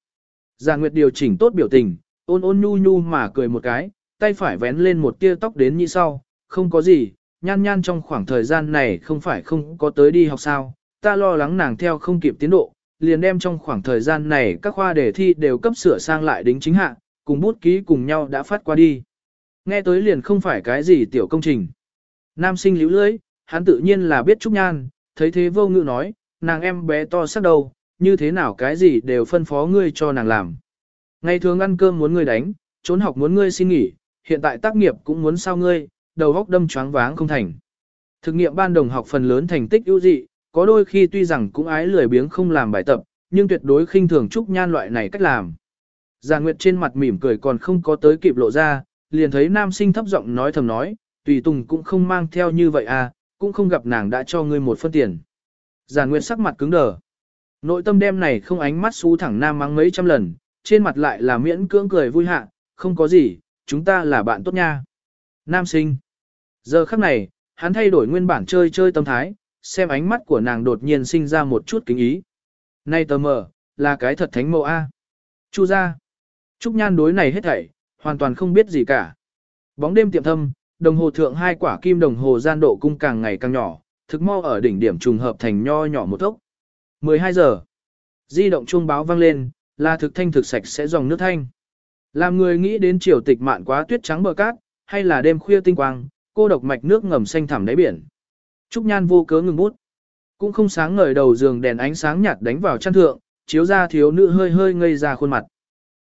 Giả nguyệt điều chỉnh tốt biểu tình, ôn ôn nhu nhu mà cười một cái, tay phải vén lên một tia tóc đến như sau, không có gì, nhan nhan trong khoảng thời gian này không phải không có tới đi học sao, ta lo lắng nàng theo không kịp tiến độ, liền đem trong khoảng thời gian này các khoa đề thi đều cấp sửa sang lại đính chính hạng, cùng bút ký cùng nhau đã phát qua đi. Nghe tới liền không phải cái gì tiểu công trình. Nam sinh liễu lưới, hắn tự nhiên là biết Trúc Nhan, thấy thế vô ngữ nói, nàng em bé to sắc đầu, như thế nào cái gì đều phân phó ngươi cho nàng làm. Ngày thường ăn cơm muốn ngươi đánh, trốn học muốn ngươi xin nghỉ, hiện tại tác nghiệp cũng muốn sao ngươi, đầu góc đâm choáng váng không thành. Thực nghiệm ban đồng học phần lớn thành tích ưu dị, có đôi khi tuy rằng cũng ái lười biếng không làm bài tập, nhưng tuyệt đối khinh thường Trúc Nhan loại này cách làm. Già Nguyệt trên mặt mỉm cười còn không có tới kịp lộ ra, liền thấy nam sinh thấp giọng nói thầm nói, tùy tùng cũng không mang theo như vậy à, cũng không gặp nàng đã cho ngươi một phân tiền. Già Nguyệt sắc mặt cứng đờ. Nội tâm đêm này không ánh mắt xú thẳng nam mắng mấy trăm lần, trên mặt lại là miễn cưỡng cười vui hạ, không có gì, chúng ta là bạn tốt nha. Nam sinh. Giờ khắc này, hắn thay đổi nguyên bản chơi chơi tâm thái, xem ánh mắt của nàng đột nhiên sinh ra một chút kính ý. nay tờ mờ, là cái thật thánh mẫu A. Chu ra. Trúc nhan đối này hết thảy, hoàn toàn không biết gì cả. Bóng đêm tiệm thâm, đồng hồ thượng hai quả kim đồng hồ gian độ cung càng ngày càng nhỏ, thực mau ở đỉnh điểm trùng hợp thành nho nhỏ một tốc. 12 giờ. Di động chuông báo vang lên, là thực thanh thực sạch sẽ dòng nước thanh. Làm người nghĩ đến chiều tịch mạn quá tuyết trắng bờ cát, hay là đêm khuya tinh quang, cô độc mạch nước ngầm xanh thẳm đáy biển. Trúc Nhan vô cớ ngừng bút. Cũng không sáng ngời đầu giường đèn ánh sáng nhạt đánh vào chăn thượng, chiếu ra thiếu nữ hơi hơi ngây ra khuôn mặt.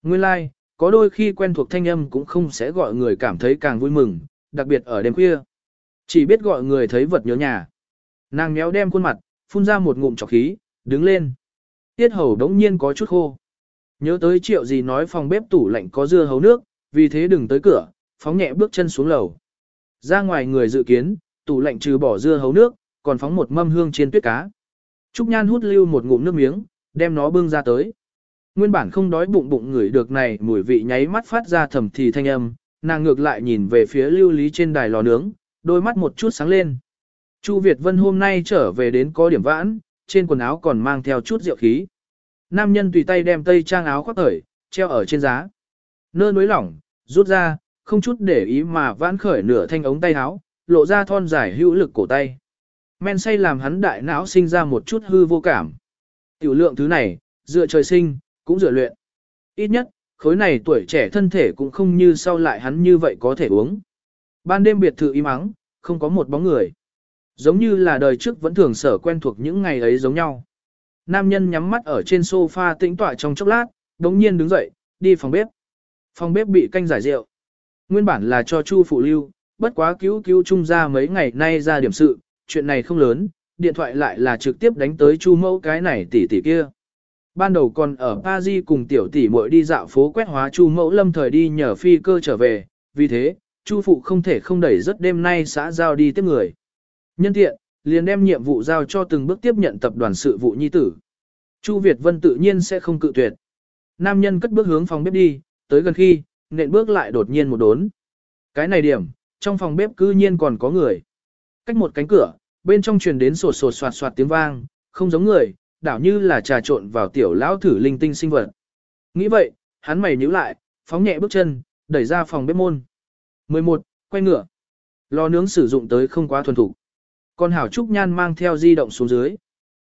Nguyên lai, like, có đôi khi quen thuộc thanh âm cũng không sẽ gọi người cảm thấy càng vui mừng, đặc biệt ở đêm khuya. Chỉ biết gọi người thấy vật nhớ nhà. Nàng méo đem khuôn mặt, phun ra một ngụm trọc khí, đứng lên. Tiết hầu đống nhiên có chút khô. Nhớ tới triệu gì nói phòng bếp tủ lạnh có dưa hấu nước, vì thế đừng tới cửa, phóng nhẹ bước chân xuống lầu. Ra ngoài người dự kiến, tủ lạnh trừ bỏ dưa hấu nước, còn phóng một mâm hương chiên tuyết cá. Trúc Nhan hút lưu một ngụm nước miếng, đem nó bưng ra tới. Nguyên bản không đói bụng bụng người được này mùi vị nháy mắt phát ra thầm thì thanh âm, nàng ngược lại nhìn về phía lưu lý trên đài lò nướng, đôi mắt một chút sáng lên. Chu Việt Vân hôm nay trở về đến có điểm vãn, trên quần áo còn mang theo chút rượu khí. Nam nhân tùy tay đem tây trang áo khoác khởi, treo ở trên giá. Nơ núi lỏng, rút ra, không chút để ý mà vãn khởi nửa thanh ống tay áo, lộ ra thon dài hữu lực cổ tay. Men say làm hắn đại não sinh ra một chút hư vô cảm. Tiểu lượng thứ này, dựa trời sinh, cũng dựa luyện. Ít nhất, khối này tuổi trẻ thân thể cũng không như sau lại hắn như vậy có thể uống. Ban đêm biệt thự im ắng, không có một bóng người. Giống như là đời trước vẫn thường sở quen thuộc những ngày ấy giống nhau. Nam nhân nhắm mắt ở trên sofa tĩnh tọa trong chốc lát, đống nhiên đứng dậy, đi phòng bếp. Phòng bếp bị canh giải rượu. Nguyên bản là cho Chu phụ lưu, bất quá cứu cứu trung ra mấy ngày nay ra điểm sự, chuyện này không lớn, điện thoại lại là trực tiếp đánh tới Chu mẫu cái này tỷ tỷ kia. Ban đầu còn ở Paris cùng tiểu tỷ muội đi dạo phố quét hóa Chu mẫu lâm thời đi nhờ phi cơ trở về, vì thế, Chu phụ không thể không đẩy rất đêm nay xã giao đi tiếp người. Nhân tiện, liền đem nhiệm vụ giao cho từng bước tiếp nhận tập đoàn sự vụ nhi tử. Chu Việt Vân tự nhiên sẽ không cự tuyệt. Nam nhân cất bước hướng phòng bếp đi, tới gần khi, nện bước lại đột nhiên một đốn. Cái này điểm, trong phòng bếp cư nhiên còn có người. Cách một cánh cửa, bên trong truyền đến sột sột soạt soạt tiếng vang, không giống người, đảo như là trà trộn vào tiểu lão thử linh tinh sinh vật. Nghĩ vậy, hắn mày nhíu lại, phóng nhẹ bước chân, đẩy ra phòng bếp môn. 11. Quay ngựa. Lò nướng sử dụng tới không quá thuần thủ. Còn Hảo Trúc Nhan mang theo di động xuống dưới.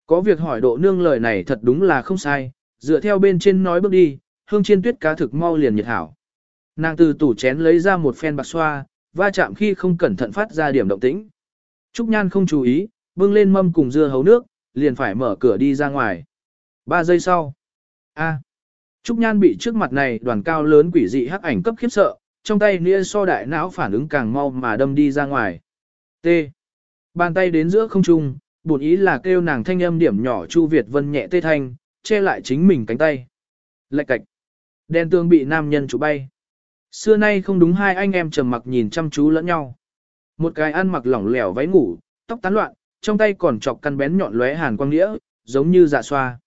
Có việc hỏi độ nương lời này thật đúng là không sai, dựa theo bên trên nói bước đi, hương chiên tuyết cá thực mau liền nhiệt hảo. Nàng từ tủ chén lấy ra một phen bạc xoa, va chạm khi không cẩn thận phát ra điểm động tĩnh. Trúc Nhan không chú ý, bưng lên mâm cùng dưa hấu nước, liền phải mở cửa đi ra ngoài. Ba giây sau. A. Trúc Nhan bị trước mặt này đoàn cao lớn quỷ dị hắc ảnh cấp khiếp sợ, trong tay nĩa so đại não phản ứng càng mau mà đâm đi ra ngoài. T. Bàn tay đến giữa không trung, bổn ý là kêu nàng thanh âm điểm nhỏ Chu Việt Vân nhẹ tê thanh, che lại chính mình cánh tay. Lạch cạch. đen tương bị nam nhân chủ bay. Xưa nay không đúng hai anh em trầm mặc nhìn chăm chú lẫn nhau. Một cái ăn mặc lỏng lẻo váy ngủ, tóc tán loạn, trong tay còn chọc căn bén nhọn lóe hàn quang nghĩa, giống như dạ xoa.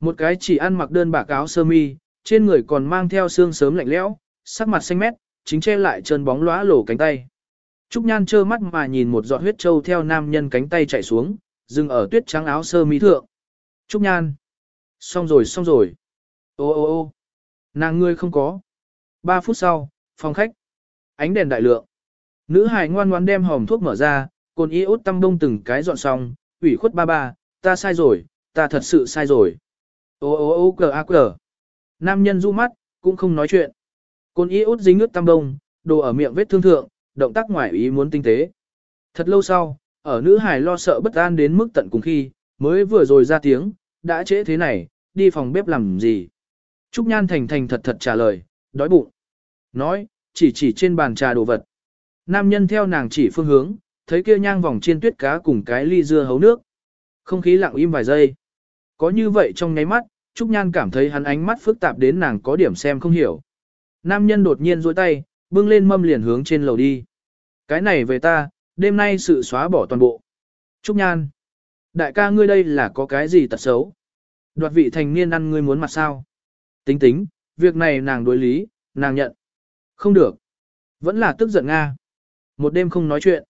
Một cái chỉ ăn mặc đơn bạc áo sơ mi, trên người còn mang theo xương sớm lạnh lẽo, sắc mặt xanh mét, chính che lại chân bóng lóa lổ cánh tay. Trúc Nhan trơ mắt mà nhìn một giọt huyết trâu theo nam nhân cánh tay chạy xuống, dừng ở tuyết trắng áo sơ mi thượng. Trúc Nhan. Xong rồi xong rồi. Ô ô ô nàng ngươi không có. Ba phút sau, phòng khách. Ánh đèn đại lượng. Nữ hài ngoan ngoan đem hòm thuốc mở ra, côn y út tăm đông từng cái dọn xong, ủy khuất ba ba, ta sai rồi, ta thật sự sai rồi. Ô ô ô cờ a cờ. Nam nhân du mắt, cũng không nói chuyện. côn y út dính ướt tăm đông, đồ ở miệng vết thương thượng, động tác ngoài ý muốn tinh tế. Thật lâu sau, ở nữ hài lo sợ bất an đến mức tận cùng khi, mới vừa rồi ra tiếng, đã trễ thế này, đi phòng bếp làm gì? Trúc Nhan thành thành thật thật trả lời, đói bụng. Nói, chỉ chỉ trên bàn trà đồ vật. Nam nhân theo nàng chỉ phương hướng, thấy kia nhang vòng trên tuyết cá cùng cái ly dưa hấu nước. Không khí lặng im vài giây. Có như vậy trong nháy mắt, Trúc Nhan cảm thấy hắn ánh mắt phức tạp đến nàng có điểm xem không hiểu. Nam nhân đột nhiên duỗi tay, bưng lên mâm liền hướng trên lầu đi. Cái này về ta, đêm nay sự xóa bỏ toàn bộ. Trúc Nhan. Đại ca ngươi đây là có cái gì tật xấu? Đoạt vị thành niên ăn ngươi muốn mặt sao? Tính tính, việc này nàng đối lý, nàng nhận. Không được. Vẫn là tức giận Nga. Một đêm không nói chuyện.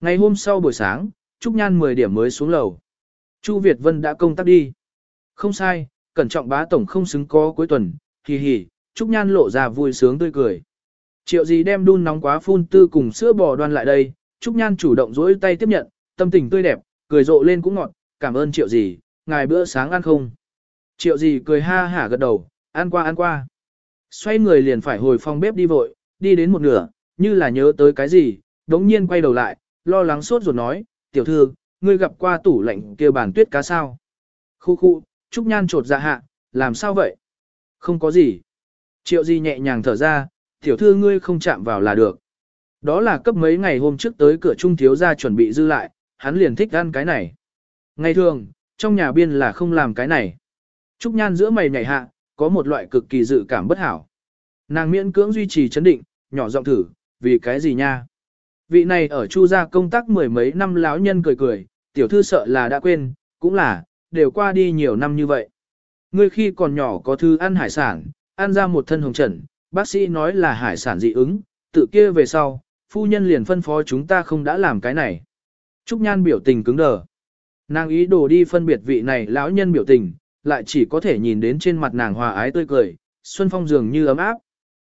Ngày hôm sau buổi sáng, Trúc Nhan 10 điểm mới xuống lầu. Chu Việt Vân đã công tác đi. Không sai, cẩn trọng bá tổng không xứng có cuối tuần, hì hì, Trúc Nhan lộ ra vui sướng tươi cười. Triệu gì đem đun nóng quá phun tư cùng sữa bò đoan lại đây, Trúc Nhan chủ động dỗi tay tiếp nhận, tâm tình tươi đẹp, cười rộ lên cũng ngọt, cảm ơn triệu gì, ngài bữa sáng ăn không. Triệu gì cười ha hả gật đầu, ăn qua ăn qua. Xoay người liền phải hồi phòng bếp đi vội, đi đến một nửa, như là nhớ tới cái gì, đống nhiên quay đầu lại, lo lắng sốt ruột nói, tiểu thư, ngươi gặp qua tủ lạnh kia bàn tuyết cá sao. Khu khu, Trúc Nhan trột dạ hạ, làm sao vậy? Không có gì. Triệu di nhẹ nhàng thở ra, tiểu thư ngươi không chạm vào là được. Đó là cấp mấy ngày hôm trước tới cửa trung thiếu ra chuẩn bị dư lại, hắn liền thích ăn cái này. Ngày thường, trong nhà biên là không làm cái này. Trúc Nhan giữa mày nhảy hạ, có một loại cực kỳ dự cảm bất hảo. Nàng miễn cưỡng duy trì chấn định, nhỏ giọng thử, vì cái gì nha? Vị này ở Chu gia công tác mười mấy năm lão nhân cười cười, tiểu thư sợ là đã quên, cũng là, đều qua đi nhiều năm như vậy. Ngươi khi còn nhỏ có thư ăn hải sản, ăn ra một thân hồng trần, bác sĩ nói là hải sản dị ứng, tự kia về sau, phu nhân liền phân phó chúng ta không đã làm cái này. Trúc Nhan biểu tình cứng đờ. Nàng ý đồ đi phân biệt vị này lão nhân biểu tình, lại chỉ có thể nhìn đến trên mặt nàng hòa ái tươi cười, xuân phong dường như ấm áp.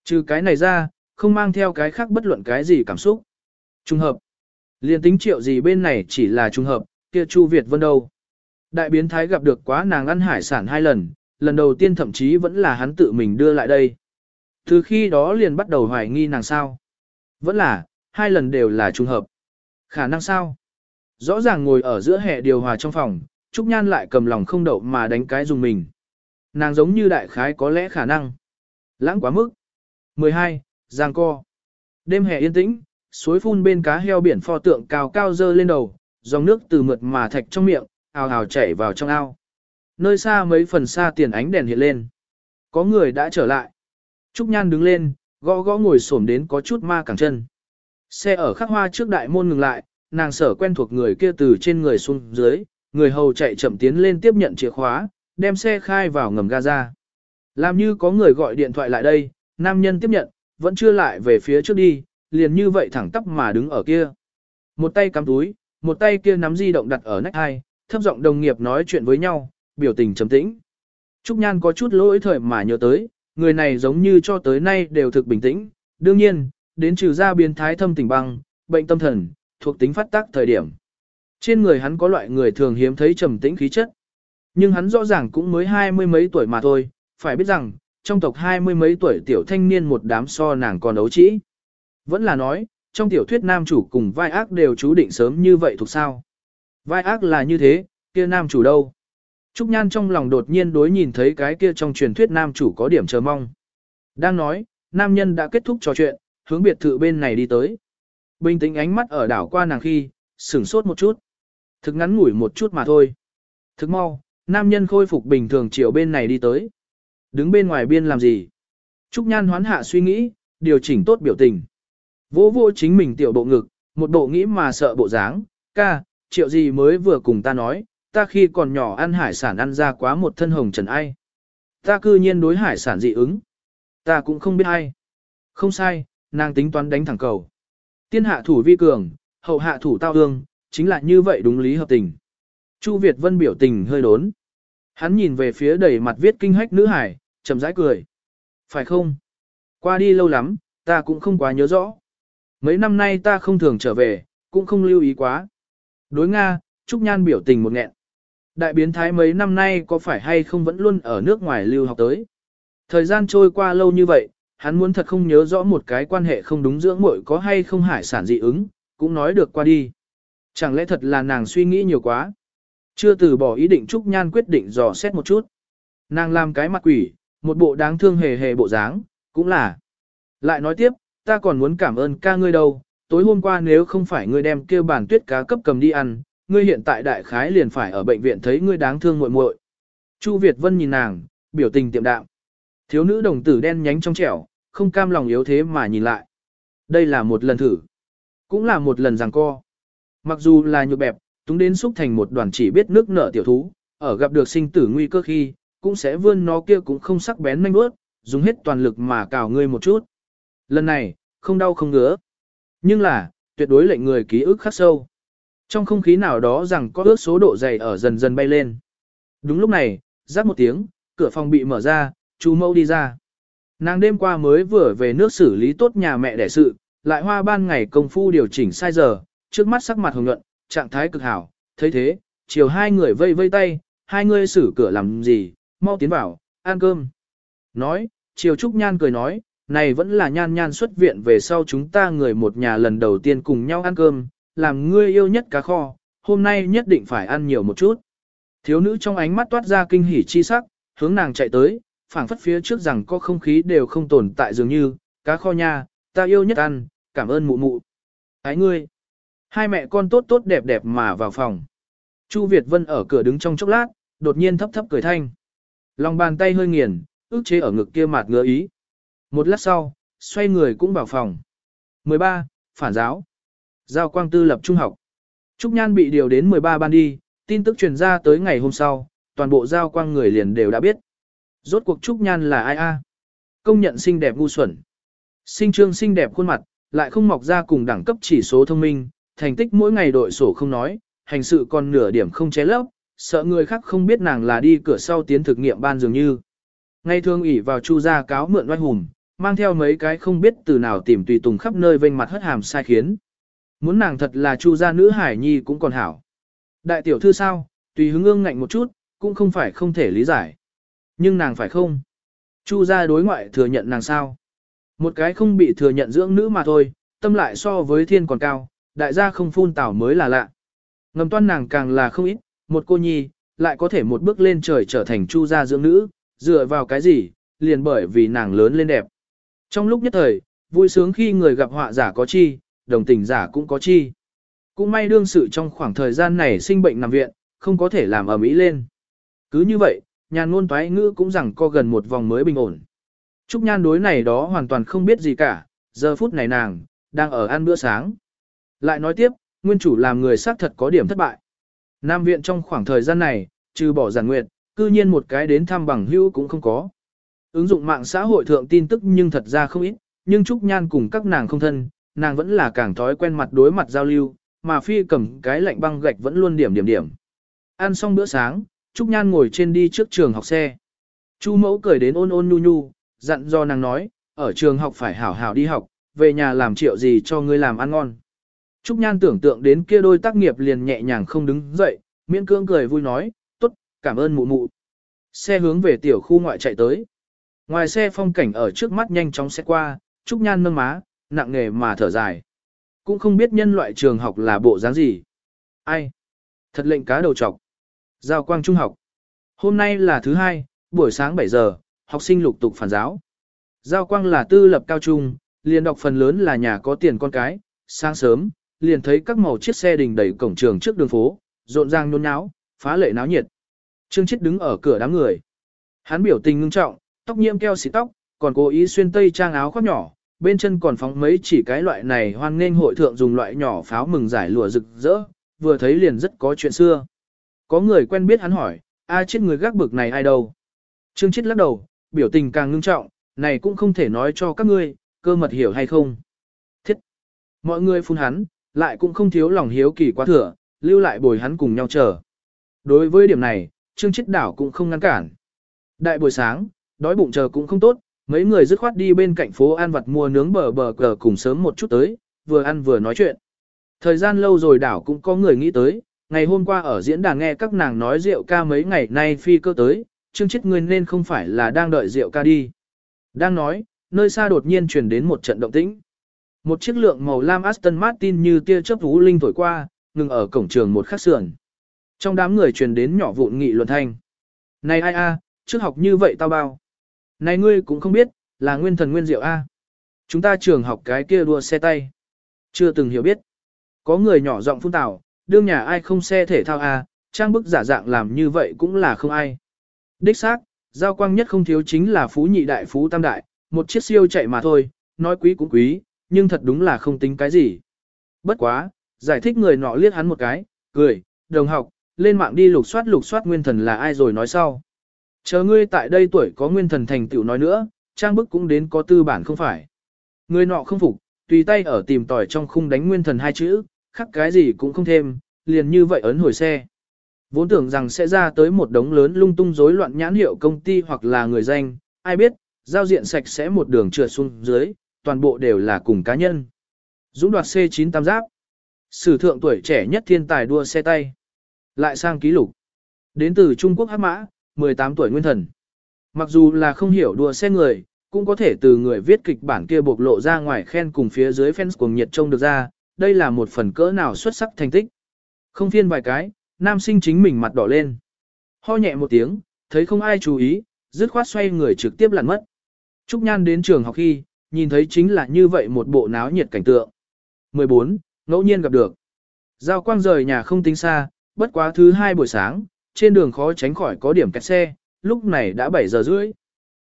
Trừ cái này ra, không mang theo cái khác bất luận cái gì cảm xúc. Trung hợp. Liên tính triệu gì bên này chỉ là trung hợp, kia Chu Việt Vân đâu. Đại biến thái gặp được quá nàng ăn hải sản hai lần, lần đầu tiên thậm chí vẫn là hắn tự mình đưa lại đây. Từ khi đó liền bắt đầu hoài nghi nàng sao. Vẫn là, hai lần đều là trung hợp. Khả năng sao? Rõ ràng ngồi ở giữa hệ điều hòa trong phòng, Trúc Nhan lại cầm lòng không đậu mà đánh cái dùng mình. Nàng giống như đại khái có lẽ khả năng. Lãng quá mức. 12. Giang co. Đêm hè yên tĩnh, suối phun bên cá heo biển pho tượng cao cao dơ lên đầu, dòng nước từ mượt mà thạch trong miệng, ào ào chảy vào trong ao. Nơi xa mấy phần xa tiền ánh đèn hiện lên. Có người đã trở lại. Trúc Nhan đứng lên, gõ gõ ngồi xổm đến có chút ma cẳng chân. Xe ở khắc hoa trước đại môn ngừng lại, nàng sở quen thuộc người kia từ trên người xuống dưới, người hầu chạy chậm tiến lên tiếp nhận chìa khóa, đem xe khai vào ngầm Gaza. Làm như có người gọi điện thoại lại đây, nam nhân tiếp nhận, vẫn chưa lại về phía trước đi, liền như vậy thẳng tắp mà đứng ở kia. Một tay cắm túi, một tay kia nắm di động đặt ở nách hai, thấp giọng đồng nghiệp nói chuyện với nhau, biểu tình trầm tĩnh. Trúc Nhan có chút lỗi thời mà nhớ tới, người này giống như cho tới nay đều thực bình tĩnh, đương nhiên, đến trừ ra biến thái thâm tình băng, bệnh tâm thần, thuộc tính phát tác thời điểm. Trên người hắn có loại người thường hiếm thấy trầm tĩnh khí chất. Nhưng hắn rõ ràng cũng mới hai mươi mấy tuổi mà thôi, phải biết rằng, trong tộc hai mươi mấy tuổi tiểu thanh niên một đám so nàng còn đấu trĩ. Vẫn là nói, trong tiểu thuyết nam chủ cùng vai ác đều chú định sớm như vậy thuộc sao. Vai ác là như thế, kia nam chủ đâu? Trúc Nhan trong lòng đột nhiên đối nhìn thấy cái kia trong truyền thuyết nam chủ có điểm chờ mong. Đang nói, nam nhân đã kết thúc trò chuyện, hướng biệt thự bên này đi tới. Bình tĩnh ánh mắt ở đảo qua nàng khi, sửng sốt một chút. Thực ngắn ngủi một chút mà thôi. Thực mau, nam nhân khôi phục bình thường chiều bên này đi tới. Đứng bên ngoài biên làm gì? Trúc Nhan hoán hạ suy nghĩ, điều chỉnh tốt biểu tình. Vô vô chính mình tiểu bộ ngực, một bộ nghĩ mà sợ bộ dáng, ca, triệu gì mới vừa cùng ta nói, ta khi còn nhỏ ăn hải sản ăn ra quá một thân hồng trần ai. Ta cư nhiên đối hải sản dị ứng. Ta cũng không biết ai. Không sai, nàng tính toán đánh thẳng cầu. Tiên hạ thủ vi cường, hậu hạ thủ tao hương, chính là như vậy đúng lý hợp tình. Chu Việt Vân biểu tình hơi đốn. Hắn nhìn về phía đầy mặt viết kinh hách nữ hải, chậm rãi cười. Phải không? Qua đi lâu lắm, ta cũng không quá nhớ rõ. Mấy năm nay ta không thường trở về, cũng không lưu ý quá. Đối Nga, Trúc Nhan biểu tình một nghẹn. Đại biến thái mấy năm nay có phải hay không vẫn luôn ở nước ngoài lưu học tới. Thời gian trôi qua lâu như vậy, hắn muốn thật không nhớ rõ một cái quan hệ không đúng dưỡng muội có hay không hải sản dị ứng, cũng nói được qua đi. Chẳng lẽ thật là nàng suy nghĩ nhiều quá. Chưa từ bỏ ý định Trúc Nhan quyết định dò xét một chút. Nàng làm cái mặt quỷ, một bộ đáng thương hề hề bộ dáng, cũng là. Lại nói tiếp, ta còn muốn cảm ơn ca ngươi đâu, tối hôm qua nếu không phải ngươi đem kêu bản tuyết cá cấp cầm đi ăn, ngươi hiện tại đại khái liền phải ở bệnh viện thấy ngươi đáng thương muội muội. Chu Việt Vân nhìn nàng, biểu tình tiệm đạm. Thiếu nữ đồng tử đen nhánh trong trẻo, không cam lòng yếu thế mà nhìn lại. Đây là một lần thử, cũng là một lần giằng co. Mặc dù là nhược bẹp, chúng đến xúc thành một đoàn chỉ biết nước nở tiểu thú, ở gặp được sinh tử nguy cơ khi, cũng sẽ vươn nó kia cũng không sắc bén manh bước, dùng hết toàn lực mà cào ngươi một chút. Lần này, không đau không ngứa. Nhưng là, tuyệt đối lệnh người ký ức khắc sâu. Trong không khí nào đó rằng có ước số độ dày ở dần dần bay lên. Đúng lúc này, rắc một tiếng, cửa phòng bị mở ra, chú mâu đi ra. Nàng đêm qua mới vừa về nước xử lý tốt nhà mẹ đẻ sự, lại hoa ban ngày công phu điều chỉnh sai giờ, trước mắt sắc mặt hồng nhuận, trạng thái cực hảo, thấy thế, chiều hai người vây vây tay, hai người xử cửa làm gì, mau tiến vào, ăn cơm. Nói, chiều Trúc Nhan cười nói, này vẫn là nhan nhan xuất viện về sau chúng ta người một nhà lần đầu tiên cùng nhau ăn cơm, làm ngươi yêu nhất cá kho, hôm nay nhất định phải ăn nhiều một chút. Thiếu nữ trong ánh mắt toát ra kinh hỉ chi sắc, hướng nàng chạy tới, phảng phất phía trước rằng có không khí đều không tồn tại dường như, cá kho nha, ta yêu nhất ăn, cảm ơn mụ mụ. Ái ngươi. Hai mẹ con tốt tốt đẹp đẹp mà vào phòng. Chu Việt Vân ở cửa đứng trong chốc lát, đột nhiên thấp thấp cười thanh. Lòng bàn tay hơi nghiền, ước chế ở ngực kia mạt ngứa ý. Một lát sau, xoay người cũng vào phòng. 13. Phản giáo. Giao quang tư lập trung học. Trúc Nhan bị điều đến 13 ban đi, tin tức truyền ra tới ngày hôm sau, toàn bộ giao quang người liền đều đã biết. Rốt cuộc Trúc Nhan là ai a? Công nhận xinh đẹp ngu xuẩn. Sinh trương xinh đẹp khuôn mặt, lại không mọc ra cùng đẳng cấp chỉ số thông minh, thành tích mỗi ngày đội sổ không nói, hành sự còn nửa điểm không ché lấp, sợ người khác không biết nàng là đi cửa sau tiến thực nghiệm ban dường như. Ngay thường ỉ vào chu gia cáo mượn oai hùng, mang theo mấy cái không biết từ nào tìm tùy tùng khắp nơi vênh mặt hất hàm sai khiến. Muốn nàng thật là chu gia nữ hải nhi cũng còn hảo. Đại tiểu thư sao, tùy hứng ương ngạnh một chút, cũng không phải không thể lý giải. Nhưng nàng phải không? Chu gia đối ngoại thừa nhận nàng sao? Một cái không bị thừa nhận dưỡng nữ mà thôi, tâm lại so với thiên còn cao, đại gia không phun tảo mới là lạ. Ngầm toan nàng càng là không ít, một cô nhi, lại có thể một bước lên trời trở thành chu gia dưỡng nữ, dựa vào cái gì, liền bởi vì nàng lớn lên đẹp. Trong lúc nhất thời, vui sướng khi người gặp họa giả có chi, đồng tình giả cũng có chi. Cũng may đương sự trong khoảng thời gian này sinh bệnh nằm viện, không có thể làm ở mỹ lên. Cứ như vậy, nhàn ngôn toái ngữ cũng rằng co gần một vòng mới bình ổn. Trúc Nhan đối này đó hoàn toàn không biết gì cả, giờ phút này nàng, đang ở ăn bữa sáng. Lại nói tiếp, nguyên chủ làm người xác thật có điểm thất bại. Nam viện trong khoảng thời gian này, trừ bỏ giản nguyện, cư nhiên một cái đến thăm bằng hữu cũng không có. Ứng dụng mạng xã hội thượng tin tức nhưng thật ra không ít, nhưng Trúc Nhan cùng các nàng không thân, nàng vẫn là càng thói quen mặt đối mặt giao lưu, mà phi cầm cái lạnh băng gạch vẫn luôn điểm điểm điểm. Ăn xong bữa sáng, Trúc Nhan ngồi trên đi trước trường học xe. Chu mẫu cười đến ôn ôn nhu nhu, dặn do nàng nói, ở trường học phải hảo hảo đi học, về nhà làm triệu gì cho ngươi làm ăn ngon. Trúc Nhan tưởng tượng đến kia đôi tác nghiệp liền nhẹ nhàng không đứng dậy, miễn cưỡng cười vui nói, tốt, cảm ơn mụ mụ. Xe hướng về tiểu khu ngoại chạy tới. Ngoài xe phong cảnh ở trước mắt nhanh chóng xe qua, Trúc Nhan nâng má, nặng nề mà thở dài. Cũng không biết nhân loại trường học là bộ dáng gì. Ai? Thật lệnh cá đầu trọc. Giao quang trung học. Hôm nay là thứ hai, buổi sáng 7 giờ, học sinh lục tục phản giáo. Giao quang là tư lập cao trung, liền đọc phần lớn là nhà có tiền con cái, sáng sớm, liền thấy các màu chiếc xe đình đẩy cổng trường trước đường phố, rộn ràng nôn náo, phá lệ náo nhiệt. Trương Chiết đứng ở cửa đám người. Hắn biểu tình ngưng trọng, tóc nhiễm keo xịt tóc, còn cố ý xuyên tây trang áo khoác nhỏ, bên chân còn phóng mấy chỉ cái loại này hoan nghênh hội thượng dùng loại nhỏ pháo mừng giải lụa rực rỡ, vừa thấy liền rất có chuyện xưa. Có người quen biết hắn hỏi, a chết người gác bực này ai đâu? Trương Chiết lắc đầu, biểu tình càng ngưng trọng, này cũng không thể nói cho các ngươi, cơ mật hiểu hay không. Thiết! Mọi người phun hắn, lại cũng không thiếu lòng hiếu kỳ quá thừa, lưu lại bồi hắn cùng nhau chờ. Đối với điểm này, Trương Chiết đảo cũng không ngăn cản. Đại buổi sáng, đói bụng chờ cũng không tốt, mấy người dứt khoát đi bên cạnh phố ăn vặt mua nướng bờ bờ cờ cùng sớm một chút tới, vừa ăn vừa nói chuyện. Thời gian lâu rồi đảo cũng có người nghĩ tới, ngày hôm qua ở diễn đàn nghe các nàng nói rượu ca mấy ngày nay phi cơ tới, Trương Chiết ngươi nên không phải là đang đợi rượu ca đi. Đang nói, nơi xa đột nhiên truyền đến một trận động tĩnh. Một chiếc lượng màu lam Aston Martin như tia chớp vũ linh thổi qua, ngừng ở cổng trường một khắc sườn. Trong đám người truyền đến nhỏ vụn nghị luận thanh. Này ai a, trước học như vậy tao bao. Này ngươi cũng không biết, là nguyên thần nguyên diệu a. Chúng ta trường học cái kia đua xe tay. Chưa từng hiểu biết. Có người nhỏ giọng phun tảo, đương nhà ai không xe thể thao a, trang bức giả dạng làm như vậy cũng là không ai. Đích xác, giao quang nhất không thiếu chính là phú nhị đại phú tam đại, một chiếc siêu chạy mà thôi, nói quý cũng quý, nhưng thật đúng là không tính cái gì. Bất quá, giải thích người nọ liếc hắn một cái, cười, đồng học, lên mạng đi lục soát lục soát nguyên thần là ai rồi nói sau. Chờ ngươi tại đây tuổi có nguyên thần thành tựu nói nữa, trang bức cũng đến có tư bản không phải. Người nọ không phục, tùy tay ở tìm tòi trong khung đánh nguyên thần hai chữ, khắc cái gì cũng không thêm, liền như vậy ấn hồi xe. Vốn tưởng rằng sẽ ra tới một đống lớn lung tung rối loạn nhãn hiệu công ty hoặc là người danh, ai biết, giao diện sạch sẽ một đường trượt xuống dưới, toàn bộ đều là cùng cá nhân. Dũng đoạt C9 tam giáp. Sử thượng tuổi trẻ nhất thiên tài đua xe tay. Lại sang ký lục. Đến từ Trung Quốc hát mã, 18 tuổi nguyên thần. Mặc dù là không hiểu đùa xe người, cũng có thể từ người viết kịch bản kia bộc lộ ra ngoài khen cùng phía dưới fans cuồng nhiệt trông được ra, đây là một phần cỡ nào xuất sắc thành tích. Không phiên vài cái, nam sinh chính mình mặt đỏ lên. Ho nhẹ một tiếng, thấy không ai chú ý, dứt khoát xoay người trực tiếp lặn mất. Trúc Nhan đến trường học khi, nhìn thấy chính là như vậy một bộ náo nhiệt cảnh tượng. 14. Ngẫu nhiên gặp được. Giao quang rời nhà không tính xa, bất quá thứ hai buổi sáng, trên đường khó tránh khỏi có điểm kẹt xe, lúc này đã 7 giờ rưỡi.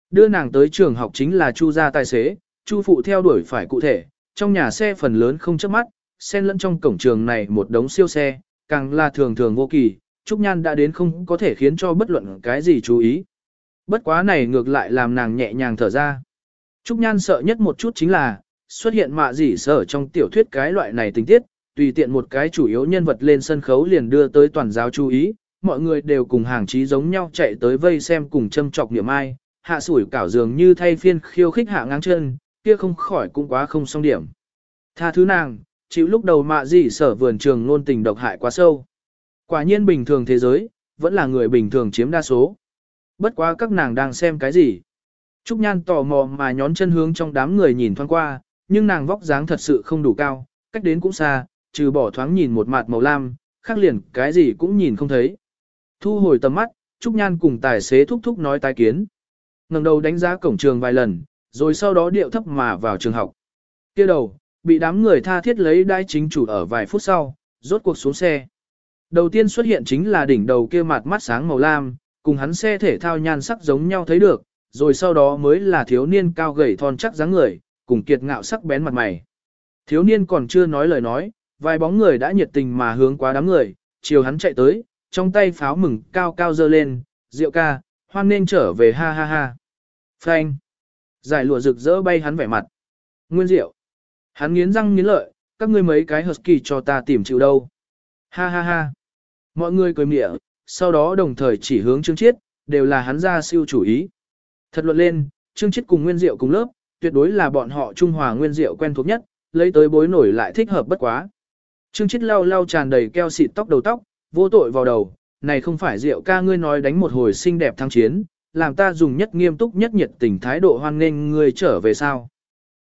Đưa nàng tới trường học chính là Chu gia tài xế, Chu phụ theo đuổi phải cụ thể, trong nhà xe phần lớn không chớp mắt, xen lẫn trong cổng trường này một đống siêu xe, càng là thường thường vô kỳ, Trúc Nhan đã đến không có thể khiến cho bất luận cái gì chú ý. Bất quá này ngược lại làm nàng nhẹ nhàng thở ra. Trúc Nhan sợ nhất một chút chính là, xuất hiện mạ gì sở trong tiểu thuyết cái loại này tình tiết, tùy tiện một cái chủ yếu nhân vật lên sân khấu liền đưa tới toàn giáo chú ý, mọi người đều cùng hàng chí giống nhau chạy tới vây xem cùng châm chọc niệm ai, hạ sủi cảo dường như thay phiên khiêu khích hạ ngang chân, kia không khỏi cũng quá không xong điểm. Tha thứ nàng, chịu lúc đầu mạ gì sở vườn trường luôn tình độc hại quá sâu. Quả nhiên bình thường thế giới, vẫn là người bình thường chiếm đa số. Bất quá các nàng đang xem cái gì? Trúc Nhan tò mò mà nhón chân hướng trong đám người nhìn thoáng qua, nhưng nàng vóc dáng thật sự không đủ cao, cách đến cũng xa, trừ bỏ thoáng nhìn một mặt màu lam, khác liền cái gì cũng nhìn không thấy. Thu hồi tầm mắt, Trúc Nhan cùng tài xế thúc thúc nói tái kiến. ngẩng đầu đánh giá cổng trường vài lần, rồi sau đó điệu thấp mà vào trường học. kia đầu, bị đám người tha thiết lấy đai chính chủ ở vài phút sau, rốt cuộc xuống xe. Đầu tiên xuất hiện chính là đỉnh đầu kia mặt mắt sáng màu lam, cùng hắn xe thể thao nhan sắc giống nhau thấy được, rồi sau đó mới là thiếu niên cao gầy thon chắc dáng người, cùng kiệt ngạo sắc bén mặt mày. Thiếu niên còn chưa nói lời nói, vài bóng người đã nhiệt tình mà hướng qua đám người, chiều hắn chạy tới, trong tay pháo mừng cao cao dơ lên, rượu ca, hoan nên trở về ha ha ha. Phanh. Giải lụa rực rỡ bay hắn vẻ mặt. Nguyên rượu. Hắn nghiến răng nghiến lợi, các ngươi mấy cái husky cho ta tìm chịu đâu. Ha ha ha. Mọi người cười mỉa, sau đó đồng thời chỉ hướng Trương Chiết, đều là hắn ra siêu chủ ý. Thật luận lên, Trương Chiết cùng Nguyên Diệu cùng lớp, tuyệt đối là bọn họ Trung Hòa Nguyên Diệu quen thuộc nhất, lấy tới bối nổi lại thích hợp bất quá. Trương Chiết lau lau tràn đầy keo xịt tóc đầu tóc, vô tội vào đầu, này không phải rượu ca ngươi nói đánh một hồi xinh đẹp thắng chiến, làm ta dùng nhất nghiêm túc nhất nhiệt tình thái độ hoan nghênh ngươi trở về sao.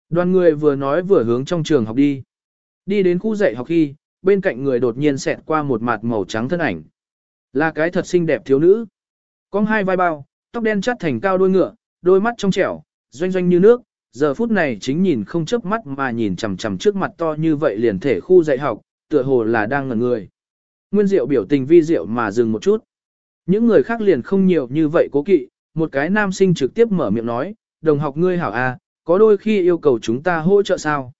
Đoàn người vừa nói vừa hướng trong trường học đi. Đi đến khu dạy học khi, bên cạnh người đột nhiên xẹt qua một mặt màu trắng thân ảnh. Là cái thật xinh đẹp thiếu nữ. có hai vai bao, tóc đen chắt thành cao đôi ngựa, đôi mắt trong trẻo, doanh doanh như nước, giờ phút này chính nhìn không chớp mắt mà nhìn chằm chằm trước mặt to như vậy liền thể khu dạy học, tựa hồ là đang ngẩn người. Nguyên Diệu biểu tình vi diệu mà dừng một chút. Những người khác liền không nhiều như vậy cố kỵ, một cái nam sinh trực tiếp mở miệng nói, đồng học ngươi hảo à, có đôi khi yêu cầu chúng ta hỗ trợ sao?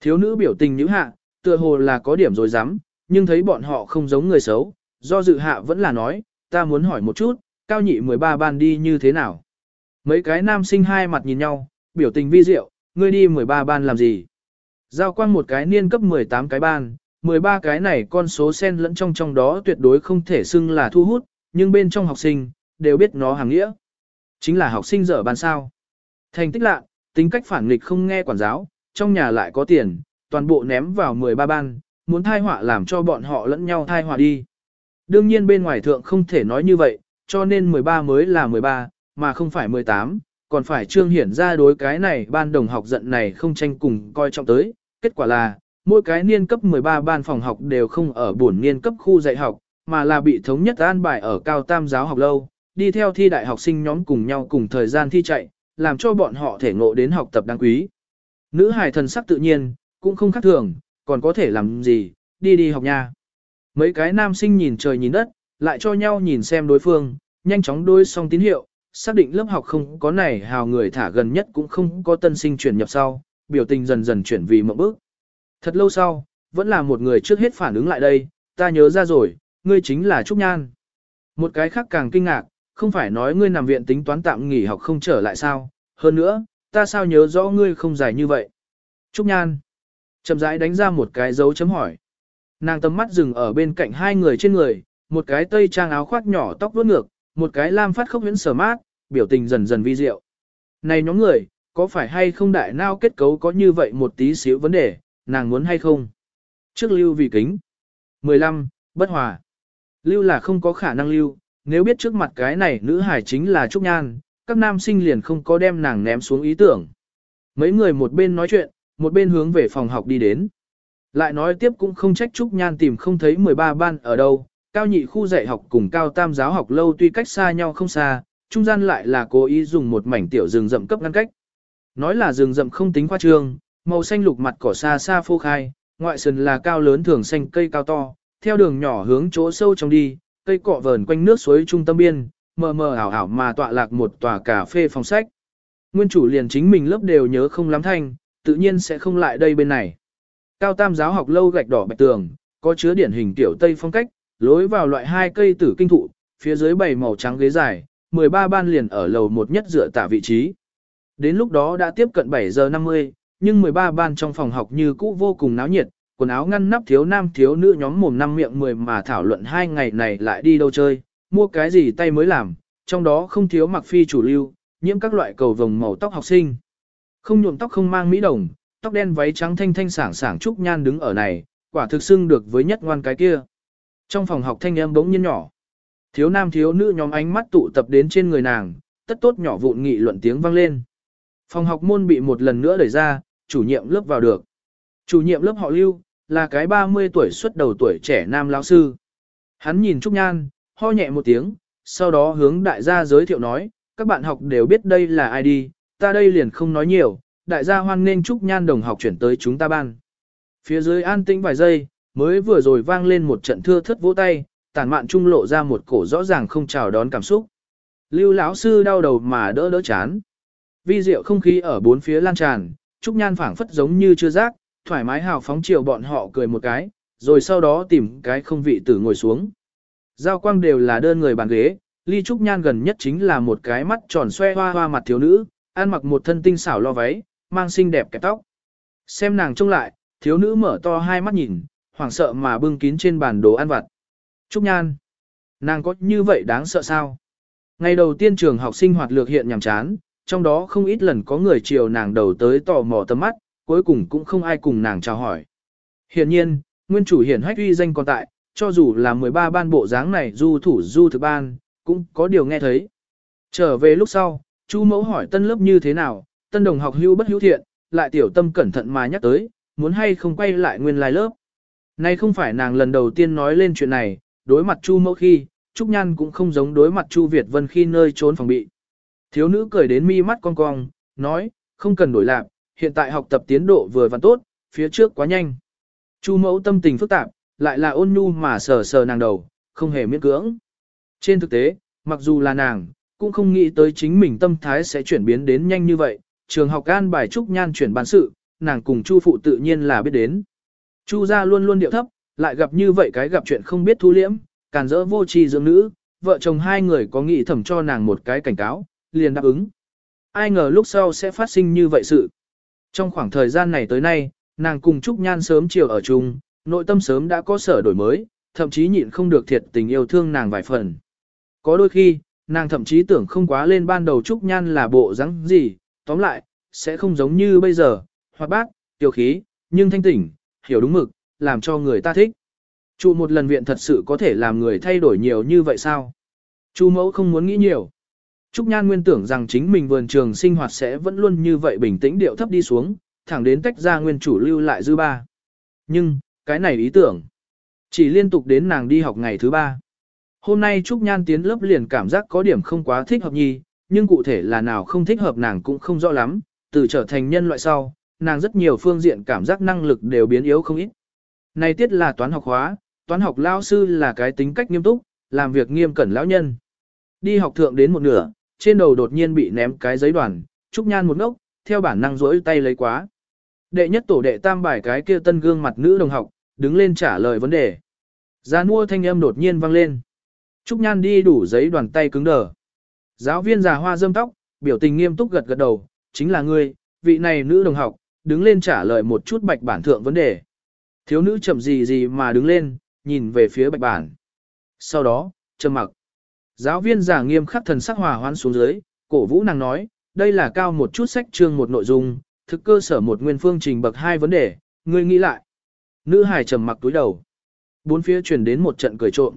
Thiếu nữ biểu tình nhữ hạ, tựa hồ là có điểm rồi dám, nhưng thấy bọn họ không giống người xấu, do dự hạ vẫn là nói, ta muốn hỏi một chút, cao nhị 13 ban đi như thế nào? Mấy cái nam sinh hai mặt nhìn nhau, biểu tình vi diệu, ngươi đi 13 ban làm gì? Giao quang một cái niên cấp 18 cái ban, 13 cái này con số sen lẫn trong trong đó tuyệt đối không thể xưng là thu hút, nhưng bên trong học sinh, đều biết nó hàng nghĩa. Chính là học sinh dở ban sao. Thành tích lạ, tính cách phản nghịch không nghe quản giáo, trong nhà lại có tiền, toàn bộ ném vào 13 ban, muốn thai họa làm cho bọn họ lẫn nhau thai họa đi. Đương nhiên bên ngoài thượng không thể nói như vậy, cho nên 13 mới là 13, mà không phải 18, còn phải trương hiển ra đối cái này ban đồng học giận này không tranh cùng coi trọng tới. Kết quả là, mỗi cái niên cấp 13 ban phòng học đều không ở buồn niên cấp khu dạy học, mà là bị thống nhất an bài ở cao tam giáo học lâu, đi theo thi đại học sinh nhóm cùng nhau cùng thời gian thi chạy, làm cho bọn họ thể ngộ đến học tập đáng quý. Nữ hài thần sắc tự nhiên, cũng không khác thường, còn có thể làm gì, đi đi học nha. Mấy cái nam sinh nhìn trời nhìn đất, lại cho nhau nhìn xem đối phương, nhanh chóng đôi xong tín hiệu, xác định lớp học không có này hào người thả gần nhất cũng không có tân sinh chuyển nhập sau, biểu tình dần dần chuyển vì mộng bước. Thật lâu sau, vẫn là một người trước hết phản ứng lại đây, ta nhớ ra rồi, ngươi chính là Trúc Nhan. Một cái khác càng kinh ngạc, không phải nói ngươi nằm viện tính toán tạm nghỉ học không trở lại sao, hơn nữa, ta sao nhớ rõ ngươi không dài như vậy. Trúc Nhan, chậm rãi đánh ra một cái dấu chấm hỏi. Nàng tầm mắt dừng ở bên cạnh hai người trên người, một cái tây trang áo khoác nhỏ tóc vuốt ngược, một cái lam phát khốc huyễn sở mát, biểu tình dần dần vi diệu. Này nhóm người, có phải hay không đại nao kết cấu có như vậy một tí xíu vấn đề, nàng muốn hay không? Trước lưu vì kính. 15. Bất hòa. Lưu là không có khả năng lưu, nếu biết trước mặt cái này nữ hải chính là Trúc Nhan, các nam sinh liền không có đem nàng ném xuống ý tưởng. Mấy người một bên nói chuyện, một bên hướng về phòng học đi đến. Lại nói tiếp cũng không trách Trúc Nhan tìm không thấy 13 ban ở đâu, cao nhị khu dạy học cùng cao tam giáo học lâu tuy cách xa nhau không xa, trung gian lại là cố ý dùng một mảnh tiểu rừng rậm cấp ngăn cách. Nói là rừng rậm không tính khoa trương, màu xanh lục mặt cỏ xa xa phô khai, ngoại sườn là cao lớn thường xanh cây cao to, theo đường nhỏ hướng chỗ sâu trong đi, cây cọ vờn quanh nước suối trung tâm biên, mờ mờ ảo ảo mà tọa lạc một tòa cà phê phòng sách. Nguyên chủ liền chính mình lớp đều nhớ không lắm thanh, tự nhiên sẽ không lại đây bên này. Cao tam giáo học lâu gạch đỏ bạch tường, có chứa điển hình tiểu tây phong cách, lối vào loại hai cây tử kinh thụ, phía dưới bảy màu trắng ghế dài, 13 ban liền ở lầu một nhất dựa tả vị trí. Đến lúc đó đã tiếp cận 7 giờ 50, nhưng 13 ban trong phòng học như cũ vô cùng náo nhiệt, quần áo ngăn nắp thiếu nam thiếu nữ nhóm mồm năm miệng mười mà thảo luận hai ngày này lại đi đâu chơi, mua cái gì tay mới làm, trong đó không thiếu mặc phi chủ lưu, nhiễm các loại cầu vồng màu tóc học sinh. Không nhuộm tóc không mang mỹ đồng, tóc đen váy trắng thanh thanh sảng sảng trúc nhan đứng ở này, quả thực xưng được với nhất ngoan cái kia. Trong phòng học thanh em bỗng nhiên nhỏ. Thiếu nam thiếu nữ nhóm ánh mắt tụ tập đến trên người nàng, tất tốt nhỏ vụn nghị luận tiếng vang lên. Phòng học môn bị một lần nữa đẩy ra, chủ nhiệm lớp vào được. Chủ nhiệm lớp họ lưu, là cái 30 tuổi xuất đầu tuổi trẻ nam lão sư. Hắn nhìn Trúc Nhan, ho nhẹ một tiếng, sau đó hướng đại gia giới thiệu nói, các bạn học đều biết đây là ai đi, ta đây liền không nói nhiều, đại gia hoan nên Trúc Nhan đồng học chuyển tới chúng ta ban. Phía dưới an tĩnh vài giây, mới vừa rồi vang lên một trận thưa thất vỗ tay, tàn mạn trung lộ ra một cổ rõ ràng không chào đón cảm xúc. Lưu lão sư đau đầu mà đỡ đỡ chán. Vi diệu không khí ở bốn phía lan tràn, Trúc Nhan phảng phất giống như chưa giác, thoải mái hào phóng chiều bọn họ cười một cái, rồi sau đó tìm cái không vị tử ngồi xuống. Giao quang đều là đơn người bàn ghế, ly Trúc Nhan gần nhất chính là một cái mắt tròn xoe hoa hoa mặt thiếu nữ, ăn mặc một thân tinh xảo lo váy, mang xinh đẹp kẹp tóc. Xem nàng trông lại, thiếu nữ mở to hai mắt nhìn, hoảng sợ mà bưng kín trên bàn đồ ăn vặt. Trúc Nhan, nàng có như vậy đáng sợ sao? Ngày đầu tiên trường học sinh hoạt lược hiện nhàm chán, trong đó không ít lần có người chiều nàng đầu tới tò mò tầm mắt, cuối cùng cũng không ai cùng nàng chào hỏi. Hiện nhiên, nguyên chủ hiển hách uy danh còn tại, cho dù là 13 ban bộ dáng này du thủ du thực ban, cũng có điều nghe thấy. Trở về lúc sau, chú mẫu hỏi tân lớp như thế nào, tân đồng học hưu bất hữu thiện, lại tiểu tâm cẩn thận mà nhắc tới, muốn hay không quay lại nguyên lai lớp. Nay không phải nàng lần đầu tiên nói lên chuyện này, đối mặt Chu mẫu khi, Trúc Nhan cũng không giống đối mặt Chu Việt Vân khi nơi trốn phòng bị. Thiếu nữ cười đến mi mắt cong cong, nói, không cần đổi lạc, hiện tại học tập tiến độ vừa và tốt, phía trước quá nhanh. Chu mẫu tâm tình phức tạp, lại là ôn nhu mà sờ sờ nàng đầu, không hề miễn cưỡng. Trên thực tế, mặc dù là nàng, cũng không nghĩ tới chính mình tâm thái sẽ chuyển biến đến nhanh như vậy. Trường học an bài Trúc Nhan chuyển bản sự, nàng cùng Chu phụ tự nhiên là biết đến. Chu gia luôn luôn điệu thấp, lại gặp như vậy cái gặp chuyện không biết thu liễm, càn dỡ vô tri dưỡng nữ, vợ chồng hai người có nghĩ thầm cho nàng một cái cảnh cáo, liền đáp ứng. Ai ngờ lúc sau sẽ phát sinh như vậy sự. Trong khoảng thời gian này tới nay, nàng cùng Trúc Nhan sớm chiều ở chung, nội tâm sớm đã có sở đổi mới, thậm chí nhịn không được thiệt tình yêu thương nàng vài phần. Có đôi khi, nàng thậm chí tưởng không quá lên ban đầu Trúc Nhan là bộ rắn gì, tóm lại, sẽ không giống như bây giờ, hoạt bát, tiểu khí, nhưng thanh tỉnh, hiểu đúng mực, làm cho người ta thích. Chu một lần viện thật sự có thể làm người thay đổi nhiều như vậy sao? Chu mẫu không muốn nghĩ nhiều. Trúc Nhan nguyên tưởng rằng chính mình vườn trường sinh hoạt sẽ vẫn luôn như vậy bình tĩnh điệu thấp đi xuống, thẳng đến tách ra nguyên chủ lưu lại dư ba. Nhưng, cái này ý tưởng, Chỉ liên tục đến nàng đi học ngày thứ ba. Hôm nay Trúc Nhan tiến lớp liền cảm giác có điểm không quá thích hợp nhi, nhưng cụ thể là nào không thích hợp nàng cũng không rõ lắm, từ trở thành nhân loại sau, nàng rất nhiều phương diện cảm giác năng lực đều biến yếu không ít. Này tiết là toán học hóa, toán học lao sư là cái tính cách nghiêm túc, làm việc nghiêm cẩn lão nhân. Đi học thượng đến một nửa, trên đầu đột nhiên bị ném cái giấy đoàn, Trúc Nhan một ngốc, theo bản năng rỗi tay lấy quá. Đệ nhất tổ đệ tam bài cái kia tân gương mặt nữ đồng học, đứng lên trả lời vấn đề. Giá mua thanh âm đột nhiên vang lên. Trúc Nhan đi đủ giấy đoàn tay cứng đờ. Giáo viên già hoa dâm tóc, biểu tình nghiêm túc gật gật đầu, chính là ngươi, vị này nữ đồng học, đứng lên trả lời một chút bạch bản thượng vấn đề. Thiếu nữ chậm gì gì mà đứng lên, nhìn về phía bạch bản. Sau đó, trầm mặc. Giáo viên giả nghiêm khắc thần sắc hòa hoãn xuống dưới, cổ vũ nàng nói, đây là cao một chút sách chương một nội dung, thực cơ sở một nguyên phương trình bậc hai vấn đề, ngươi nghĩ lại. Nữ hải trầm mặc túi đầu. Bốn phía truyền đến một trận cười trộm.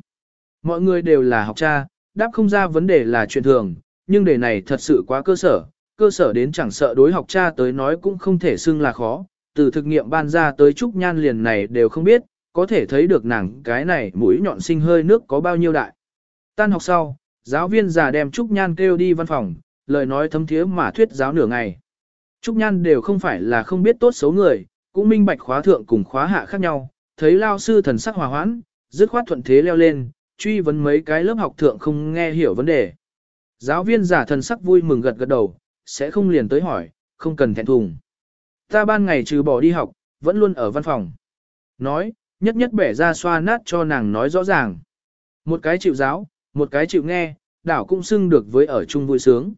Mọi người đều là học cha, đáp không ra vấn đề là chuyện thường, nhưng đề này thật sự quá cơ sở, cơ sở đến chẳng sợ đối học cha tới nói cũng không thể xưng là khó, từ thực nghiệm ban ra tới trúc nhan liền này đều không biết, có thể thấy được nàng cái này mũi nhọn sinh hơi nước có bao nhiêu đại. Tan học sau, giáo viên già đem trúc nhan kêu đi văn phòng, lời nói thấm thiế mà thuyết giáo nửa ngày. Trúc nhan đều không phải là không biết tốt xấu người, cũng minh bạch khóa thượng cùng khóa hạ khác nhau, thấy lao sư thần sắc hòa hoãn, dứt khoát thuận thế leo lên, truy vấn mấy cái lớp học thượng không nghe hiểu vấn đề. Giáo viên giả thần sắc vui mừng gật gật đầu, sẽ không liền tới hỏi, không cần thẹn thùng. Ta ban ngày trừ bỏ đi học, vẫn luôn ở văn phòng. Nói, nhất nhất bẻ ra xoa nát cho nàng nói rõ ràng. Một cái chịu giáo, một cái chịu nghe, đảo cũng xưng được với ở chung vui sướng.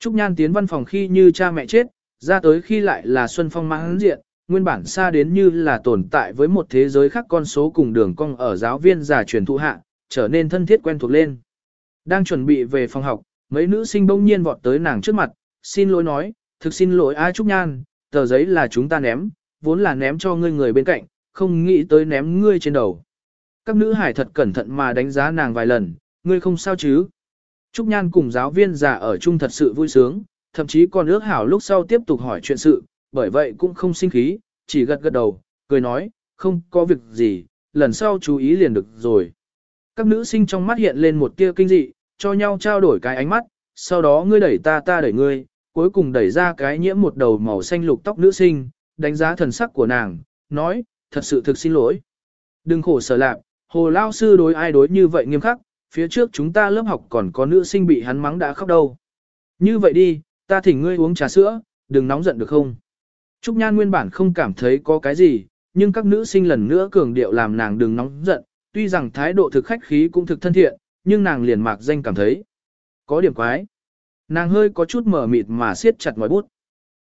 Trúc Nhan tiến văn phòng khi như cha mẹ chết, ra tới khi lại là Xuân Phong mang diện, nguyên bản xa đến như là tồn tại với một thế giới khác con số cùng đường cong ở giáo viên già truyền thụ hạ, trở nên thân thiết quen thuộc lên. Đang chuẩn bị về phòng học, mấy nữ sinh bỗng nhiên vọt tới nàng trước mặt, xin lỗi nói, thực xin lỗi ai Trúc Nhan, tờ giấy là chúng ta ném, vốn là ném cho ngươi người bên cạnh, không nghĩ tới ném ngươi trên đầu. Các nữ hải thật cẩn thận mà đánh giá nàng vài lần, ngươi không sao chứ. Trúc Nhan cùng giáo viên già ở chung thật sự vui sướng, thậm chí còn ước hảo lúc sau tiếp tục hỏi chuyện sự, bởi vậy cũng không sinh khí, chỉ gật gật đầu, cười nói, không có việc gì, lần sau chú ý liền được rồi. Các nữ sinh trong mắt hiện lên một tia kinh dị, cho nhau trao đổi cái ánh mắt, sau đó ngươi đẩy ta ta đẩy ngươi, cuối cùng đẩy ra cái nhiễm một đầu màu xanh lục tóc nữ sinh, đánh giá thần sắc của nàng, nói, thật sự thực xin lỗi. Đừng khổ sở lạc, hồ lao sư đối ai đối như vậy nghiêm khắc, phía trước chúng ta lớp học còn có nữ sinh bị hắn mắng đã khóc đâu. Như vậy đi, ta thỉnh ngươi uống trà sữa, đừng nóng giận được không? Trúc Nhan nguyên bản không cảm thấy có cái gì, nhưng các nữ sinh lần nữa cường điệu làm nàng đừng nóng giận, tuy rằng thái độ thực khách khí cũng thực thân thiện, nhưng nàng liền mạc danh cảm thấy có điểm quái. Nàng hơi có chút mở mịt mà siết chặt ngòi bút.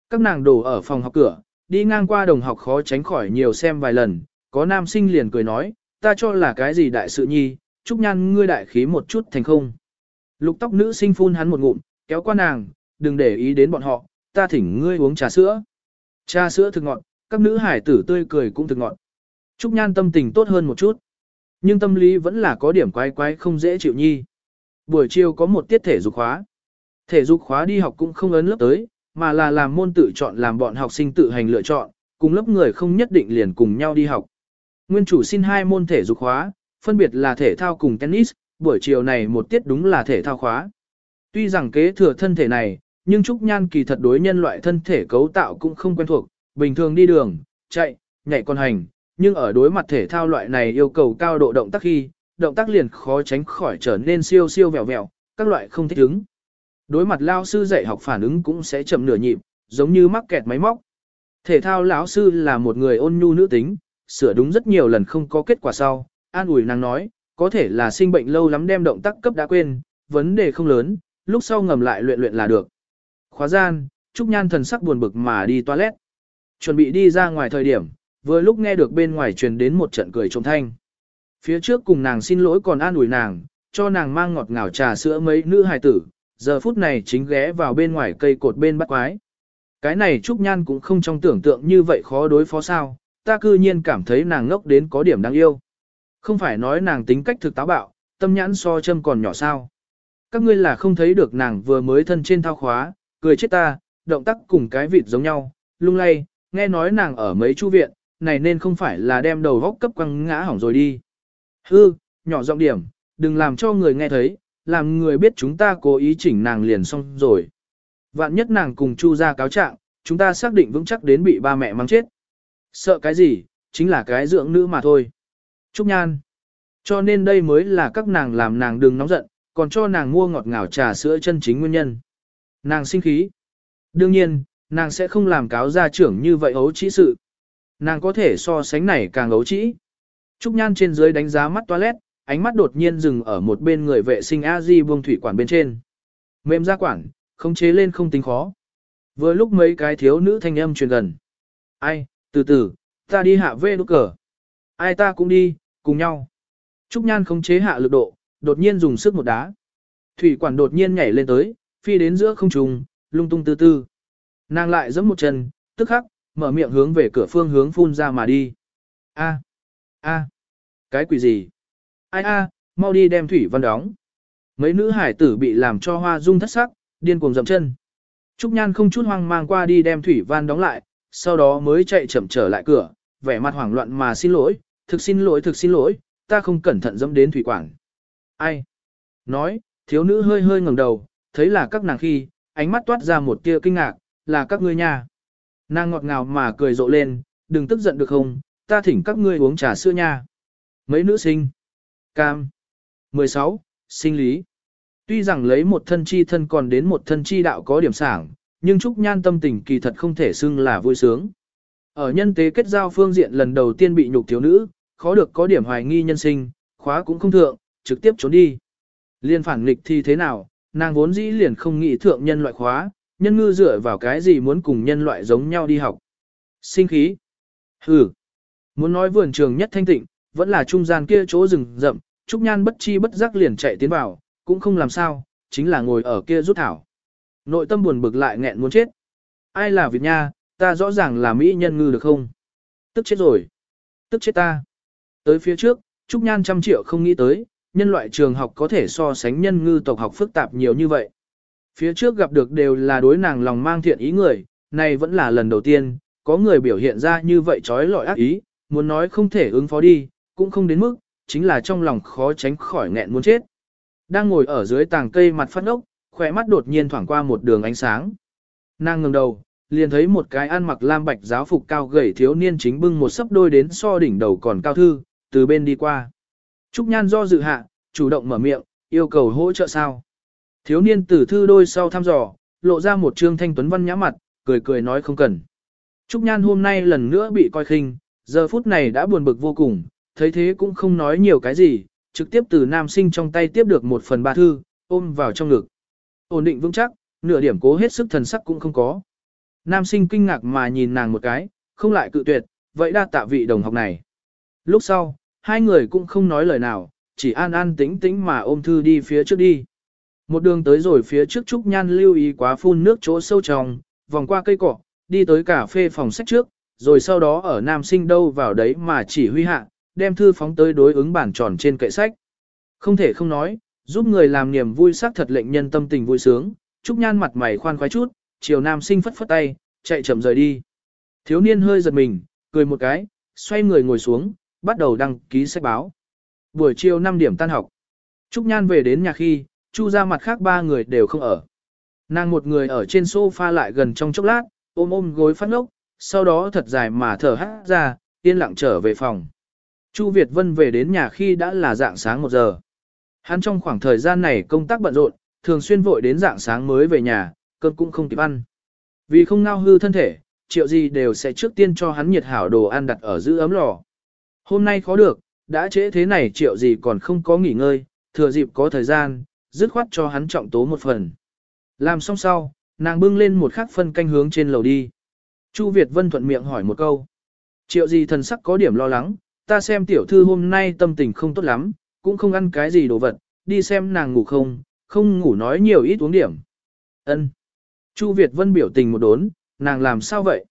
Các nàng đổ ở phòng học cửa, đi ngang qua đồng học khó tránh khỏi nhiều xem vài lần, có nam sinh liền cười nói, ta cho là cái gì đại sự nhi, Trúc Nhan ngươi đại khí một chút thành không. Lục tóc nữ sinh phun hắn một ngụm, kéo qua nàng, đừng để ý đến bọn họ, ta thỉnh ngươi uống trà sữa. Trà sữa thực ngọt, các nữ hải tử tươi cười cũng thực ngọt. Trúc Nhan tâm tình tốt hơn một chút. Nhưng tâm lý vẫn là có điểm quái quái không dễ chịu nhi. Buổi chiều có một tiết thể dục khóa. Thể dục khóa đi học cũng không ấn lớp tới, mà là làm môn tự chọn làm bọn học sinh tự hành lựa chọn, cùng lớp người không nhất định liền cùng nhau đi học. Nguyên chủ xin hai môn thể dục khóa, phân biệt là thể thao cùng tennis, buổi chiều này một tiết đúng là thể thao khóa. Tuy rằng kế thừa thân thể này, nhưng Trúc Nhan kỳ thật đối nhân loại thân thể cấu tạo cũng không quen thuộc, bình thường đi đường, chạy, nhảy con hành, nhưng ở đối mặt thể thao loại này yêu cầu cao độ động tác khi, động tác liền khó tránh khỏi trở nên siêu siêu vẹo vẹo, các loại không thích ứng. Đối mặt lao sư dạy học phản ứng cũng sẽ chậm nửa nhịp, giống như mắc kẹt máy móc. Thể thao lão sư là một người ôn nhu nữ tính, sửa đúng rất nhiều lần không có kết quả sau, an ủi nàng nói, có thể là sinh bệnh lâu lắm đem động tác cấp đã quên, vấn đề không lớn, lúc sau ngầm lại luyện luyện là được. Khóa gian, Trúc Nhan thần sắc buồn bực mà đi toilet. Chuẩn bị đi ra ngoài thời điểm, vừa lúc nghe được bên ngoài truyền đến một trận cười trộm thanh. Phía trước cùng nàng xin lỗi còn an ủi nàng, cho nàng mang ngọt ngào trà sữa mấy nữ hài tử, giờ phút này chính ghé vào bên ngoài cây cột bên bắt quái. Cái này Trúc Nhan cũng không trong tưởng tượng như vậy khó đối phó sao, ta cư nhiên cảm thấy nàng ngốc đến có điểm đáng yêu. Không phải nói nàng tính cách thực táo bạo, tâm nhãn so châm còn nhỏ sao. Các ngươi là không thấy được nàng vừa mới thân trên thao khóa, cười chết ta, động tác cùng cái vịt giống nhau, lung lay, nghe nói nàng ở mấy chu viện, này nên không phải là đem đầu góc cấp quăng ngã hỏng rồi đi. Hư, nhỏ giọng điểm, đừng làm cho người nghe thấy, làm người biết chúng ta cố ý chỉnh nàng liền xong rồi. Vạn nhất nàng cùng Chu ra cáo trạng, chúng ta xác định vững chắc đến bị ba mẹ mang chết. Sợ cái gì, chính là cái dưỡng nữ mà thôi. Trúc Nhan. Cho nên đây mới là các nàng làm nàng đừng nóng giận, còn cho nàng mua ngọt ngào trà sữa chân chính nguyên nhân. Nàng sinh khí. Đương nhiên, nàng sẽ không làm cáo gia trưởng như vậy ấu trĩ sự. Nàng có thể so sánh này càng ấu trĩ. Trúc Nhan trên dưới đánh giá mắt toilet, ánh mắt đột nhiên dừng ở một bên người vệ sinh a di buông thủy quản bên trên. Mềm ra quản, không chế lên không tính khó. Vừa lúc mấy cái thiếu nữ thanh âm truyền gần. Ai, từ từ, ta đi hạ vê đốt cờ. Ai ta cũng đi, cùng nhau. Trúc Nhan không chế hạ lực độ, đột nhiên dùng sức một đá. Thủy quản đột nhiên nhảy lên tới, phi đến giữa không trung, lung tung tư tư. Nàng lại giẫm một chân, tức khắc, mở miệng hướng về cửa phương hướng phun ra mà đi. A, a, cái quỷ gì? Ai a, mau đi đem thủy văn đóng. Mấy nữ hải tử bị làm cho hoa dung thất sắc, điên cuồng dậm chân. Trúc Nhan không chút hoang mang qua đi đem thủy van đóng lại, sau đó mới chạy chậm trở lại cửa, vẻ mặt hoảng loạn mà xin lỗi, thực xin lỗi thực xin lỗi, ta không cẩn thận dẫm đến thủy quản. Ai? Nói, thiếu nữ hơi hơi ngẩng đầu, thấy là các nàng khi, ánh mắt toát ra một tia kinh ngạc, là các ngươi nha. Nàng ngọt ngào mà cười rộ lên, đừng tức giận được không, ta thỉnh các ngươi uống trà sữa nha. Mấy nữ sinh. Cam. 16. Sinh lý. Tuy rằng lấy một thân chi thân còn đến một thân chi đạo có điểm sảng, nhưng Trúc Nhan tâm tình kỳ thật không thể xưng là vui sướng. Ở nhân tế kết giao phương diện lần đầu tiên bị nhục thiếu nữ, khó được có điểm hoài nghi nhân sinh, khóa cũng không thượng, trực tiếp trốn đi. Liên phản nghịch thì thế nào, nàng vốn dĩ liền không nghĩ thượng nhân loại khóa, nhân ngư dựa vào cái gì muốn cùng nhân loại giống nhau đi học. Sinh khí. Hừ. Muốn nói vườn trường nhất thanh tịnh, vẫn là trung gian kia chỗ rừng rậm, Trúc Nhan bất chi bất giác liền chạy tiến vào, cũng không làm sao, chính là ngồi ở kia rút thảo. Nội tâm buồn bực lại nghẹn muốn chết. Ai là Việt Nha, ta rõ ràng là Mỹ nhân ngư được không? Tức chết rồi. Tức chết ta. Tới phía trước, Trúc Nhan trăm triệu không nghĩ tới, nhân loại trường học có thể so sánh nhân ngư tộc học phức tạp nhiều như vậy. Phía trước gặp được đều là đối nàng lòng mang thiện ý người, này vẫn là lần đầu tiên, có người biểu hiện ra như vậy trói lọi ác ý, muốn nói không thể ứng phó đi, cũng không đến mức, chính là trong lòng khó tránh khỏi nghẹn muốn chết. Đang ngồi ở dưới tàng cây mặt phát ốc, khỏe mắt đột nhiên thoảng qua một đường ánh sáng. Nàng ngừng đầu, liền thấy một cái ăn mặc lam bạch giáo phục cao gầy thiếu niên chính bưng một sấp đôi đến so đỉnh đầu còn cao thư, từ bên đi qua. Trúc Nhan do dự hạ, chủ động mở miệng, yêu cầu hỗ trợ sao. Thiếu niên tử thư đôi sau thăm dò, lộ ra một trương thanh tuấn văn nhã mặt, cười cười nói không cần. Trúc Nhan hôm nay lần nữa bị coi khinh, giờ phút này đã buồn bực vô cùng, thấy thế cũng không nói nhiều cái gì, trực tiếp từ nam sinh trong tay tiếp được một phần ba thư, ôm vào trong ngực. Ổn định vững chắc, nửa điểm cố hết sức thần sắc cũng không có. Nam sinh kinh ngạc mà nhìn nàng một cái, không lại cự tuyệt, vậy đa tạ vị đồng học này. Lúc sau, hai người cũng không nói lời nào, chỉ an an tĩnh tĩnh mà ôm thư đi phía trước đi. Một đường tới rồi phía trước Trúc Nhan lưu ý quá phun nước chỗ sâu trong, vòng qua cây cỏ, đi tới cà phê phòng sách trước, rồi sau đó ở nam sinh đâu vào đấy mà chỉ huy hạ, đem thư phóng tới đối ứng bản tròn trên kệ sách. Không thể không nói, giúp người làm niềm vui sắc thật lệnh nhân tâm tình vui sướng, Trúc Nhan mặt mày khoan khoái chút, chiều nam sinh phất phất tay, chạy chậm rời đi. Thiếu niên hơi giật mình, cười một cái, xoay người ngồi xuống, bắt đầu đăng ký sách báo. Buổi chiều 5 điểm tan học. Trúc Nhan về đến nhà khi, Chu ra mặt khác ba người đều không ở. Nàng một người ở trên sofa lại gần trong chốc lát, ôm ôm gối phát ngốc, sau đó thật dài mà thở hát ra, yên lặng trở về phòng. Chu Việt Vân về đến nhà khi đã là dạng sáng 1 giờ. Hắn trong khoảng thời gian này công tác bận rộn, thường xuyên vội đến dạng sáng mới về nhà, cơm cũng không kịp ăn. Vì không ngao hư thân thể, triệu gì đều sẽ trước tiên cho hắn nhiệt hảo đồ ăn đặt ở giữ ấm lò. Hôm nay khó được, đã trễ thế này triệu gì còn không có nghỉ ngơi, thừa dịp có thời gian, dứt khoát cho hắn trọng tố một phần. Làm xong sau, nàng bưng lên một khắc phân canh hướng trên lầu đi. Chu Việt Vân thuận miệng hỏi một câu. Triệu gì thần sắc có điểm lo lắng, ta xem tiểu thư hôm nay tâm tình không tốt lắm, cũng không ăn cái gì đồ vật, đi xem nàng ngủ không, không ngủ nói nhiều ít uống điểm. Ân. Chu Việt Vân biểu tình một đốn, nàng làm sao vậy?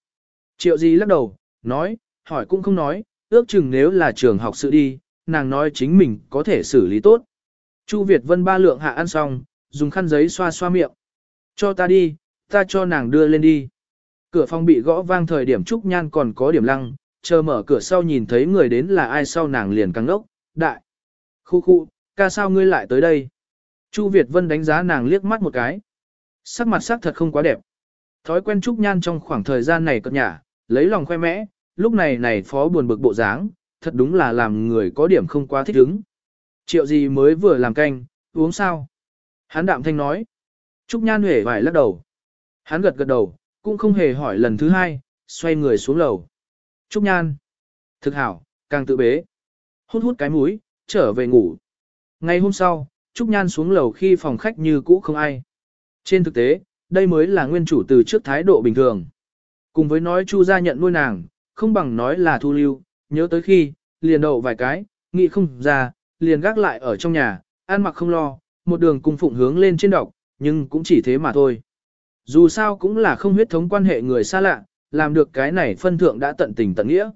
Triệu gì lắc đầu, nói, hỏi cũng không nói, ước chừng nếu là trường học sự đi, nàng nói chính mình có thể xử lý tốt. Chu Việt Vân ba lượng hạ ăn xong, dùng khăn giấy xoa xoa miệng. Cho ta đi, ta cho nàng đưa lên đi. Cửa phòng bị gõ vang thời điểm Trúc Nhan còn có điểm lăng, chờ mở cửa sau nhìn thấy người đến là ai sau nàng liền căng ốc, đại. Khu khu, ca sao ngươi lại tới đây? Chu Việt Vân đánh giá nàng liếc mắt một cái. Sắc mặt sắc thật không quá đẹp. Thói quen Trúc Nhan trong khoảng thời gian này cất nhả, lấy lòng khoe mẽ, lúc này này phó buồn bực bộ dáng, thật đúng là làm người có điểm không quá thích ứng. Triệu gì mới vừa làm canh, uống sao? Hắn đạm thanh nói. Trúc Nhan huệ vài lắc đầu. Hắn gật gật đầu, cũng không hề hỏi lần thứ hai, xoay người xuống lầu. Trúc Nhan. Thực hảo, càng tự bế. Hút hút cái mũi, trở về ngủ. Ngày hôm sau, Trúc Nhan xuống lầu khi phòng khách như cũ không ai. Trên thực tế, đây mới là nguyên chủ từ trước thái độ bình thường. Cùng với nói Chu gia nhận nuôi nàng, không bằng nói là thu lưu, nhớ tới khi, liền đậu vài cái, nghĩ không ra, liền gác lại ở trong nhà, ăn mặc không lo, một đường cùng phụng hướng lên trên đọc, nhưng cũng chỉ thế mà thôi. Dù sao cũng là không huyết thống quan hệ người xa lạ, làm được cái này phân thượng đã tận tình tận nghĩa.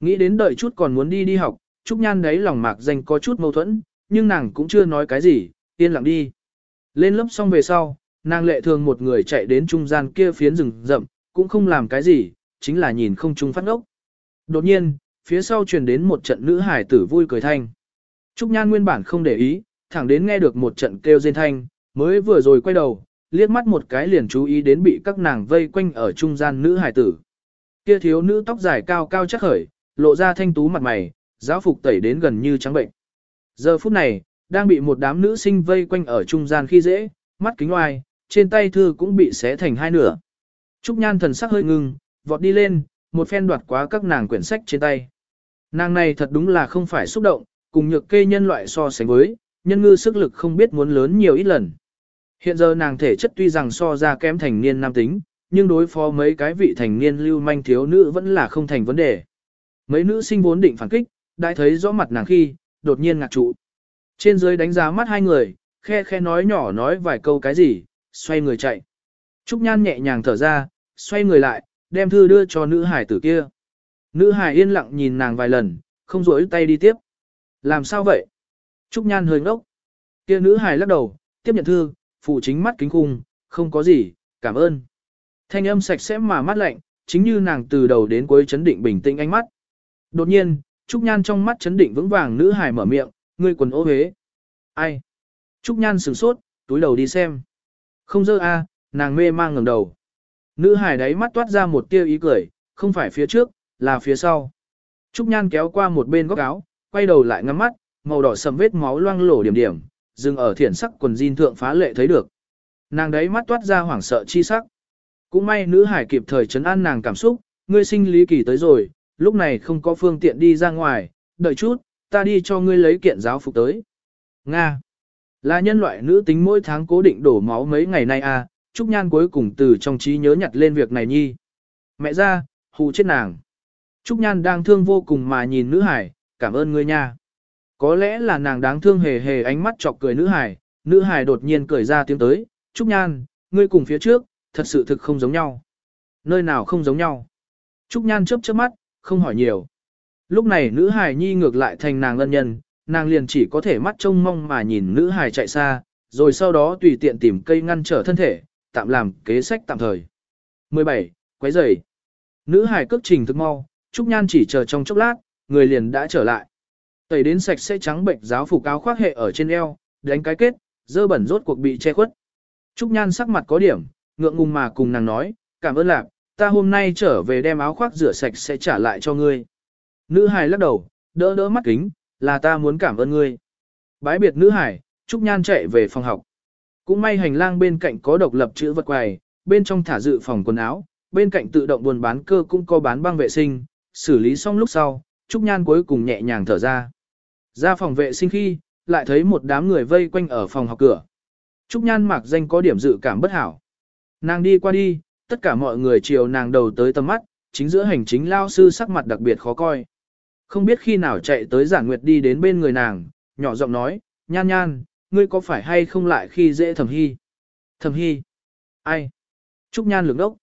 Nghĩ đến đợi chút còn muốn đi đi học, Trúc Nhan đấy lòng mạc danh có chút mâu thuẫn, nhưng nàng cũng chưa nói cái gì, yên lặng đi. Lên lớp xong về sau, nàng lệ thường một người chạy đến trung gian kia phiến rừng rậm, cũng không làm cái gì, chính là nhìn không trung phát ngốc. Đột nhiên, phía sau truyền đến một trận nữ hải tử vui cười thanh. Trúc Nhan nguyên bản không để ý, thẳng đến nghe được một trận kêu rên thanh, mới vừa rồi quay đầu, liếc mắt một cái liền chú ý đến bị các nàng vây quanh ở trung gian nữ hải tử. Kia thiếu nữ tóc dài cao cao chắc khởi, lộ ra thanh tú mặt mày, giáo phục tẩy đến gần như trắng bệnh. Giờ phút này, đang bị một đám nữ sinh vây quanh ở trung gian khi dễ, mắt kính oai, trên tay thư cũng bị xé thành hai nửa. Trúc Nhan thần sắc hơi ngưng, vọt đi lên, một phen đoạt quá các nàng quyển sách trên tay. Nàng này thật đúng là không phải xúc động, cùng nhược kê nhân loại so sánh với, nhân ngư sức lực không biết muốn lớn nhiều ít lần. Hiện giờ nàng thể chất tuy rằng so ra kém thành niên nam tính, nhưng đối phó mấy cái vị thành niên lưu manh thiếu nữ vẫn là không thành vấn đề. Mấy nữ sinh vốn định phản kích, đã thấy rõ mặt nàng khi, đột nhiên ngạc trụ. Trên dưới đánh giá mắt hai người, khe khe nói nhỏ nói vài câu cái gì, xoay người chạy. Trúc Nhan nhẹ nhàng thở ra, xoay người lại, đem thư đưa cho nữ hải tử kia. Nữ hải yên lặng nhìn nàng vài lần, không rỗi tay đi tiếp. Làm sao vậy? Trúc Nhan hơi ngốc. Kia nữ hải lắc đầu, tiếp nhận thư, phụ chính mắt kính khung, không có gì, cảm ơn. Thanh âm sạch sẽ mà mắt lạnh, chính như nàng từ đầu đến cuối chấn định bình tĩnh ánh mắt. Đột nhiên, Trúc Nhan trong mắt chấn định vững vàng nữ hải mở miệng, ngươi quần ô hế. Ai? Trúc Nhan sửng sốt, túi đầu đi xem. Không dơ a, nàng mê mang ngẩng đầu. Nữ hải đáy mắt toát ra một tia ý cười, không phải phía trước, là phía sau. Trúc Nhan kéo qua một bên góc áo, quay đầu lại ngắm mắt, màu đỏ sầm vết máu loang lổ điểm điểm, dừng ở thiển sắc quần jean thượng phá lệ thấy được. Nàng đấy mắt toát ra hoảng sợ chi sắc. Cũng may nữ hải kịp thời chấn an nàng cảm xúc, ngươi sinh lý kỳ tới rồi, lúc này không có phương tiện đi ra ngoài, đợi chút, ta đi cho ngươi lấy kiện giáo phục tới. Nga. Là nhân loại nữ tính mỗi tháng cố định đổ máu mấy ngày nay à, Trúc Nhan cuối cùng từ trong trí nhớ nhặt lên việc này nhi. Mẹ ra, hù chết nàng. Trúc Nhan đang thương vô cùng mà nhìn nữ hải, cảm ơn ngươi nha. Có lẽ là nàng đáng thương hề hề ánh mắt chọc cười nữ hải, nữ hải đột nhiên cười ra tiếng tới, Trúc Nhan, ngươi cùng phía trước, thật sự thực không giống nhau. Nơi nào không giống nhau? Trúc Nhan chớp chớp mắt, không hỏi nhiều. Lúc này nữ hải nhi ngược lại thành nàng lân nhân, nàng liền chỉ có thể mắt trông mong mà nhìn nữ hải chạy xa, rồi sau đó tùy tiện tìm cây ngăn trở thân thể, tạm làm kế sách tạm thời. 17. Quấy rầy. Nữ hải cước trình thức mau, Trúc Nhan chỉ chờ trong chốc lát, người liền đã trở lại. Tẩy đến sạch sẽ trắng bệnh giáo phục áo khoác hệ ở trên eo, đánh cái kết, dơ bẩn rốt cuộc bị che khuất. Trúc Nhan sắc mặt có điểm, ngượng ngùng mà cùng nàng nói, cảm ơn lạc, ta hôm nay trở về đem áo khoác rửa sạch sẽ trả lại cho ngươi. Nữ hải lắc đầu, đỡ đỡ mắt kính, là ta muốn cảm ơn ngươi. Bái biệt nữ hải, Trúc Nhan chạy về phòng học. Cũng may hành lang bên cạnh có độc lập chữ vật quầy, bên trong thả dự phòng quần áo, bên cạnh tự động buôn bán cơ cũng có bán băng vệ sinh, xử lý xong lúc sau, Trúc Nhan cuối cùng nhẹ nhàng thở ra. Ra phòng vệ sinh khi, lại thấy một đám người vây quanh ở phòng học cửa. Trúc Nhan mặc danh có điểm dự cảm bất hảo. Nàng đi qua đi, tất cả mọi người chiều nàng đầu tới tầm mắt, chính giữa hành chính lao sư sắc mặt đặc biệt khó coi. Không biết khi nào chạy tới giản nguyệt đi đến bên người nàng, nhỏ giọng nói, nhan nhan, ngươi có phải hay không lại khi dễ thẩm hy? Thẩm hy? Ai? Trúc nhan lược đốc.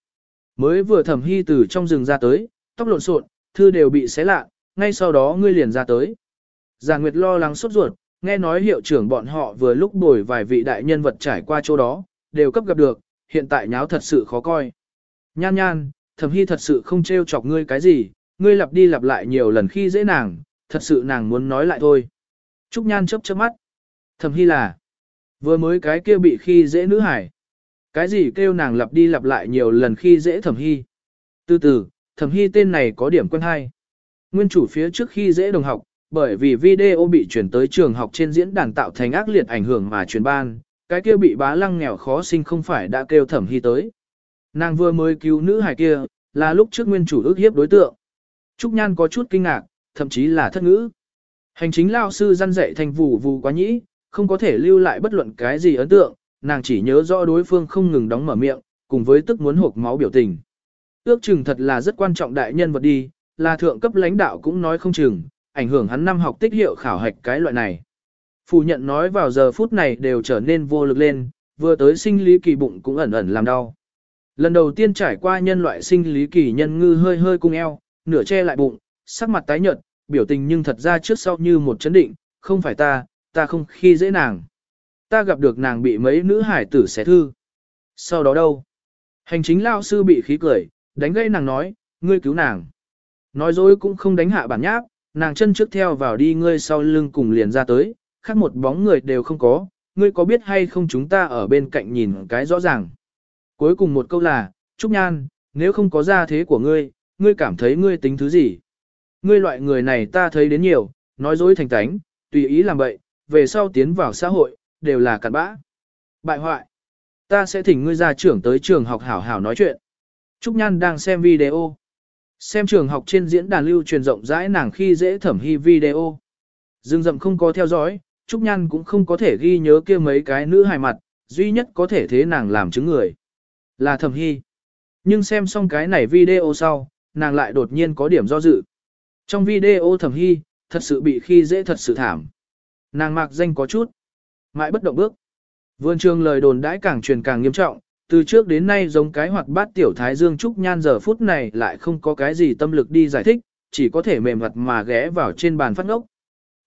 Mới vừa thẩm hy từ trong rừng ra tới, tóc lộn xộn, thư đều bị xé lạ, ngay sau đó ngươi liền ra tới. Già nguyệt lo lắng sốt ruột, nghe nói hiệu trưởng bọn họ vừa lúc đổi vài vị đại nhân vật trải qua chỗ đó, đều cấp gặp được, hiện tại nháo thật sự khó coi. Nhan nhan, thẩm hy thật sự không trêu chọc ngươi cái gì, ngươi lặp đi lặp lại nhiều lần khi dễ nàng, thật sự nàng muốn nói lại thôi. Trúc Nhan chớp chớp mắt. Thẩm Hy là, vừa mới cái kia bị khi dễ nữ hải. Cái gì kêu nàng lặp đi lặp lại nhiều lần khi dễ Thẩm Hy. Từ từ, Thẩm Hy tên này có điểm quen hay. Nguyên chủ phía trước khi dễ đồng học, bởi vì video bị chuyển tới trường học trên diễn đàn tạo thành ác liệt ảnh hưởng mà truyền ban, cái kia bị bá lăng nghèo khó sinh không phải đã kêu Thẩm Hy tới. Nàng vừa mới cứu nữ hải kia, là lúc trước nguyên chủ ước hiếp đối tượng. Trúc Nhan có chút kinh ngạc, thậm chí là thất ngữ. Hành chính lao sư răn dạy thành vụ vụ quá nhĩ, không có thể lưu lại bất luận cái gì ấn tượng, nàng chỉ nhớ rõ đối phương không ngừng đóng mở miệng, cùng với tức muốn hộp máu biểu tình. Ước chừng thật là rất quan trọng đại nhân vật đi, là thượng cấp lãnh đạo cũng nói không chừng, ảnh hưởng hắn năm học tích hiệu khảo hạch cái loại này. Phủ nhận nói vào giờ phút này đều trở nên vô lực lên, vừa tới sinh lý kỳ bụng cũng ẩn ẩn làm đau. Lần đầu tiên trải qua nhân loại sinh lý kỳ nhân ngư hơi hơi cung eo, nửa che lại bụng, sắc mặt tái nhợt, biểu tình nhưng thật ra trước sau như một chấn định, không phải ta, ta không khi dễ nàng. Ta gặp được nàng bị mấy nữ hải tử xé thư. Sau đó đâu? Hành chính lao sư bị khí cười, đánh gây nàng nói, ngươi cứu nàng. Nói dối cũng không đánh hạ bản nháp, nàng chân trước theo vào đi ngươi sau lưng cùng liền ra tới, khác một bóng người đều không có, ngươi có biết hay không chúng ta ở bên cạnh nhìn cái rõ ràng. Cuối cùng một câu là, Trúc Nhan, nếu không có gia thế của ngươi, ngươi cảm thấy ngươi tính thứ gì? Ngươi loại người này ta thấy đến nhiều, nói dối thành tánh, tùy ý làm bậy, về sau tiến vào xã hội, đều là cặn bã. Bại hoại. Ta sẽ thỉnh ngươi ra trưởng tới trường học hảo hảo nói chuyện. Trúc Nhan đang xem video. Xem trường học trên diễn đàn lưu truyền rộng rãi nàng khi dễ thẩm hy video. Dương dậm không có theo dõi, Trúc Nhan cũng không có thể ghi nhớ kia mấy cái nữ hài mặt, duy nhất có thể thế nàng làm chứng người. Là thẩm hy. Nhưng xem xong cái này video sau, nàng lại đột nhiên có điểm do dự. Trong video thẩm hy, thật sự bị khi dễ thật sự thảm. Nàng mạc danh có chút. Mãi bất động bước. Vườn trường lời đồn đãi càng truyền càng nghiêm trọng, từ trước đến nay giống cái hoạt bát tiểu thái dương trúc nhan giờ phút này lại không có cái gì tâm lực đi giải thích, chỉ có thể mềm mặt mà ghé vào trên bàn phát ngốc.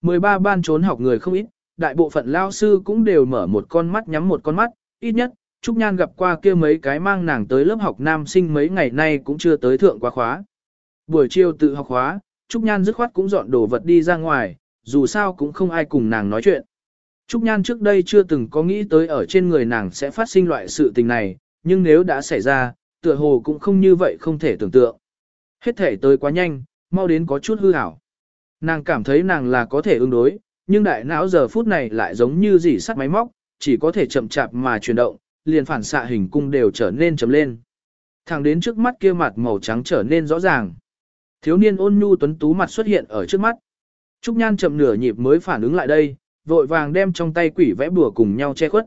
13 ban trốn học người không ít, đại bộ phận lao sư cũng đều mở một con mắt nhắm một con mắt, ít nhất, Trúc Nhan gặp qua kia mấy cái mang nàng tới lớp học nam sinh mấy ngày nay cũng chưa tới thượng quá khóa. Buổi chiều tự học khóa, Trúc Nhan dứt khoát cũng dọn đồ vật đi ra ngoài, dù sao cũng không ai cùng nàng nói chuyện. Trúc Nhan trước đây chưa từng có nghĩ tới ở trên người nàng sẽ phát sinh loại sự tình này, nhưng nếu đã xảy ra, tựa hồ cũng không như vậy không thể tưởng tượng. Hết thể tới quá nhanh, mau đến có chút hư hảo. Nàng cảm thấy nàng là có thể ứng đối, nhưng đại não giờ phút này lại giống như dỉ sắt máy móc, chỉ có thể chậm chạp mà chuyển động, liền phản xạ hình cung đều trở nên chấm lên. Thẳng đến trước mắt kia mặt màu trắng trở nên rõ ràng. Thiếu niên ôn nhu tuấn tú mặt xuất hiện ở trước mắt. Trúc Nhan chậm nửa nhịp mới phản ứng lại đây, vội vàng đem trong tay quỷ vẽ bùa cùng nhau che khuất.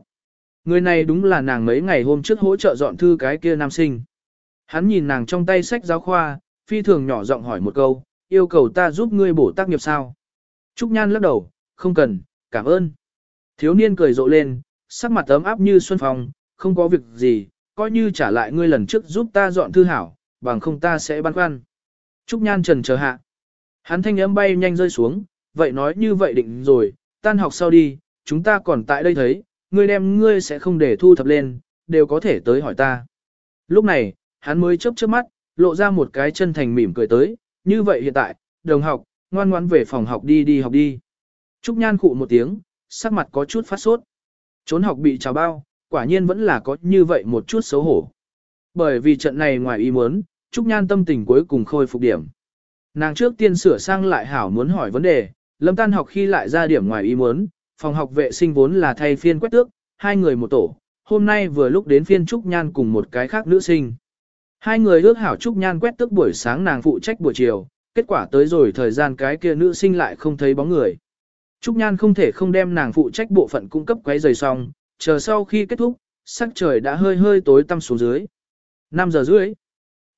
Người này đúng là nàng mấy ngày hôm trước hỗ trợ dọn thư cái kia nam sinh. Hắn nhìn nàng trong tay sách giáo khoa, phi thường nhỏ giọng hỏi một câu, yêu cầu ta giúp ngươi bổ tác nghiệp sao. Trúc Nhan lắc đầu, không cần, cảm ơn. Thiếu niên cười rộ lên, sắc mặt ấm áp như xuân phong, không có việc gì, coi như trả lại ngươi lần trước giúp ta dọn thư hảo, bằng không ta sẽ băn khoăn. Trúc Nhan trần chờ hạ. Hắn thanh âm bay nhanh rơi xuống, vậy nói như vậy định rồi, tan học sau đi, chúng ta còn tại đây thấy, ngươi đem ngươi sẽ không để thu thập lên, đều có thể tới hỏi ta. Lúc này, hắn mới chớp chớp mắt, lộ ra một cái chân thành mỉm cười tới, như vậy hiện tại, đồng học, ngoan ngoãn về phòng học đi đi học đi. Trúc Nhan khụ một tiếng, sắc mặt có chút phát sốt. Trốn học bị trào bao, quả nhiên vẫn là có như vậy một chút xấu hổ. Bởi vì trận này ngoài ý muốn, Trúc Nhan tâm tình cuối cùng khôi phục điểm. Nàng trước tiên sửa sang lại hảo muốn hỏi vấn đề, lâm tan học khi lại ra điểm ngoài ý muốn, phòng học vệ sinh vốn là thay phiên quét tước, hai người một tổ, hôm nay vừa lúc đến phiên Trúc Nhan cùng một cái khác nữ sinh. Hai người ước hảo Trúc Nhan quét tước buổi sáng nàng phụ trách buổi chiều, kết quả tới rồi thời gian cái kia nữ sinh lại không thấy bóng người. Trúc Nhan không thể không đem nàng phụ trách bộ phận cung cấp quấy rời xong, chờ sau khi kết thúc, sắc trời đã hơi hơi tối tăm xuống dưới. 5 giờ rưỡi,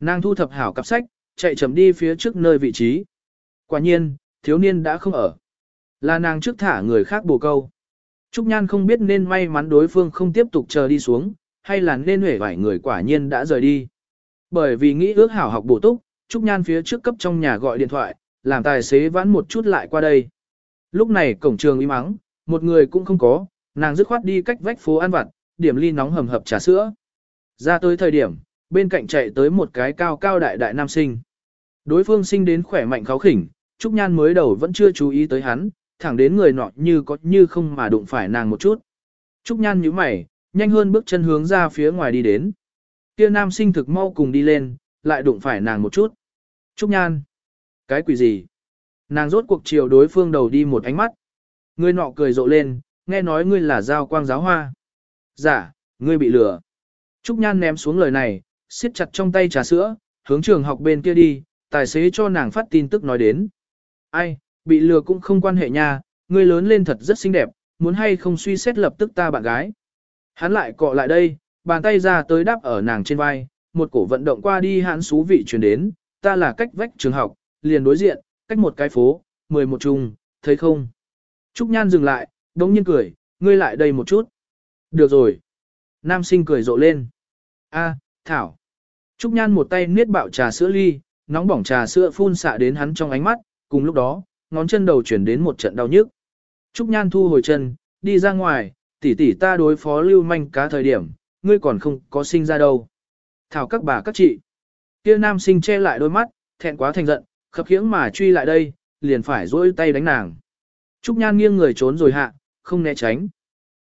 nàng thu thập hảo cặp sách, chạy chậm đi phía trước nơi vị trí. Quả nhiên, thiếu niên đã không ở. Là nàng trước thả người khác bồ câu. Trúc Nhan không biết nên may mắn đối phương không tiếp tục chờ đi xuống, hay là nên hể vải người quả nhiên đã rời đi. Bởi vì nghĩ ước hảo học bổ túc, Trúc Nhan phía trước cấp trong nhà gọi điện thoại, làm tài xế vãn một chút lại qua đây. Lúc này cổng trường im mắng, một người cũng không có, nàng dứt khoát đi cách vách phố ăn vặt, điểm ly nóng hầm hập trà sữa. Ra tới thời điểm, bên cạnh chạy tới một cái cao cao đại đại nam sinh. Đối phương sinh đến khỏe mạnh kháo khỉnh, Trúc Nhan mới đầu vẫn chưa chú ý tới hắn, thẳng đến người nọ như có như không mà đụng phải nàng một chút. Trúc Nhan nhíu mày, nhanh hơn bước chân hướng ra phía ngoài đi đến. Kia nam sinh thực mau cùng đi lên, lại đụng phải nàng một chút. Trúc Nhan. Cái quỷ gì? Nàng rốt cuộc chiều đối phương đầu đi một ánh mắt. Người nọ cười rộ lên, nghe nói ngươi là giao quang giáo hoa. Giả, dạ, ngươi bị lừa. Trúc Nhan ném xuống lời này, siết chặt trong tay trà sữa, hướng trường học bên kia đi, tài xế cho nàng phát tin tức nói đến. Ai, bị lừa cũng không quan hệ nha, ngươi lớn lên thật rất xinh đẹp, muốn hay không suy xét lập tức ta bạn gái. Hắn lại cọ lại đây, bàn tay ra tới đáp ở nàng trên vai, một cổ vận động qua đi hắn xú vị truyền đến, ta là cách vách trường học, liền đối diện, cách một cái phố, mười một chung, thấy không? Trúc Nhan dừng lại, đống nhiên cười, ngươi lại đây một chút. Được rồi. Nam sinh cười rộ lên. A, Thảo. Trúc Nhan một tay niết bạo trà sữa ly, nóng bỏng trà sữa phun xạ đến hắn trong ánh mắt, cùng lúc đó, ngón chân đầu chuyển đến một trận đau nhức. Trúc Nhan thu hồi chân, đi ra ngoài, tỷ tỷ ta đối phó lưu manh cá thời điểm, ngươi còn không có sinh ra đâu. Thảo các bà các chị. Kia nam sinh che lại đôi mắt, thẹn quá thành giận, khập khiễng mà truy lại đây, liền phải dỗi tay đánh nàng. Trúc Nhan nghiêng người trốn rồi hạ, không né tránh.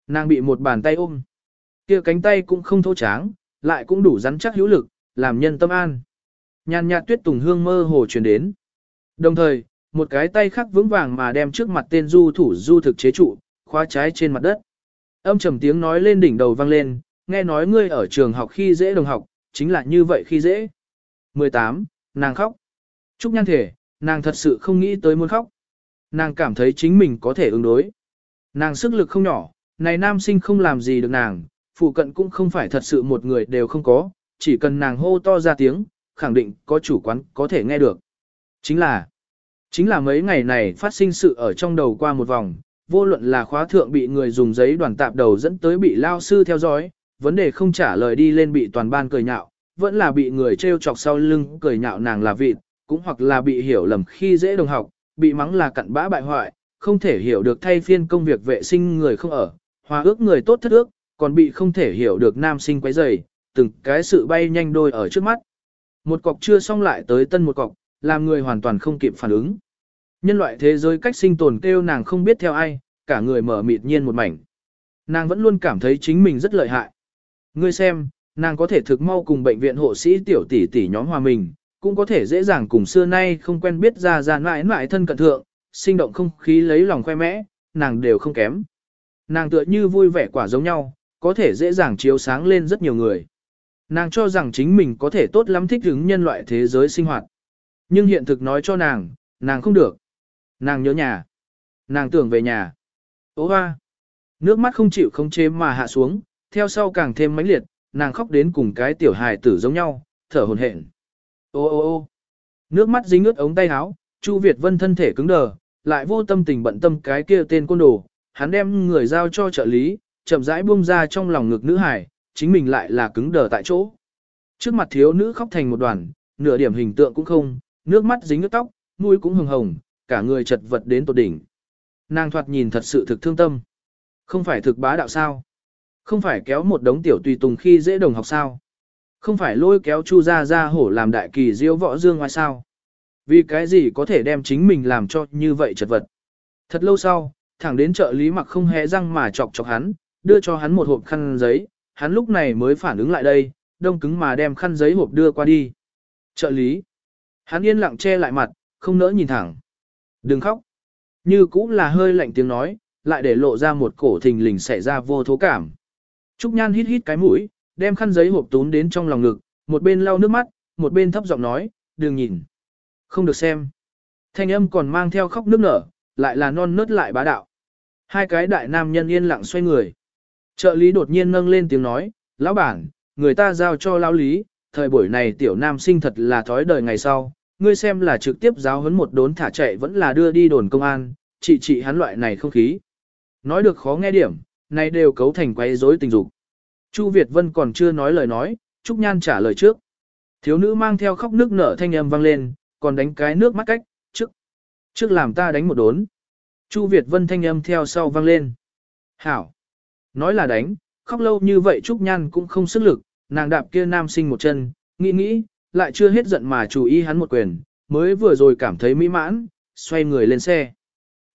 Nàng bị một bàn tay ôm. Kia cánh tay cũng không thô tráng, lại cũng đủ rắn chắc hữu lực, làm nhân tâm an. Nhàn nhạt tuyết tùng hương mơ hồ truyền đến. Đồng thời, một cái tay khác vững vàng mà đem trước mặt tên du thủ du thực chế trụ, khóa trái trên mặt đất. Âm trầm tiếng nói lên đỉnh đầu vang lên, nghe nói ngươi ở trường học khi dễ đồng học, chính là như vậy khi dễ. 18. Nàng khóc. Trúc nhan thể, nàng thật sự không nghĩ tới muốn khóc. Nàng cảm thấy chính mình có thể ứng đối. Nàng sức lực không nhỏ, này nam sinh không làm gì được nàng, phụ cận cũng không phải thật sự một người đều không có, chỉ cần nàng hô to ra tiếng, khẳng định có chủ quán có thể nghe được. Chính là, chính là mấy ngày này phát sinh sự ở trong đầu qua một vòng, vô luận là khóa thượng bị người dùng giấy đoàn tạp đầu dẫn tới bị lao sư theo dõi, vấn đề không trả lời đi lên bị toàn ban cười nhạo, vẫn là bị người trêu chọc sau lưng cười nhạo nàng là vịt, cũng hoặc là bị hiểu lầm khi dễ đồng học, bị mắng là cặn bã bại hoại, không thể hiểu được thay phiên công việc vệ sinh người không ở, hòa ước người tốt thất ước, còn bị không thể hiểu được nam sinh quấy rầy, từng cái sự bay nhanh đôi ở trước mắt. Một cọc chưa xong lại tới tân một cọc, làm người hoàn toàn không kịp phản ứng. Nhân loại thế giới cách sinh tồn kêu nàng không biết theo ai, cả người mở mịt nhiên một mảnh. Nàng vẫn luôn cảm thấy chính mình rất lợi hại. Ngươi xem, nàng có thể thực mau cùng bệnh viện hộ sĩ tiểu tỷ tỷ nhóm hòa mình, cũng có thể dễ dàng cùng xưa nay không quen biết ra ra mãi mãi thân cận thượng, sinh động không khí lấy lòng khoe mẽ, nàng đều không kém. Nàng tựa như vui vẻ quả giống nhau, có thể dễ dàng chiếu sáng lên rất nhiều người. Nàng cho rằng chính mình có thể tốt lắm thích ứng nhân loại thế giới sinh hoạt. Nhưng hiện thực nói cho nàng, nàng không được. Nàng nhớ nhà. Nàng tưởng về nhà. Ô hoa. Nước mắt không chịu không chế mà hạ xuống, theo sau càng thêm mãnh liệt, nàng khóc đến cùng cái tiểu hài tử giống nhau, thở hồn hển. Ô ô ô. Nước mắt dính ướt ống tay áo, Chu Việt Vân thân thể cứng đờ, lại vô tâm tình bận tâm cái kia tên côn đồ, hắn đem người giao cho trợ lý, chậm rãi buông ra trong lòng ngực nữ hải, chính mình lại là cứng đờ tại chỗ. Trước mặt thiếu nữ khóc thành một đoàn, nửa điểm hình tượng cũng không, nước mắt dính ướt tóc, mũi cũng hồng hồng, cả người chật vật đến tột đỉnh. Nàng thoạt nhìn thật sự thực thương tâm. Không phải thực bá đạo sao? Không phải kéo một đống tiểu tùy tùng khi dễ đồng học sao? Không phải lôi kéo chu ra ra hổ làm đại kỳ diêu võ dương ngoài sao? Vì cái gì có thể đem chính mình làm cho như vậy chật vật? Thật lâu sau, thẳng đến trợ lý mặc không hé răng mà chọc chọc hắn, đưa cho hắn một hộp khăn giấy, hắn lúc này mới phản ứng lại đây, đông cứng mà đem khăn giấy hộp đưa qua đi. Trợ lý. Hắn yên lặng che lại mặt, không nỡ nhìn thẳng. Đừng khóc. Như cũng là hơi lạnh tiếng nói, lại để lộ ra một cổ thình lình xảy ra vô thố cảm. Trúc Nhan hít hít cái mũi, đem khăn giấy hộp tún đến trong lòng ngực, một bên lau nước mắt, một bên thấp giọng nói, đừng nhìn. Không được xem. Thanh âm còn mang theo khóc nước nở, lại là non nớt lại bá đạo. Hai cái đại nam nhân yên lặng xoay người. Trợ lý đột nhiên nâng lên tiếng nói, lão bản, người ta giao cho lão lý, thời buổi này tiểu nam sinh thật là thói đời ngày sau, ngươi xem là trực tiếp giáo huấn một đốn thả chạy vẫn là đưa đi đồn công an, trị trị hắn loại này không khí. Nói được khó nghe điểm, này đều cấu thành quấy rối tình dục. Chu Việt Vân còn chưa nói lời nói, Trúc Nhan trả lời trước. Thiếu nữ mang theo khóc nước nở thanh âm vang lên, còn đánh cái nước mắt cách, trước. Trước làm ta đánh một đốn. Chu Việt Vân thanh âm theo sau vang lên. Hảo. Nói là đánh, khóc lâu như vậy Trúc Nhan cũng không sức lực, nàng đạp kia nam sinh một chân, nghĩ nghĩ, lại chưa hết giận mà chú ý hắn một quyền, mới vừa rồi cảm thấy mỹ mãn, xoay người lên xe.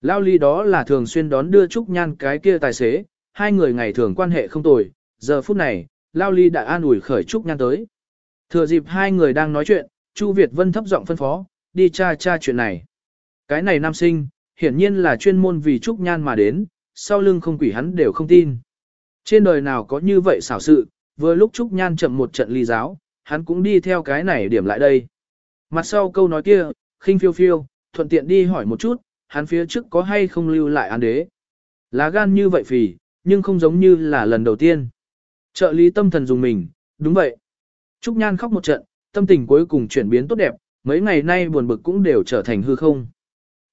Lao ly đó là thường xuyên đón đưa Trúc Nhan cái kia tài xế, hai người ngày thường quan hệ không tồi, giờ phút này, Lao ly đã an ủi khởi Trúc Nhan tới. Thừa dịp hai người đang nói chuyện, Chu Việt Vân thấp giọng phân phó, đi tra tra chuyện này. Cái này nam sinh, hiển nhiên là chuyên môn vì Trúc Nhan mà đến, sau lưng không quỷ hắn đều không tin. Trên đời nào có như vậy xảo sự, vừa lúc Trúc Nhan chậm một trận ly giáo, hắn cũng đi theo cái này điểm lại đây. Mặt sau câu nói kia, khinh phiêu phiêu, thuận tiện đi hỏi một chút, hắn phía trước có hay không lưu lại án đế. Lá gan như vậy phì, nhưng không giống như là lần đầu tiên. Trợ lý tâm thần dùng mình, đúng vậy. Trúc Nhan khóc một trận, tâm tình cuối cùng chuyển biến tốt đẹp, mấy ngày nay buồn bực cũng đều trở thành hư không.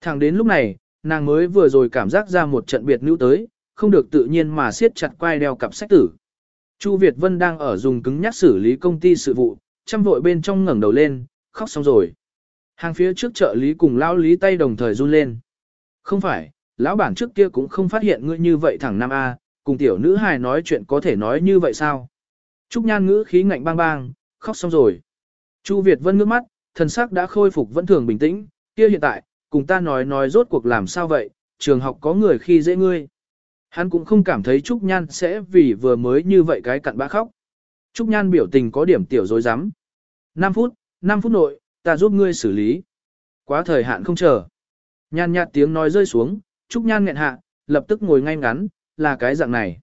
Thẳng đến lúc này, nàng mới vừa rồi cảm giác ra một trận biệt nữ tới, không được tự nhiên mà siết chặt quai đeo cặp sách tử. Chu Việt Vân đang ở dùng cứng nhắc xử lý công ty sự vụ, chăm vội bên trong ngẩng đầu lên, khóc xong rồi. Hàng phía trước trợ lý cùng lão lý tay đồng thời run lên. Không phải, lão bản trước kia cũng không phát hiện ngươi như vậy thẳng nam A, cùng tiểu nữ hài nói chuyện có thể nói như vậy sao? Trúc Nhan ngữ khí ngạnh bang bang, khóc xong rồi. Chu Việt Vân ngước mắt, thần sắc đã khôi phục vẫn thường bình tĩnh, kia hiện tại, cùng ta nói nói rốt cuộc làm sao vậy, trường học có người khi dễ ngươi. Hắn cũng không cảm thấy Trúc Nhan sẽ vì vừa mới như vậy cái cặn bã khóc. Trúc Nhan biểu tình có điểm tiểu dối rắm 5 phút, 5 phút nội, ta giúp ngươi xử lý. Quá thời hạn không chờ. Nhan nhạt tiếng nói rơi xuống, Trúc Nhan nghẹn hạ, lập tức ngồi ngay ngắn, là cái dạng này.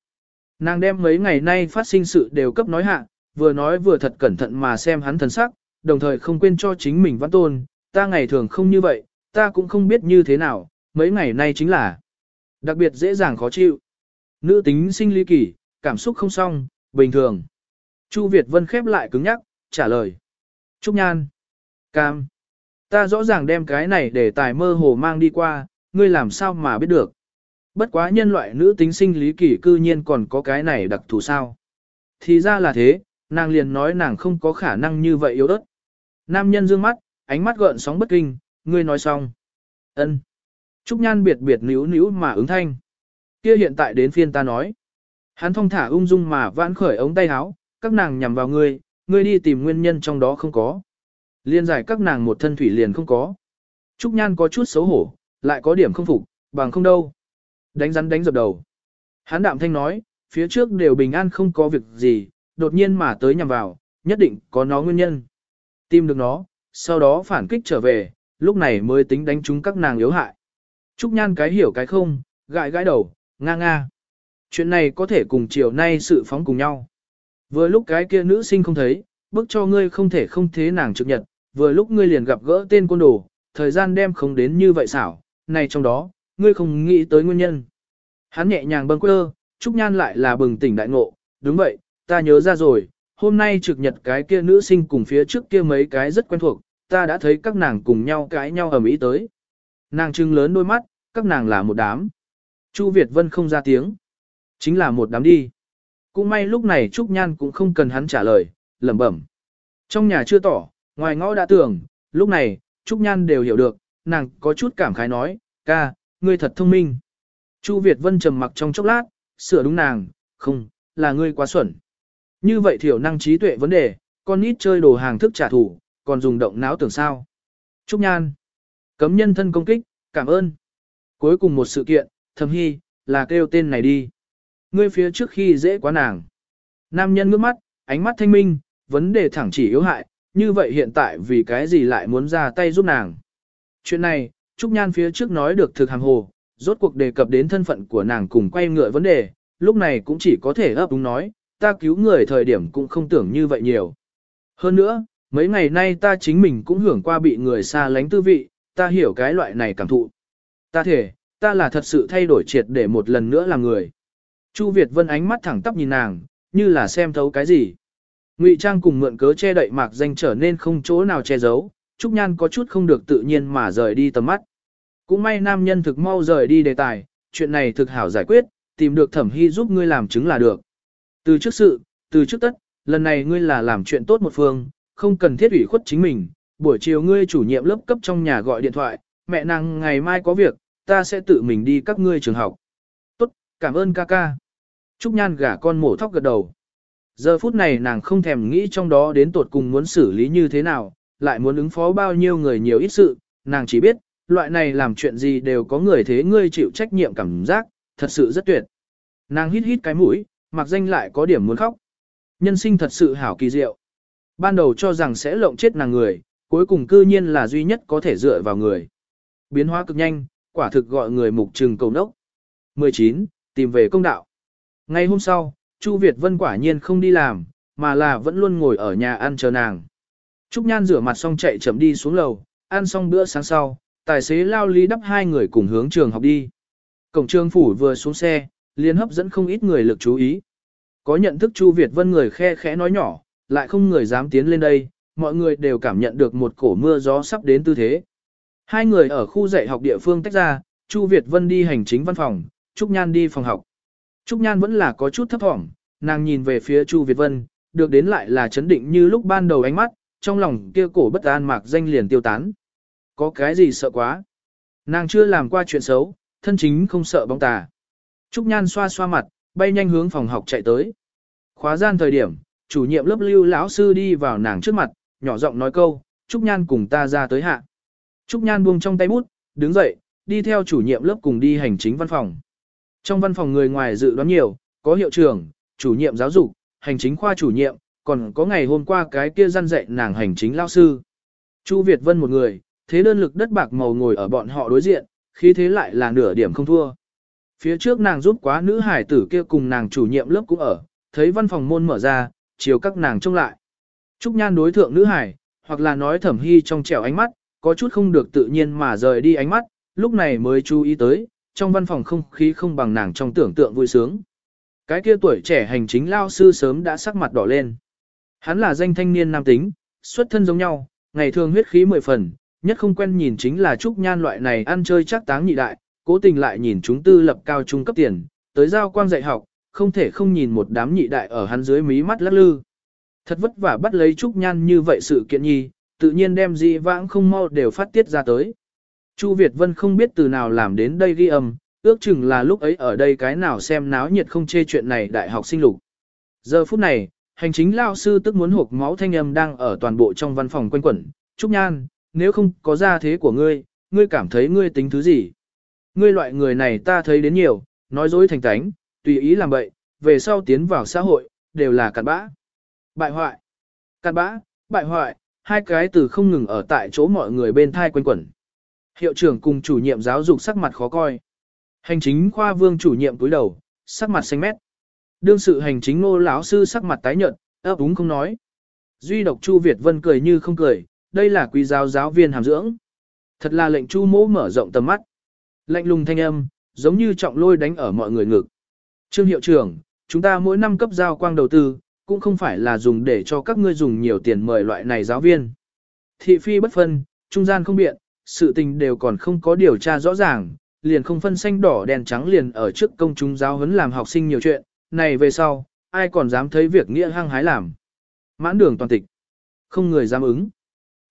Nàng đem mấy ngày nay phát sinh sự đều cấp nói hạ, vừa nói vừa thật cẩn thận mà xem hắn thần sắc, đồng thời không quên cho chính mình văn tôn, ta ngày thường không như vậy, ta cũng không biết như thế nào, mấy ngày nay chính là đặc biệt dễ dàng khó chịu. Nữ tính sinh lý kỳ, cảm xúc không xong, bình thường. Chu Việt Vân khép lại cứng nhắc, trả lời. Trúc Nhan. Cam. Ta rõ ràng đem cái này để tài mơ hồ mang đi qua, ngươi làm sao mà biết được. Bất quá nhân loại nữ tính sinh lý kỳ cư nhiên còn có cái này đặc thù sao. Thì ra là thế, nàng liền nói nàng không có khả năng như vậy yếu ớt. Nam nhân dương mắt, ánh mắt gợn sóng bất kinh, ngươi nói xong. ân Trúc Nhan biệt biệt níu níu mà ứng thanh. Kia hiện tại đến phiên ta nói. Hắn thong thả ung dung mà vãn khởi ống tay áo, các nàng nhằm vào ngươi, ngươi đi tìm nguyên nhân trong đó không có. Liên giải các nàng một thân thủy liền không có. Trúc Nhan có chút xấu hổ, lại có điểm không phục, bằng không đâu. Đánh rắn đánh dập đầu. Hắn đạm thanh nói, phía trước đều bình an không có việc gì, đột nhiên mà tới nhằm vào, nhất định có nó nguyên nhân. Tìm được nó, sau đó phản kích trở về, lúc này mới tính đánh chúng các nàng yếu hại. Trúc Nhan cái hiểu cái không, gãi gãi đầu, nga nga. Chuyện này có thể cùng chiều nay sự phóng cùng nhau. Vừa lúc cái kia nữ sinh không thấy, bức cho ngươi không thể không thế nàng trực nhật, vừa lúc ngươi liền gặp gỡ tên côn đồ, thời gian đem không đến như vậy xảo, này trong đó, ngươi không nghĩ tới nguyên nhân. Hắn nhẹ nhàng bâng quơ, Trúc Nhan lại là bừng tỉnh đại ngộ, đúng vậy, ta nhớ ra rồi, hôm nay trực nhật cái kia nữ sinh cùng phía trước kia mấy cái rất quen thuộc, ta đã thấy các nàng cùng nhau cãi nhau ở mỹ tới. Nàng trưng lớn đôi mắt, các nàng là một đám. Chu Việt Vân không ra tiếng. Chính là một đám đi. Cũng may lúc này Trúc Nhan cũng không cần hắn trả lời, lẩm bẩm. Trong nhà chưa tỏ, ngoài ngõ đã tưởng, lúc này, Trúc Nhan đều hiểu được, nàng có chút cảm khái nói, ca, ngươi thật thông minh. Chu Việt Vân trầm mặc trong chốc lát, sửa đúng nàng, không, là ngươi quá xuẩn. Như vậy thiểu năng trí tuệ vấn đề, con nít chơi đồ hàng thức trả thù, còn dùng động não tưởng sao. Trúc Nhan. Cấm nhân thân công kích, cảm ơn. Cuối cùng một sự kiện, thầm hy, là kêu tên này đi. Ngươi phía trước khi dễ quá nàng. Nam nhân ngước mắt, ánh mắt thanh minh, vấn đề thẳng chỉ yếu hại, như vậy hiện tại vì cái gì lại muốn ra tay giúp nàng. Chuyện này, Trúc Nhan phía trước nói được thực hàng hồ, rốt cuộc đề cập đến thân phận của nàng cùng quay ngựa vấn đề, lúc này cũng chỉ có thể ấp đúng nói, ta cứu người thời điểm cũng không tưởng như vậy nhiều. Hơn nữa, mấy ngày nay ta chính mình cũng hưởng qua bị người xa lánh tư vị, ta hiểu cái loại này cảm thụ. Ta thể, ta là thật sự thay đổi triệt để một lần nữa là người. Chu Việt Vân ánh mắt thẳng tắp nhìn nàng, như là xem thấu cái gì. Ngụy Trang cùng mượn cớ che đậy mạc danh trở nên không chỗ nào che giấu, Trúc Nhan có chút không được tự nhiên mà rời đi tầm mắt. Cũng may nam nhân thực mau rời đi đề tài, chuyện này thực hảo giải quyết, tìm được thẩm hy giúp ngươi làm chứng là được. Từ trước sự, từ trước tất, lần này ngươi là làm chuyện tốt một phương, không cần thiết ủy khuất chính mình. Buổi chiều ngươi chủ nhiệm lớp cấp trong nhà gọi điện thoại, mẹ nàng ngày mai có việc, ta sẽ tự mình đi các ngươi trường học. Tốt, cảm ơn ca ca. Trúc Nhan gả con mổ thóc gật đầu. Giờ phút này nàng không thèm nghĩ trong đó đến tột cùng muốn xử lý như thế nào, lại muốn ứng phó bao nhiêu người nhiều ít sự, nàng chỉ biết, loại này làm chuyện gì đều có người thế ngươi chịu trách nhiệm cảm giác, thật sự rất tuyệt. Nàng hít hít cái mũi, mặc danh lại có điểm muốn khóc. Nhân sinh thật sự hảo kỳ diệu. Ban đầu cho rằng sẽ lộng chết nàng người, cuối cùng cư nhiên là duy nhất có thể dựa vào người. Biến hóa cực nhanh, quả thực gọi người mục trừng cầu nốc. 19. Tìm về công đạo. Ngày hôm sau, Chu Việt Vân quả nhiên không đi làm, mà là vẫn luôn ngồi ở nhà ăn chờ nàng. Trúc Nhan rửa mặt xong chạy chậm đi xuống lầu, ăn xong bữa sáng sau, tài xế lao lý đắp hai người cùng hướng trường học đi. Cổng trường phủ vừa xuống xe, liền hấp dẫn không ít người lực chú ý. Có nhận thức Chu Việt Vân người khe khẽ nói nhỏ, lại không người dám tiến lên đây, mọi người đều cảm nhận được một cổ mưa gió sắp đến tư thế. Hai người ở khu dạy học địa phương tách ra, Chu Việt Vân đi hành chính văn phòng, Trúc Nhan đi phòng học. Trúc Nhan vẫn là có chút thấp thỏm, nàng nhìn về phía Chu Việt Vân, được đến lại là chấn định như lúc ban đầu ánh mắt, trong lòng kia cổ bất an mạc danh liền tiêu tán. Có cái gì sợ quá? Nàng chưa làm qua chuyện xấu, thân chính không sợ bóng tà. Trúc Nhan xoa xoa mặt, bay nhanh hướng phòng học chạy tới. Khóa gian thời điểm, chủ nhiệm lớp lưu lão sư đi vào nàng trước mặt, nhỏ giọng nói câu, Trúc Nhan cùng ta ra tới hạ. Trúc Nhan buông trong tay bút, đứng dậy, đi theo chủ nhiệm lớp cùng đi hành chính văn phòng. Trong văn phòng người ngoài dự đoán nhiều, có hiệu trưởng, chủ nhiệm giáo dục, hành chính khoa chủ nhiệm, còn có ngày hôm qua cái kia răn dạy nàng hành chính lao sư. Chu Việt Vân một người, thế đơn lực đất bạc màu ngồi ở bọn họ đối diện, khí thế lại là nửa điểm không thua. Phía trước nàng giúp quá nữ hải tử kia cùng nàng chủ nhiệm lớp cũng ở, thấy văn phòng môn mở ra, chiều các nàng trông lại. Trúc Nhan đối thượng nữ hải, hoặc là nói thẩm hy trong trẻo ánh mắt, có chút không được tự nhiên mà rời đi ánh mắt, lúc này mới chú ý tới, trong văn phòng không khí không bằng nàng trong tưởng tượng vui sướng. Cái kia tuổi trẻ hành chính lao sư sớm đã sắc mặt đỏ lên. Hắn là danh thanh niên nam tính, xuất thân giống nhau, ngày thường huyết khí mười phần, nhất không quen nhìn chính là Trúc Nhan loại này ăn chơi chắc táng nhị đại, cố tình lại nhìn chúng tư lập cao trung cấp tiền, tới giao quang dạy học, không thể không nhìn một đám nhị đại ở hắn dưới mí mắt lắc lư. Thật vất vả bắt lấy Trúc Nhan như vậy sự kiện nhi, tự nhiên đem dị vãng không mau đều phát tiết ra tới. Chu Việt Vân không biết từ nào làm đến đây ghi âm, ước chừng là lúc ấy ở đây cái nào xem náo nhiệt không chê chuyện này đại học sinh lục. Giờ phút này, hành chính lao sư tức muốn hộp máu thanh âm đang ở toàn bộ trong văn phòng quanh quẩn. Trúc Nhan, nếu không có gia thế của ngươi, ngươi cảm thấy ngươi tính thứ gì? Ngươi loại người này ta thấy đến nhiều, nói dối thành tánh, tùy ý làm bậy, về sau tiến vào xã hội, đều là cặn bã. Bại hoại, cặn bã, bại hoại, hai cái từ không ngừng ở tại chỗ mọi người bên thai quanh quẩn. Hiệu trưởng cùng chủ nhiệm giáo dục sắc mặt khó coi. Hành chính khoa vương chủ nhiệm túi đầu, sắc mặt xanh mét. Đương sự hành chính ngô lão sư sắc mặt tái nhợt, ấp úng không nói. Duy độc Chu Việt Vân cười như không cười, đây là quý giáo giáo viên hàm dưỡng. Thật là lệnh Chu mỗ mở rộng tầm mắt. Lạnh lùng thanh âm, giống như trọng lôi đánh ở mọi người ngực. Trương hiệu trưởng, chúng ta mỗi năm cấp giao quang đầu tư, cũng không phải là dùng để cho các ngươi dùng nhiều tiền mời loại này giáo viên. Thị phi bất phân, trung gian không biện, sự tình đều còn không có điều tra rõ ràng, liền không phân xanh đỏ đèn trắng liền ở trước công chúng giáo huấn làm học sinh nhiều chuyện, này về sau, ai còn dám thấy việc nghĩa hăng hái làm. Mãn đường toàn tịch, không người dám ứng.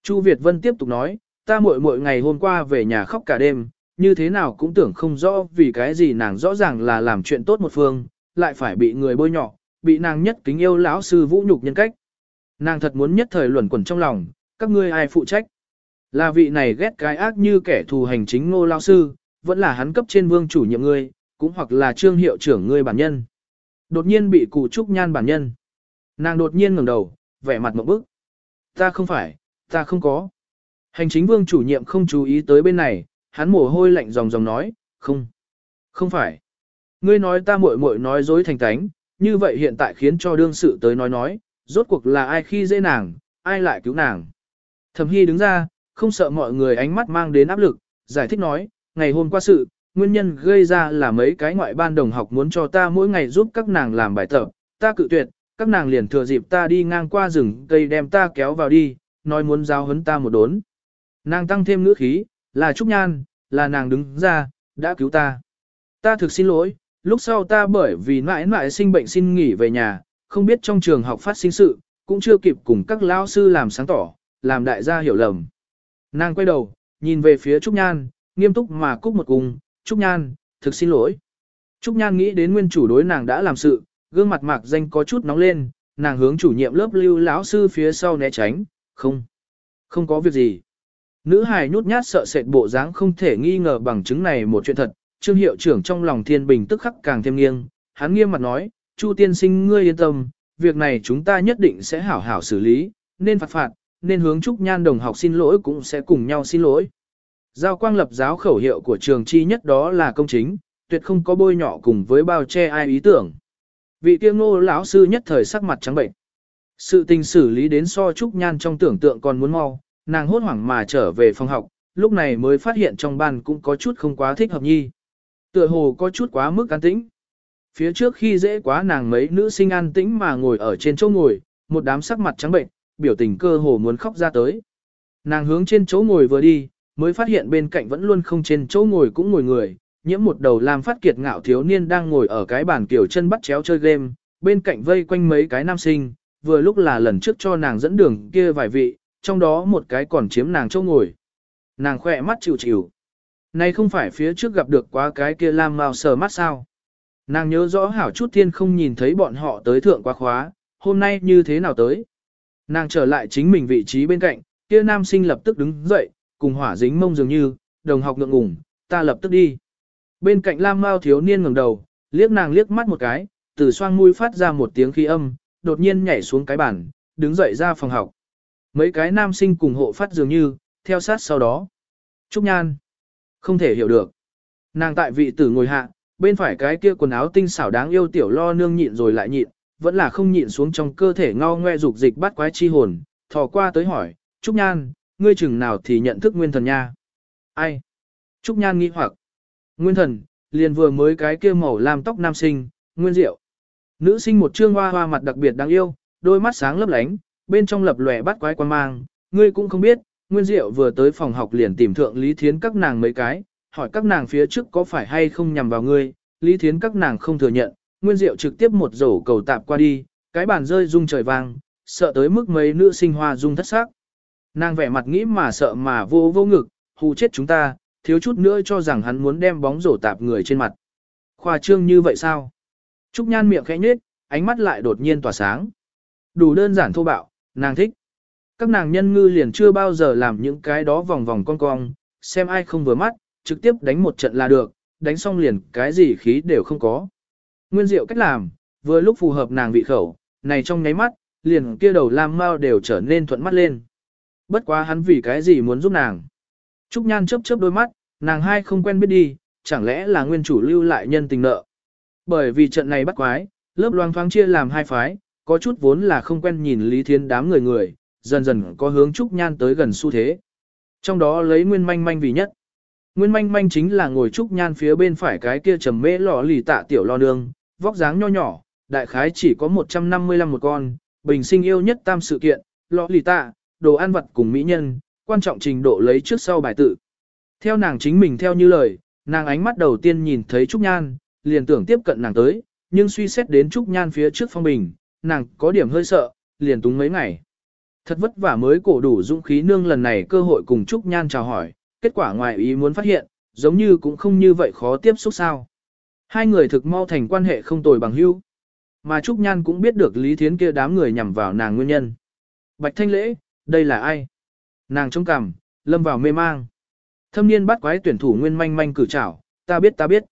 Chu Việt Vân tiếp tục nói, ta muội muội ngày hôm qua về nhà khóc cả đêm, như thế nào cũng tưởng không rõ vì cái gì nàng rõ ràng là làm chuyện tốt một phương, lại phải bị người bôi nhọ, bị nàng nhất kính yêu lão sư vũ nhục nhân cách. Nàng thật muốn nhất thời luẩn quẩn trong lòng, các ngươi ai phụ trách. Là vị này ghét cái ác như kẻ thù hành chính ngô Lão sư, vẫn là hắn cấp trên vương chủ nhiệm ngươi, cũng hoặc là trương hiệu trưởng ngươi bản nhân. Đột nhiên bị cụ trúc nhan bản nhân. Nàng đột nhiên ngẩng đầu, vẻ mặt một bức. Ta không phải, ta không có. Hành chính vương chủ nhiệm không chú ý tới bên này, hắn mồ hôi lạnh ròng ròng nói, không, không phải. Ngươi nói ta muội muội nói dối thành tánh, như vậy hiện tại khiến cho đương sự tới nói nói, rốt cuộc là ai khi dễ nàng, ai lại cứu nàng. Thẩm Hy đứng ra, không sợ mọi người ánh mắt mang đến áp lực, giải thích nói, ngày hôm qua sự, nguyên nhân gây ra là mấy cái ngoại ban đồng học muốn cho ta mỗi ngày giúp các nàng làm bài tập, ta cự tuyệt, các nàng liền thừa dịp ta đi ngang qua rừng cây đem ta kéo vào đi, nói muốn giao hấn ta một đốn. Nàng tăng thêm ngữ khí, là Trúc Nhan, là nàng đứng ra, đã cứu ta. Ta thực xin lỗi, lúc sau ta bởi vì mãi mãi sinh bệnh xin nghỉ về nhà, không biết trong trường học phát sinh sự, cũng chưa kịp cùng các lao sư làm sáng tỏ, làm đại gia hiểu lầm. Nàng quay đầu, nhìn về phía Trúc Nhan, nghiêm túc mà cúc một cung, Trúc Nhan, thực xin lỗi. Trúc Nhan nghĩ đến nguyên chủ đối nàng đã làm sự, gương mặt mạc danh có chút nóng lên, nàng hướng chủ nhiệm lớp lưu lão sư phía sau né tránh, không, không có việc gì. Nữ hài nhút nhát sợ sệt bộ dáng không thể nghi ngờ bằng chứng này một chuyện thật, trương hiệu trưởng trong lòng thiên bình tức khắc càng thêm nghiêng, hắn nghiêm mặt nói, Chu tiên sinh ngươi yên tâm, việc này chúng ta nhất định sẽ hảo hảo xử lý, nên phạt phạt, nên hướng Trúc Nhan đồng học xin lỗi cũng sẽ cùng nhau xin lỗi. Giao quang lập giáo khẩu hiệu của trường chi nhất đó là công chính, tuyệt không có bôi nhỏ cùng với bao che ai ý tưởng. Vị tiêu ngô lão sư nhất thời sắc mặt trắng bệnh. Sự tình xử lý đến so Trúc Nhan trong tưởng tượng còn muốn mau, nàng hốt hoảng mà trở về phòng học, lúc này mới phát hiện trong ban cũng có chút không quá thích hợp nhi. Tựa hồ có chút quá mức an tĩnh. Phía trước khi dễ quá nàng mấy nữ sinh an tĩnh mà ngồi ở trên chỗ ngồi, một đám sắc mặt trắng bệnh, biểu tình cơ hồ muốn khóc ra tới. Nàng hướng trên chỗ ngồi vừa đi, mới phát hiện bên cạnh vẫn luôn không trên chỗ ngồi cũng ngồi người, nhiễm một đầu làm phát kiệt ngạo thiếu niên đang ngồi ở cái bàn kiểu chân bắt chéo chơi game, bên cạnh vây quanh mấy cái nam sinh, vừa lúc là lần trước cho nàng dẫn đường kia vài vị, trong đó một cái còn chiếm nàng chỗ ngồi. Nàng khỏe mắt chịu chịu. Này không phải phía trước gặp được quá cái kia lam mao sờ mắt sao. Nàng nhớ rõ hảo chút thiên không nhìn thấy bọn họ tới thượng quá khóa, hôm nay như thế nào tới. Nàng trở lại chính mình vị trí bên cạnh, kia nam sinh lập tức đứng dậy, cùng hỏa dính mông dường như, đồng học ngượng ngùng, ta lập tức đi. Bên cạnh Lam Mao thiếu niên ngẩng đầu, liếc nàng liếc mắt một cái, từ xoang mũi phát ra một tiếng khí âm, đột nhiên nhảy xuống cái bàn, đứng dậy ra phòng học. Mấy cái nam sinh cùng hộ phát dường như, theo sát sau đó. Trúc Nhan. Không thể hiểu được. Nàng tại vị tử ngồi hạ, bên phải cái kia quần áo tinh xảo đáng yêu tiểu lo nương nhịn rồi lại nhịn, vẫn là không nhịn xuống trong cơ thể ngao ngoe dục dịch bắt quái chi hồn, thò qua tới hỏi, Trúc Nhan, ngươi chừng nào thì nhận thức nguyên thần nha? Ai? Trúc Nhan nghi hoặc. Nguyên thần, liền vừa mới cái kia màu làm tóc nam sinh, nguyên diệu. Nữ sinh một trương hoa hoa mặt đặc biệt đáng yêu, đôi mắt sáng lấp lánh, bên trong lập lòe bắt quái quan mang, ngươi cũng không biết, nguyên diệu vừa tới phòng học liền tìm thượng Lý Thiến các nàng mấy cái, hỏi các nàng phía trước có phải hay không nhằm vào ngươi, Lý Thiến các nàng không thừa nhận, nguyên diệu trực tiếp một rổ cầu tạp qua đi, cái bàn rơi rung trời vang, sợ tới mức mấy nữ sinh hoa rung thất sắc. Nàng vẻ mặt nghĩ mà sợ mà vô vô ngực, hù chết chúng ta, thiếu chút nữa cho rằng hắn muốn đem bóng rổ tạp người trên mặt. Khoa trương như vậy sao? Trúc Nhan miệng khẽ nhếch, ánh mắt lại đột nhiên tỏa sáng. Đủ đơn giản thô bạo, nàng thích. Các nàng nhân ngư liền chưa bao giờ làm những cái đó vòng vòng con cong, xem ai không vừa mắt, trực tiếp đánh một trận là được, đánh xong liền cái gì khí đều không có. Nguyên diệu cách làm, vừa lúc phù hợp nàng vị khẩu, này trong nháy mắt, liền kia đầu lam mau đều trở nên thuận mắt lên. Bất quá hắn vì cái gì muốn giúp nàng. Trúc Nhan chớp chớp đôi mắt, nàng hai không quen biết đi, chẳng lẽ là nguyên chủ lưu lại nhân tình nợ. Bởi vì trận này bắt quái, lớp loang thoáng chia làm hai phái, có chút vốn là không quen nhìn Lý Thiên đám người người, dần dần có hướng Trúc Nhan tới gần xu thế. Trong đó lấy Nguyên Manh Manh vì nhất. Nguyên Manh Manh chính là ngồi Trúc Nhan phía bên phải cái kia trầm mễ lọ lì tạ tiểu lo nương, vóc dáng nho nhỏ, đại khái chỉ có 155 một con, bình sinh yêu nhất tam sự kiện, lọ lì tạ, đồ ăn vật cùng mỹ nhân, quan trọng trình độ lấy trước sau bài tự. Theo nàng chính mình theo như lời, nàng ánh mắt đầu tiên nhìn thấy Trúc Nhan, liền tưởng tiếp cận nàng tới, nhưng suy xét đến Trúc Nhan phía trước phong bình, nàng có điểm hơi sợ, liền túng mấy ngày. Thật vất vả mới cổ đủ dũng khí nương lần này cơ hội cùng Trúc Nhan chào hỏi, kết quả ngoài ý muốn phát hiện, giống như cũng không như vậy khó tiếp xúc sao. Hai người thực mau thành quan hệ không tồi bằng hữu. Mà Trúc Nhan cũng biết được Lý Thiến kia đám người nhằm vào nàng nguyên nhân. Bạch Thanh Lễ, đây là ai? Nàng trông cằm, lâm vào mê mang. Thâm niên bắt quái tuyển thủ nguyên manh manh cử trảo, ta biết ta biết.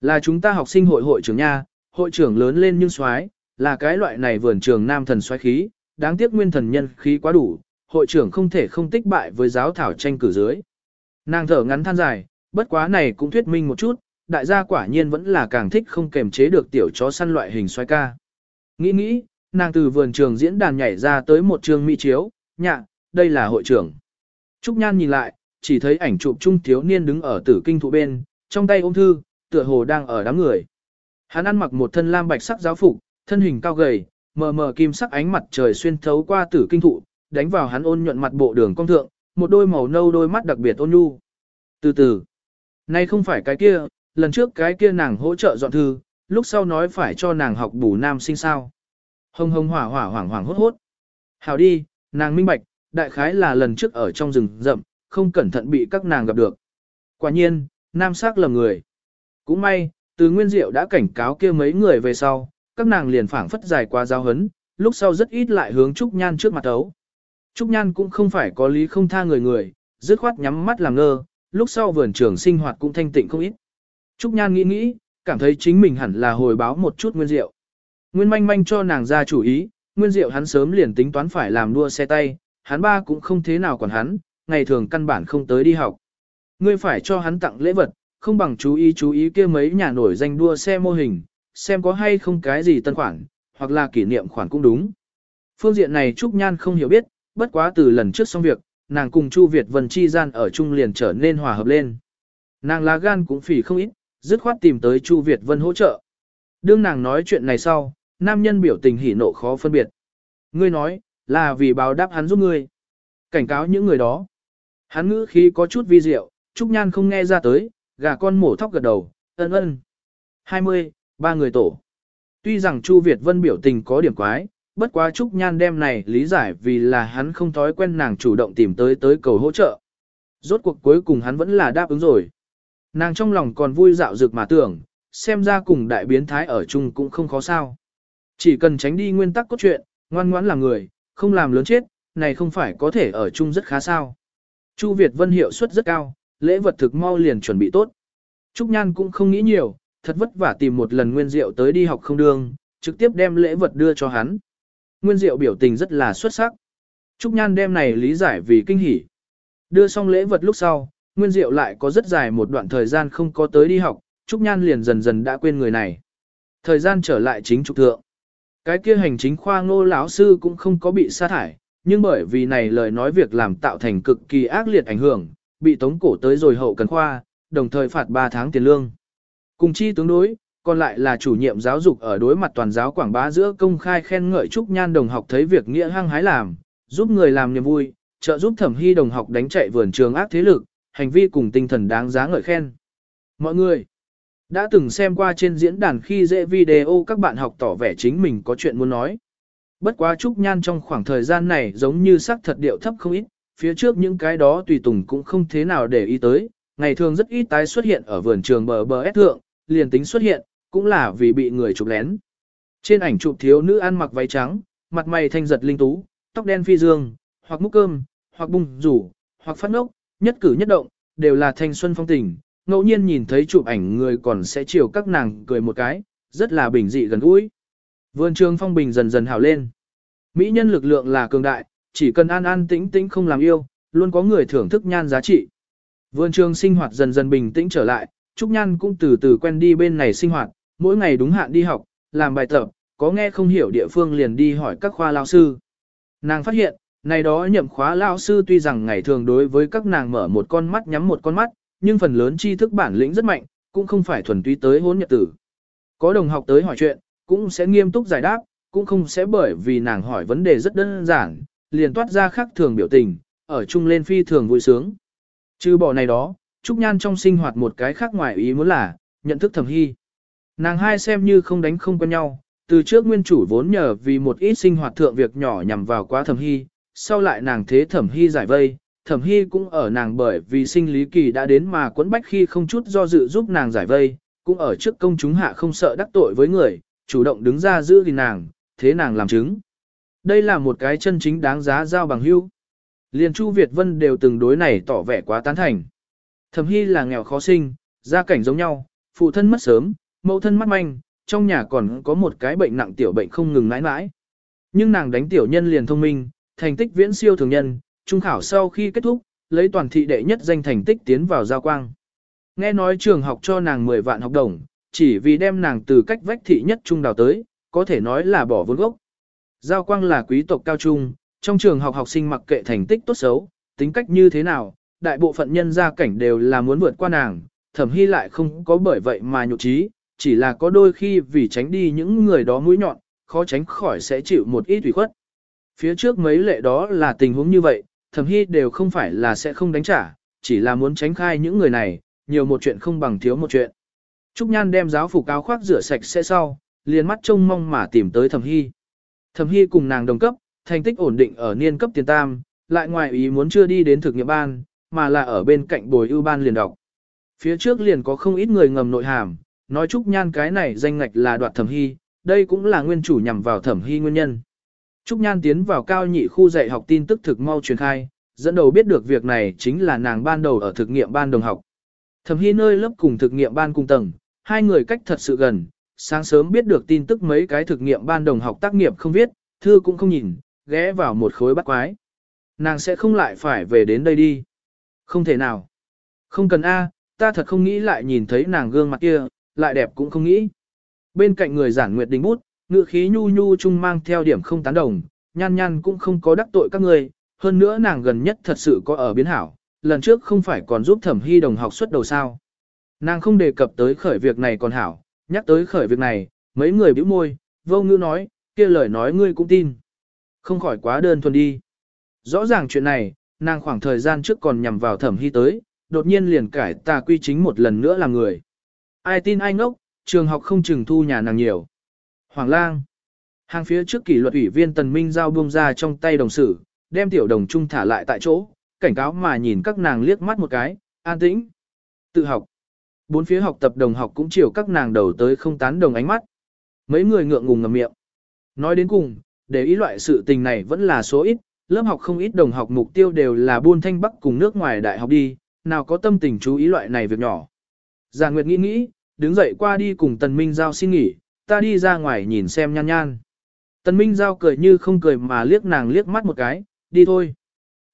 Là chúng ta học sinh hội hội trưởng nha, hội trưởng lớn lên nhưng xoái, là cái loại này vườn trường nam thần xoái khí, đáng tiếc nguyên thần nhân khí quá đủ, hội trưởng không thể không tích bại với giáo thảo tranh cử dưới. Nàng thở ngắn than dài, bất quá này cũng thuyết minh một chút, đại gia quả nhiên vẫn là càng thích không kềm chế được tiểu chó săn loại hình xoay ca. Nghĩ nghĩ, nàng từ vườn trường diễn đàn nhảy ra tới một trường mỹ chiếu, nhạ, đây là hội trưởng. Trúc Nhan nhìn lại, chỉ thấy ảnh chụp trung thiếu niên đứng ở tử kinh thụ bên, trong tay ôm thư, tựa hồ đang ở đám người. Hắn ăn mặc một thân lam bạch sắc giáo phục, thân hình cao gầy, mờ mờ kim sắc ánh mặt trời xuyên thấu qua tử kinh thụ, đánh vào hắn ôn nhuận mặt bộ đường cong thượng, một đôi màu nâu đôi mắt đặc biệt ôn nhu. Từ từ, nay không phải cái kia, lần trước cái kia nàng hỗ trợ dọn thư, lúc sau nói phải cho nàng học bù nam sinh sao. Hồng hồng hỏa hỏa hoảng hoảng hốt hốt. Hào đi, nàng minh bạch, đại khái là lần trước ở trong rừng rậm, không cẩn thận bị các nàng gặp được. Quả nhiên, nam sắc lầm người. Cũng may, từ nguyên diệu đã cảnh cáo kia mấy người về sau, các nàng liền phảng phất dài qua giao hấn, lúc sau rất ít lại hướng Trúc Nhan trước mặt ấu. Trúc Nhan cũng không phải có lý không tha người người, dứt khoát nhắm mắt làm ngơ, lúc sau vườn trường sinh hoạt cũng thanh tịnh không ít. Trúc Nhan nghĩ nghĩ, cảm thấy chính mình hẳn là hồi báo một chút Nguyên Diệu. Nguyên manh manh cho nàng ra chủ ý, Nguyên Diệu hắn sớm liền tính toán phải làm đua xe tay, hắn ba cũng không thế nào còn hắn, ngày thường căn bản không tới đi học. Ngươi phải cho hắn tặng lễ vật, không bằng chú ý chú ý kia mấy nhà nổi danh đua xe mô hình, xem có hay không cái gì tân khoản, hoặc là kỷ niệm khoản cũng đúng. Phương diện này Trúc Nhan không hiểu biết, bất quá từ lần trước xong việc, nàng cùng Chu Việt Vân chi gian ở chung liền trở nên hòa hợp lên. Nàng lá gan cũng phỉ không ít, dứt khoát tìm tới Chu Việt Vân hỗ trợ. Đương nàng nói chuyện này sau, nam nhân biểu tình hỉ nộ khó phân biệt. Ngươi nói, là vì báo đáp hắn giúp ngươi. Cảnh cáo những người đó. Hắn ngữ khí có chút vi diệu, Trúc Nhan không nghe ra tới, gà con mổ thóc gật đầu, ân ân. 20, ba người tổ. Tuy rằng Chu Việt Vân biểu tình có điểm quái, bất quá Trúc Nhan đem này lý giải vì là hắn không thói quen nàng chủ động tìm tới tới cầu hỗ trợ. Rốt cuộc cuối cùng hắn vẫn là đáp ứng rồi. Nàng trong lòng còn vui dạo dược mà tưởng, xem ra cùng đại biến thái ở chung cũng không khó sao. Chỉ cần tránh đi nguyên tắc cốt truyện, ngoan ngoãn làm người, không làm lớn chết, này không phải có thể ở chung rất khá sao. Chu Việt Vân hiệu suất rất cao, lễ vật thực mau liền chuẩn bị tốt. Trúc Nhan cũng không nghĩ nhiều, thật vất vả tìm một lần Nguyên Diệu tới đi học không đương, trực tiếp đem lễ vật đưa cho hắn. Nguyên Diệu biểu tình rất là xuất sắc. Trúc Nhan đem này lý giải vì kinh hỉ. Đưa xong lễ vật lúc sau, Nguyên Diệu lại có rất dài một đoạn thời gian không có tới đi học, Trúc Nhan liền dần dần đã quên người này. Thời gian trở lại chính trục thượng. Cái kia hành chính khoa ngô lão sư cũng không có bị sa thải, nhưng bởi vì này lời nói việc làm tạo thành cực kỳ ác liệt ảnh hưởng, bị tống cổ tới rồi hậu cần khoa, đồng thời phạt 3 tháng tiền lương. Cùng chi tướng đối, còn lại là chủ nhiệm giáo dục ở đối mặt toàn giáo quảng bá giữa công khai khen ngợi Trúc Nhan đồng học thấy việc nghĩa hăng hái làm, giúp người làm niềm vui, trợ giúp thẩm hy đồng học đánh chạy vườn trường ác thế lực, hành vi cùng tinh thần đáng giá ngợi khen. Mọi người đã từng xem qua trên diễn đàn khi dễ video các bạn học tỏ vẻ chính mình có chuyện muốn nói. Bất quá Trúc Nhan trong khoảng thời gian này giống như sắc thật điệu thấp không ít, phía trước những cái đó tùy tùng cũng không thế nào để ý tới, ngày thường rất ít tái xuất hiện ở vườn trường bờ bờ S thượng, liền tính xuất hiện, cũng là vì bị người chụp lén. Trên ảnh chụp thiếu nữ ăn mặc váy trắng, mặt mày thanh giật linh tú, tóc đen phi dương, hoặc múc cơm, hoặc bung rủ, hoặc phát ngốc, nhất cử nhất động, đều là thanh xuân phong tình, ngẫu nhiên nhìn thấy chụp ảnh người còn sẽ chiều các nàng cười một cái, rất là bình dị gần gũi. Vườn trường phong bình dần dần hào lên. Mỹ nhân lực lượng là cường đại, chỉ cần an an tĩnh tĩnh không làm yêu, luôn có người thưởng thức nhan giá trị. Vườn trường sinh hoạt dần dần bình tĩnh trở lại, Trúc Nhan cũng từ từ quen đi bên này sinh hoạt, mỗi ngày đúng hạn đi học, làm bài tập, có nghe không hiểu địa phương liền đi hỏi các khoa lao sư. Nàng phát hiện, này đó nhậm khóa lao sư tuy rằng ngày thường đối với các nàng mở một con mắt nhắm một con mắt, nhưng phần lớn tri thức bản lĩnh rất mạnh, cũng không phải thuần túy tới hôn nhật tử. Có đồng học tới hỏi chuyện, cũng sẽ nghiêm túc giải đáp, cũng không sẽ bởi vì nàng hỏi vấn đề rất đơn giản, liền toát ra khác thường biểu tình, ở chung lên phi thường vui sướng. Chứ bỏ này đó, Trúc Nhan trong sinh hoạt một cái khác ngoài ý muốn là, nhận thức thẩm hy. Nàng hai xem như không đánh không quen nhau, từ trước nguyên chủ vốn nhờ vì một ít sinh hoạt thượng việc nhỏ nhằm vào quá thẩm hy, sau lại nàng thế thẩm hy giải vây, thẩm hy cũng ở nàng bởi vì sinh lý kỳ đã đến mà quấn bách khi không chút do dự giúp nàng giải vây, cũng ở trước công chúng hạ không sợ đắc tội với người, chủ động đứng ra giữ gìn nàng, thế nàng làm chứng. Đây là một cái chân chính đáng giá giao bằng hưu. Liên Chu Việt Vân đều từng đối này tỏ vẻ quá tán thành. Thẩm Hy là nghèo khó sinh, gia cảnh giống nhau, phụ thân mất sớm, mẫu thân mắt manh, trong nhà còn có một cái bệnh nặng tiểu bệnh không ngừng mãi mãi. Nhưng nàng đánh tiểu nhân liền thông minh, thành tích viễn siêu thường nhân, trung khảo sau khi kết thúc, lấy toàn thị đệ nhất danh thành tích tiến vào giao quang. Nghe nói trường học cho nàng 10 vạn học đồng, chỉ vì đem nàng từ cách vách thị nhất trung đào tới, có thể nói là bỏ vốn gốc. Giao quang là quý tộc cao trung, trong trường học học sinh mặc kệ thành tích tốt xấu, tính cách như thế nào, đại bộ phận nhân gia cảnh đều là muốn vượt qua nàng, thẩm hy lại không có bởi vậy mà nhục trí, chỉ là có đôi khi vì tránh đi những người đó mũi nhọn, khó tránh khỏi sẽ chịu một ít ủy khuất. Phía trước mấy lệ đó là tình huống như vậy, thẩm hy đều không phải là sẽ không đánh trả, chỉ là muốn tránh khai những người này, nhiều một chuyện không bằng thiếu một chuyện. Trúc Nhan đem giáo phục áo khoác rửa sạch sẽ sau, liền mắt trông mong mà tìm tới thẩm hy. Thẩm hy cùng nàng đồng cấp, thành tích ổn định ở niên cấp tiền tam, lại ngoài ý muốn chưa đi đến thực nghiệm ban, mà là ở bên cạnh bồi ưu ban liền đọc. Phía trước liền có không ít người ngầm nội hàm, nói Trúc Nhan cái này danh ngạch là đoạt thẩm hy, đây cũng là nguyên chủ nhằm vào thẩm hy nguyên nhân. Trúc Nhan tiến vào cao nhị khu dạy học tin tức thực mau truyền khai, Dẫn đầu biết được việc này chính là nàng ban đầu ở thực nghiệm ban đồng học. Thẩm Hy nơi lớp cùng thực nghiệm ban cùng tầng, hai người cách thật sự gần, sáng sớm biết được tin tức mấy cái thực nghiệm ban đồng học tác nghiệp không viết, thư cũng không nhìn, ghé vào một khối bắt quái. Nàng sẽ không lại phải về đến đây đi. Không thể nào. Không cần A, ta thật không nghĩ lại nhìn thấy nàng gương mặt kia, lại đẹp cũng không nghĩ. Bên cạnh người giản nguyệt đình bút, ngựa khí nhu nhu chung mang theo điểm không tán đồng, nhan nhan cũng không có đắc tội các người, hơn nữa nàng gần nhất thật sự có ở biến hảo, lần trước không phải còn giúp thẩm hy đồng học xuất đầu sao. Nàng không đề cập tới khởi việc này còn hảo, nhắc tới khởi việc này, mấy người bĩu môi, vô ngữ nói, kia lời nói ngươi cũng tin. Không khỏi quá đơn thuần đi. Rõ ràng chuyện này, nàng khoảng thời gian trước còn nhằm vào thẩm hy tới, đột nhiên liền cải tà quy chính một lần nữa là người. Ai tin ai ngốc, trường học không chừng thu nhà nàng nhiều. Hoàng lang. Hàng phía trước kỷ luật ủy viên Tần Minh giao buông ra trong tay đồng sự, đem tiểu đồng trung thả lại tại chỗ, cảnh cáo mà nhìn các nàng liếc mắt một cái, an tĩnh. Tự học. Bốn phía học tập đồng học cũng chiều các nàng đầu tới không tán đồng ánh mắt. Mấy người ngượng ngùng ngầm miệng. Nói đến cùng, để ý loại sự tình này vẫn là số ít, lớp học không ít đồng học mục tiêu đều là buôn thanh bắc cùng nước ngoài đại học đi, nào có tâm tình chú ý loại này việc nhỏ. Già Nguyệt nghĩ nghĩ, đứng dậy qua đi cùng Tần Minh Giao xin nghỉ, ta đi ra ngoài nhìn xem nhan nhan. Tần Minh Giao cười như không cười mà liếc nàng liếc mắt một cái, đi thôi.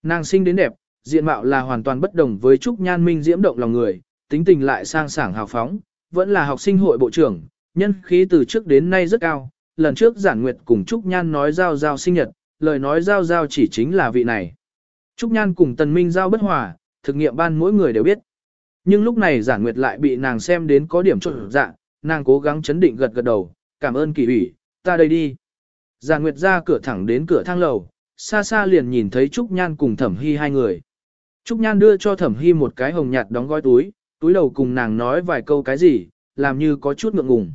Nàng xinh đến đẹp, diện mạo là hoàn toàn bất đồng với Trúc Nhan Minh diễm động lòng người, tính tình lại sang sảng hào phóng, vẫn là học sinh hội bộ trưởng, nhân khí từ trước đến nay rất cao. Lần trước giản nguyệt cùng Trúc Nhan nói giao giao sinh nhật, lời nói giao giao chỉ chính là vị này. Trúc Nhan cùng Tần Minh giao bất hòa, thực nghiệm ban mỗi người đều biết. Nhưng lúc này giản nguyệt lại bị nàng xem đến có điểm trộn dạ, nàng cố gắng chấn định gật gật đầu, cảm ơn kỳ ủy, ta đây đi. Giản nguyệt ra cửa thẳng đến cửa thang lầu, xa xa liền nhìn thấy Trúc Nhan cùng Thẩm Hy hai người. Trúc Nhan đưa cho Thẩm Hy một cái hồng nhạt đóng gói túi, túi đầu cùng nàng nói vài câu cái gì, làm như có chút ngượng ngùng.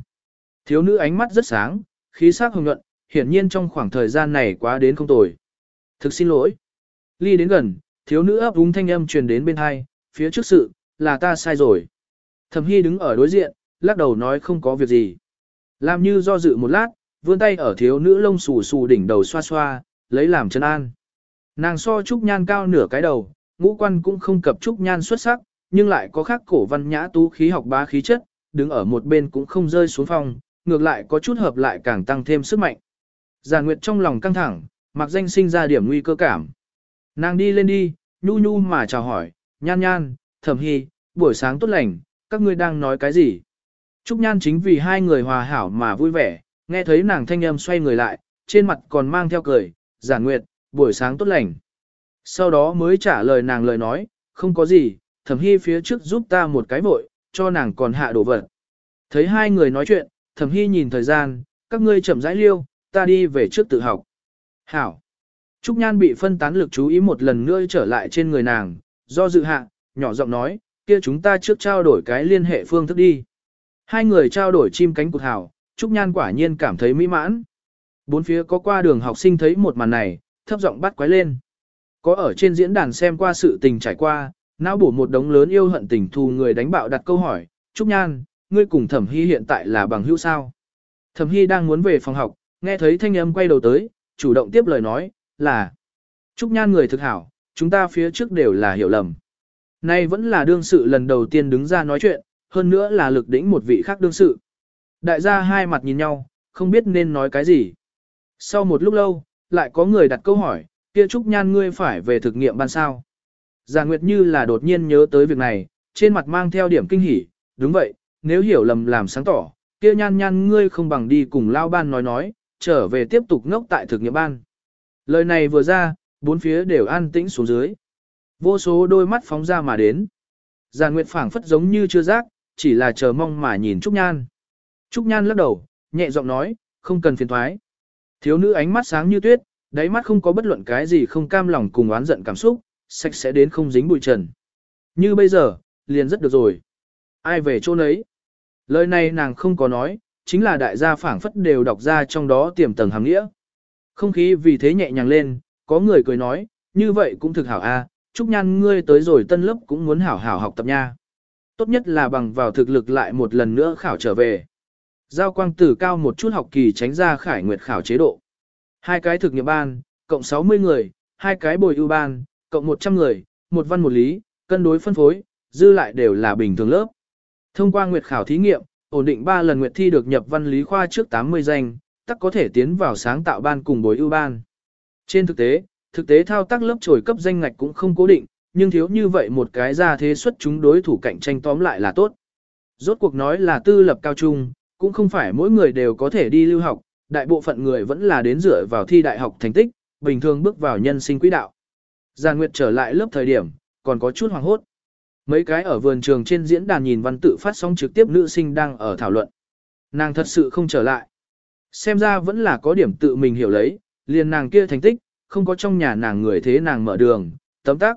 Thiếu nữ ánh mắt rất sáng, khí sắc hồng nhuận, hiển nhiên trong khoảng thời gian này quá đến không tồi. Thực xin lỗi. Ly đến gần, thiếu nữ ấp úng thanh âm truyền đến bên hai, phía trước sự, là ta sai rồi. Thẩm Hy đứng ở đối diện, lắc đầu nói không có việc gì. Làm như do dự một lát, vươn tay ở thiếu nữ lông xù xù đỉnh đầu xoa xoa, lấy làm chân an. Nàng so Trúc Nhan cao nửa cái đầu, ngũ quan cũng không cập Trúc Nhan xuất sắc, nhưng lại có khác cổ văn nhã tú khí học bá khí chất, đứng ở một bên cũng không rơi xuống phòng, ngược lại có chút hợp lại càng tăng thêm sức mạnh. Giản Nguyệt trong lòng căng thẳng, mặc danh sinh ra điểm nguy cơ cảm. Nàng đi lên đi, nhu nhu mà chào hỏi, nhan nhan, thẩm hy, buổi sáng tốt lành, các ngươi đang nói cái gì? Trúc nhan chính vì hai người hòa hảo mà vui vẻ, nghe thấy nàng thanh âm xoay người lại, trên mặt còn mang theo cười, giả nguyệt, buổi sáng tốt lành. Sau đó mới trả lời nàng lời nói, không có gì, thẩm hy phía trước giúp ta một cái vội, cho nàng còn hạ đồ vật. Thấy hai người nói chuyện, thẩm hy nhìn thời gian, các ngươi chậm rãi liêu, ta đi về trước tự học. Hảo. Trúc Nhan bị phân tán lực chú ý một lần nữa trở lại trên người nàng, do dự hạ, nhỏ giọng nói, kia chúng ta trước trao đổi cái liên hệ phương thức đi. Hai người trao đổi chim cánh cụt hảo, Trúc Nhan quả nhiên cảm thấy mỹ mãn. Bốn phía có qua đường học sinh thấy một màn này, thấp giọng bắt quái lên. Có ở trên diễn đàn xem qua sự tình trải qua, não bổ một đống lớn yêu hận tình thù người đánh bạo đặt câu hỏi, Trúc Nhan, ngươi cùng Thẩm Hy hiện tại là bằng hữu sao? Thẩm Hy đang muốn về phòng học, nghe thấy thanh âm quay đầu tới, chủ động tiếp lời nói, là Trúc Nhan người thực hảo, chúng ta phía trước đều là hiểu lầm. Nay vẫn là đương sự lần đầu tiên đứng ra nói chuyện, hơn nữa là lực đỉnh một vị khác đương sự. Đại gia hai mặt nhìn nhau, không biết nên nói cái gì. Sau một lúc lâu, lại có người đặt câu hỏi, kia Trúc Nhan ngươi phải về thực nghiệm ban sao. Già Nguyệt như là đột nhiên nhớ tới việc này, trên mặt mang theo điểm kinh hỉ, đúng vậy, nếu hiểu lầm làm sáng tỏ, kia nhan nhan ngươi không bằng đi cùng lao ban nói nói, trở về tiếp tục ngốc tại thực nghiệm ban. Lời này vừa ra, bốn phía đều an tĩnh xuống dưới. Vô số đôi mắt phóng ra mà đến. Già Nguyệt phảng phất giống như chưa giác, chỉ là chờ mong mà nhìn Trúc Nhan. Trúc Nhan lắc đầu, nhẹ giọng nói, không cần phiền thoái. Thiếu nữ ánh mắt sáng như tuyết, đáy mắt không có bất luận cái gì không cam lòng cùng oán giận cảm xúc, sạch sẽ đến không dính bụi trần. Như bây giờ, liền rất được rồi. Ai về chỗ nấy? Lời này nàng không có nói, chính là đại gia phảng phất đều đọc ra trong đó tiềm tầng hàng nghĩa. Không khí vì thế nhẹ nhàng lên, có người cười nói, như vậy cũng thực hảo a, Trúc Nhan ngươi tới rồi tân lớp cũng muốn hảo hảo học tập nha. Tốt nhất là bằng vào thực lực lại một lần nữa khảo trở về. Giao quang tử cao một chút học kỳ tránh ra khải nguyệt khảo chế độ. Hai cái thực nghiệm ban, cộng 60 người, hai cái bồi ưu ban, cộng 100 người, một văn một lý, cân đối phân phối, dư lại đều là bình thường lớp. Thông qua nguyệt khảo thí nghiệm, ổn định 3 lần nguyệt thi được nhập văn lý khoa trước 80 danh, tắc có thể tiến vào sáng tạo ban cùng bối ưu ban. Trên thực tế, thực tế thao tác lớp trồi cấp danh ngạch cũng không cố định, nhưng thiếu như vậy một cái ra thế xuất chúng đối thủ cạnh tranh tóm lại là tốt. Rốt cuộc nói là tư lập cao trung, cũng không phải mỗi người đều có thể đi lưu học, đại bộ phận người vẫn là đến dựa vào thi đại học thành tích, bình thường bước vào nhân sinh quỹ đạo. Giàn Nguyệt trở lại lớp thời điểm, còn có chút hoàng hốt. Mấy cái ở vườn trường trên diễn đàn nhìn văn tự phát sóng trực tiếp nữ sinh đang ở thảo luận. Nàng thật sự không trở lại. Xem ra vẫn là có điểm tự mình hiểu lấy, liền nàng kia thành tích, không có trong nhà nàng người thế nàng mở đường, tấm tắc.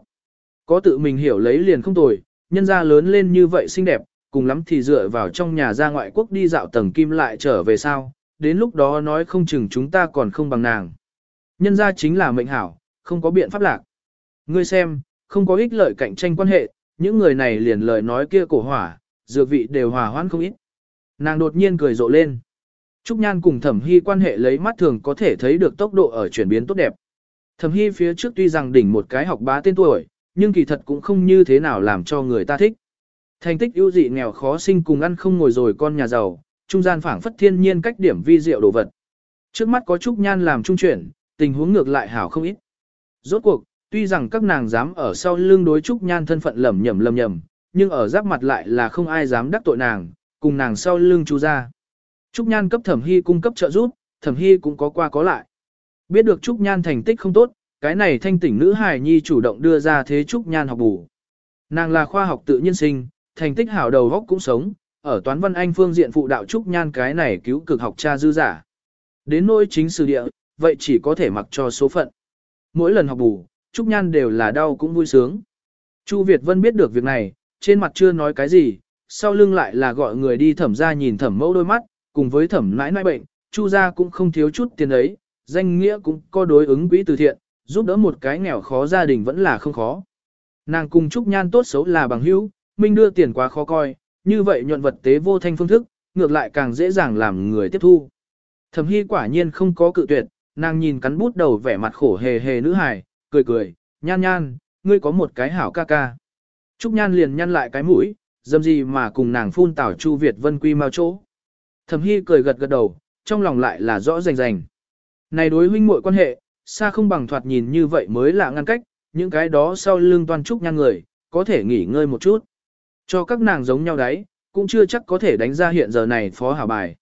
Có tự mình hiểu lấy liền không tồi, nhân ra lớn lên như vậy xinh đẹp, cùng lắm thì dựa vào trong nhà ra ngoại quốc đi dạo tầng kim lại trở về sao, đến lúc đó nói không chừng chúng ta còn không bằng nàng. Nhân ra chính là mệnh hảo, không có biện pháp lạc. Ngươi xem, không có ích lợi cạnh tranh quan hệ, những người này liền lời nói kia cổ hỏa, dược vị đều hòa hoãn không ít. Nàng đột nhiên cười rộ lên. Trúc Nhan cùng Thẩm Hy quan hệ lấy mắt thường có thể thấy được tốc độ ở chuyển biến tốt đẹp. Thẩm Hy phía trước tuy rằng đỉnh một cái học bá tên tuổi, nhưng kỳ thật cũng không như thế nào làm cho người ta thích. Thành tích ưu dị nghèo khó sinh cùng ăn không ngồi rồi con nhà giàu, trung gian phảng phất thiên nhiên cách điểm vi diệu đồ vật. Trước mắt có Trúc Nhan làm trung chuyển, tình huống ngược lại hảo không ít. Rốt cuộc, tuy rằng các nàng dám ở sau lưng đối Trúc Nhan thân phận lầm nhầm lầm nhầm, nhưng ở giáp mặt lại là không ai dám đắc tội nàng, cùng nàng sau lưng chú ra. Trúc Nhan cấp Thẩm Hy cung cấp trợ giúp, Thẩm Hy cũng có qua có lại. Biết được Trúc Nhan thành tích không tốt, cái này thanh tỉnh nữ hài nhi chủ động đưa ra thế Trúc Nhan học bù. Nàng là khoa học tự nhiên sinh, thành tích hảo đầu góc cũng sống, ở toán văn anh phương diện phụ đạo Trúc Nhan cái này cứu cực học cha dư giả. Đến nỗi chính sử địa, vậy chỉ có thể mặc cho số phận. Mỗi lần học bù, Trúc Nhan đều là đau cũng vui sướng. Chu Việt Vân biết được việc này, trên mặt chưa nói cái gì, sau lưng lại là gọi người đi thẩm ra nhìn thẩm mẫu đôi mắt, cùng với thẩm nãi nãi bệnh, Chu gia cũng không thiếu chút tiền ấy, danh nghĩa cũng có đối ứng quỹ từ thiện, giúp đỡ một cái nghèo khó gia đình vẫn là không khó. Nàng cùng Trúc Nhan tốt xấu là bằng hữu, minh đưa tiền quá khó coi, như vậy nhuận vật tế vô thanh phương thức, ngược lại càng dễ dàng làm người tiếp thu. Thẩm Hy quả nhiên không có cự tuyệt, nàng nhìn cắn bút đầu vẻ mặt khổ hề hề nữ hài, cười cười, nhan nhan, ngươi có một cái hảo ca ca. Trúc Nhan liền nhăn lại cái mũi, dâm gì mà cùng nàng phun tảo Chu Việt Vân quy mau chỗ. Thẩm Hy cười gật gật đầu, trong lòng lại là rõ rành rành. Này đối huynh muội quan hệ, xa không bằng thoạt nhìn như vậy mới là ngăn cách, những cái đó sau lưng toàn trúc nhan người, có thể nghỉ ngơi một chút. Cho các nàng giống nhau đấy, cũng chưa chắc có thể đánh ra hiện giờ này phó hảo bài.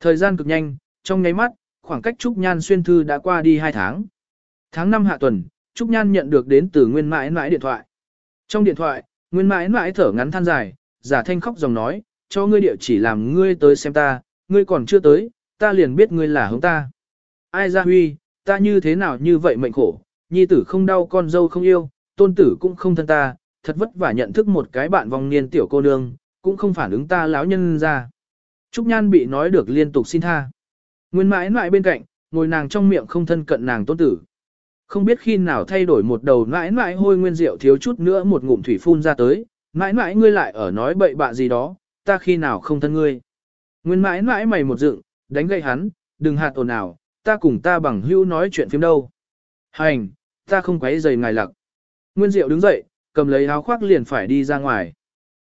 Thời gian cực nhanh, trong nháy mắt, khoảng cách Trúc Nhan xuyên thư đã qua đi 2 tháng. Tháng 5 hạ tuần, Trúc Nhan nhận được đến từ Nguyên Mãi Mãi điện thoại. Trong điện thoại, Nguyên Mãi Mãi thở ngắn than dài, giả thanh khóc dòng nói, cho ngươi địa chỉ làm ngươi tới xem ta, ngươi còn chưa tới, ta liền biết ngươi là hướng ta. Ai ra huy, ta như thế nào như vậy mệnh khổ, nhi tử không đau con dâu không yêu, tôn tử cũng không thân ta, thật vất vả nhận thức một cái bạn vòng niên tiểu cô nương, cũng không phản ứng ta lão nhân ra. Trúc Nhan bị nói được liên tục xin tha. Nguyên mãi mãi bên cạnh, ngồi nàng trong miệng không thân cận nàng tôn tử. Không biết khi nào thay đổi một đầu mãi mãi hôi nguyên rượu thiếu chút nữa một ngụm thủy phun ra tới, mãi mãi ngươi lại ở nói bậy bạ gì đó, ta khi nào không thân ngươi. Nguyên mãi mãi mày một dựng, đánh gậy hắn, đừng hạt ồn ào, ta cùng ta bằng hữu nói chuyện phim đâu. Hành, ta không quấy giày ngài lặc. Nguyên Diệu đứng dậy, cầm lấy áo khoác liền phải đi ra ngoài.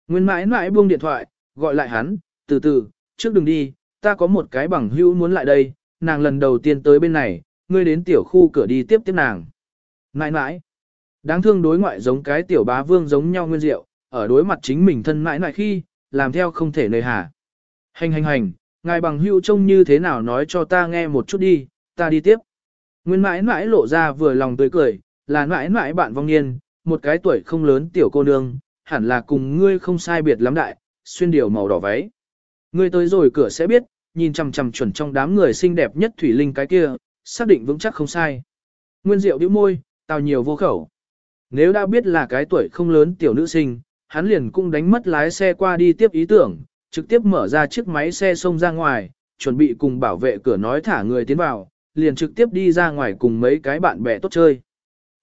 Nguyên mãi mãi buông điện thoại, gọi lại hắn, từ từ, trước đừng đi, ta có một cái bằng hữu muốn lại đây, nàng lần đầu tiên tới bên này, ngươi đến tiểu khu cửa đi tiếp tiếp nàng. Nãi nãi, đáng thương đối ngoại giống cái tiểu bá vương giống nhau Nguyên Diệu, ở đối mặt chính mình thân nãi nãi khi, làm theo không thể nơi hà. Hành hành hành, ngài bằng hữu trông như thế nào nói cho ta nghe một chút đi, ta đi tiếp. Nguyên mãi mãi lộ ra vừa lòng tươi cười, là mãi mãi bạn vong niên, một cái tuổi không lớn tiểu cô nương, hẳn là cùng ngươi không sai biệt lắm đại, xuyên điều màu đỏ váy. Ngươi tới rồi cửa sẽ biết, nhìn chằm chằm chuẩn trong đám người xinh đẹp nhất Thủy Linh cái kia, xác định vững chắc không sai. Nguyên Diệu bĩu môi, tào nhiều vô khẩu. Nếu đã biết là cái tuổi không lớn tiểu nữ sinh, hắn liền cũng đánh mất lái xe qua đi tiếp ý tưởng, trực tiếp mở ra chiếc máy xe xông ra ngoài, chuẩn bị cùng bảo vệ cửa nói thả người tiến vào, liền trực tiếp đi ra ngoài cùng mấy cái bạn bè tốt chơi.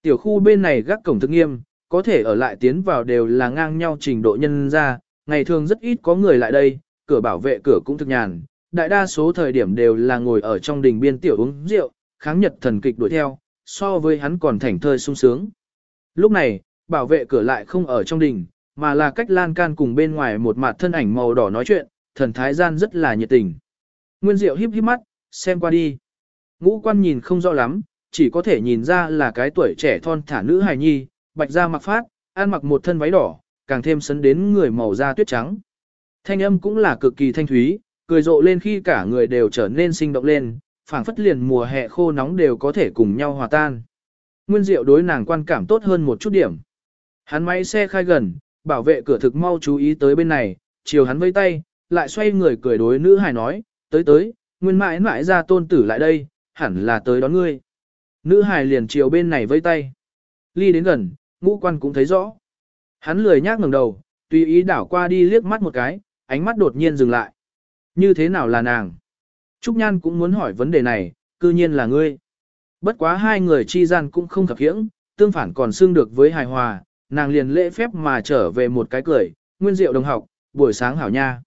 Tiểu khu bên này gác cổng thực nghiêm, có thể ở lại tiến vào đều là ngang nhau trình độ nhân ra, ngày thường rất ít có người lại đây, cửa bảo vệ cửa cũng thực nhàn, đại đa số thời điểm đều là ngồi ở trong đình biên tiểu uống rượu, kháng nhật thần kịch đuổi theo, so với hắn còn thảnh thơi sung sướng. Lúc này, bảo vệ cửa lại không ở trong đình, mà là cách lan can cùng bên ngoài một mặt thân ảnh màu đỏ nói chuyện, thần thái gian rất là nhiệt tình. Nguyên Diệu híp híp mắt, xem qua đi. Ngũ quan nhìn không rõ lắm, chỉ có thể nhìn ra là cái tuổi trẻ thon thả nữ hài nhi, bạch da mặc phát, ăn mặc một thân váy đỏ, càng thêm sấn đến người màu da tuyết trắng. Thanh âm cũng là cực kỳ thanh thúy, cười rộ lên khi cả người đều trở nên sinh động lên, phảng phất liền mùa hè khô nóng đều có thể cùng nhau hòa tan. Nguyên Diệu đối nàng quan cảm tốt hơn một chút điểm. Hắn máy xe khai gần, bảo vệ cửa thực mau chú ý tới bên này, chiều hắn vây tay, lại xoay người cười đối nữ hài nói, tới tới, nguyên mãi mãi ra tôn tử lại đây, hẳn là tới đón ngươi. Nữ hài liền chiều bên này vây tay. Ly đến gần, ngũ quan cũng thấy rõ. Hắn lười nhác ngẩng đầu, tùy ý đảo qua đi liếc mắt một cái, ánh mắt đột nhiên dừng lại. Như thế nào là nàng? Trúc Nhan cũng muốn hỏi vấn đề này, cư nhiên là ngươi. Bất quá hai người chi gian cũng không khập khiễng, tương phản còn xương được với hài hòa, nàng liền lễ phép mà trở về một cái cười, nguyên diệu đồng học, buổi sáng hảo nha.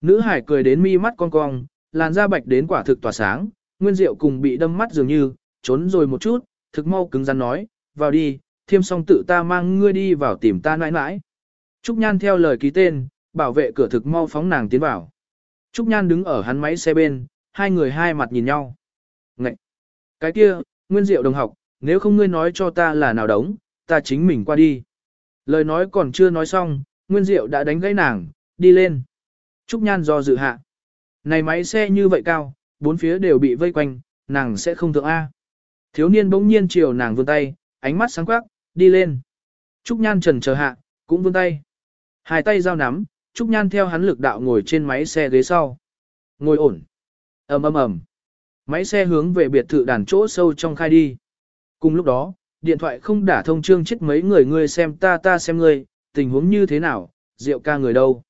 Nữ hải cười đến mi mắt cong cong, làn da bạch đến quả thực tỏa sáng, nguyên diệu cùng bị đâm mắt dường như, trốn rồi một chút, thực mau cứng rắn nói, vào đi, thiêm xong tự ta mang ngươi đi vào tìm ta nãi nãi. Trúc Nhan theo lời ký tên, bảo vệ cửa thực mau phóng nàng tiến vào. Trúc Nhan đứng ở hắn máy xe bên, hai người hai mặt nhìn nhau. Ngậy! Cái kia, nguyên diệu đồng học, nếu không ngươi nói cho ta là nào đống, ta chính mình qua đi. Lời nói còn chưa nói xong, nguyên diệu đã đánh gãy nàng, đi lên. Trúc Nhan do dự hạ. Này máy xe như vậy cao, bốn phía đều bị vây quanh, nàng sẽ không thượng A. Thiếu niên bỗng nhiên chiều nàng vươn tay, ánh mắt sáng quắc, đi lên. Trúc Nhan trần chờ hạ, cũng vươn tay. Hai tay giao nắm, Trúc Nhan theo hắn lực đạo ngồi trên máy xe ghế sau. Ngồi ổn ầm ầm ầm. Máy xe hướng về biệt thự đàn chỗ sâu trong khai đi. Cùng lúc đó, điện thoại không đả thông trương chết mấy người ngươi xem ta ta xem ngươi, tình huống như thế nào, rượu ca người đâu.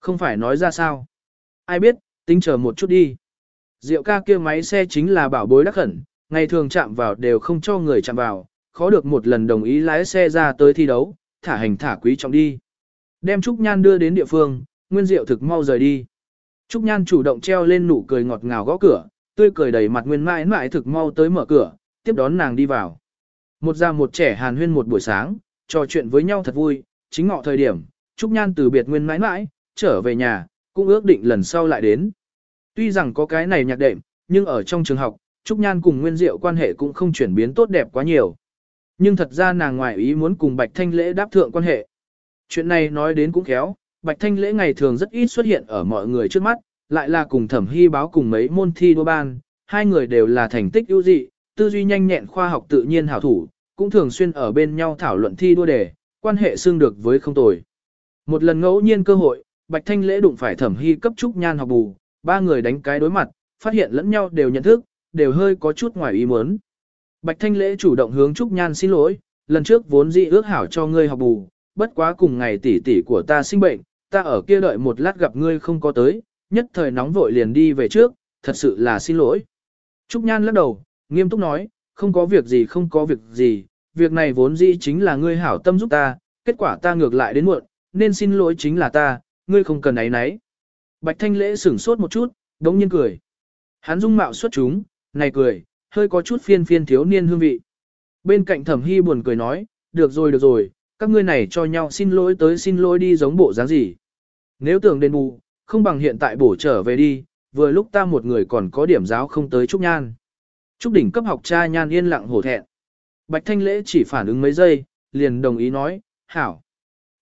Không phải nói ra sao. Ai biết, tính chờ một chút đi. Diệu ca kia máy xe chính là bảo bối đắc khẩn, ngày thường chạm vào đều không cho người chạm vào, khó được một lần đồng ý lái xe ra tới thi đấu, thả hành thả quý trọng đi. Đem Trúc Nhan đưa đến địa phương, Nguyên Diệu thực mau rời đi. Trúc Nhan chủ động treo lên nụ cười ngọt ngào gõ cửa, tươi cười đầy mặt Nguyên mãi mãi thực mau tới mở cửa, tiếp đón nàng đi vào. Một già một trẻ hàn huyên một buổi sáng, trò chuyện với nhau thật vui, chính ngọ thời điểm, Trúc Nhan từ biệt Nguyên mãi mãi, trở về nhà, cũng ước định lần sau lại đến. Tuy rằng có cái này nhạc đệm, nhưng ở trong trường học, Trúc Nhan cùng Nguyên Diệu quan hệ cũng không chuyển biến tốt đẹp quá nhiều. Nhưng thật ra nàng ngoại ý muốn cùng Bạch Thanh Lễ đáp thượng quan hệ. Chuyện này nói đến cũng khéo, Bạch Thanh Lễ ngày thường rất ít xuất hiện ở mọi người trước mắt, lại là cùng thẩm hy báo cùng mấy môn thi đua ban, hai người đều là thành tích ưu dị, tư duy nhanh nhẹn khoa học tự nhiên hảo thủ, cũng thường xuyên ở bên nhau thảo luận thi đua đề, quan hệ xương được với không tồi. Một lần ngẫu nhiên cơ hội, Bạch Thanh Lễ đụng phải thẩm hy cấp trúc nhan học bù, ba người đánh cái đối mặt, phát hiện lẫn nhau đều nhận thức, đều hơi có chút ngoài ý muốn. Bạch Thanh Lễ chủ động hướng Trúc Nhan xin lỗi, lần trước vốn dĩ ước hảo cho ngươi học bù, bất quá cùng ngày tỷ tỷ của ta sinh bệnh, ta ở kia đợi một lát gặp ngươi không có tới, nhất thời nóng vội liền đi về trước, thật sự là xin lỗi. Trúc Nhan lắc đầu, nghiêm túc nói, không có việc gì không có việc gì, việc này vốn dĩ chính là ngươi hảo tâm giúp ta, kết quả ta ngược lại đến muộn, nên xin lỗi chính là ta, ngươi không cần ấy nấy. Bạch Thanh Lễ sửng sốt một chút, đống nhiên cười. Hắn dung mạo xuất chúng, này cười, hơi có chút phiên phiên thiếu niên hương vị. Bên cạnh thẩm hy buồn cười nói, được rồi được rồi, các ngươi này cho nhau xin lỗi tới xin lỗi đi giống bộ dáng gì. Nếu tưởng đền bù, không bằng hiện tại bổ trở về đi, vừa lúc ta một người còn có điểm giáo không tới Trúc Nhan. Trúc đỉnh cấp học cha Nhan yên lặng hổ thẹn. Bạch Thanh Lễ chỉ phản ứng mấy giây, liền đồng ý nói, hảo.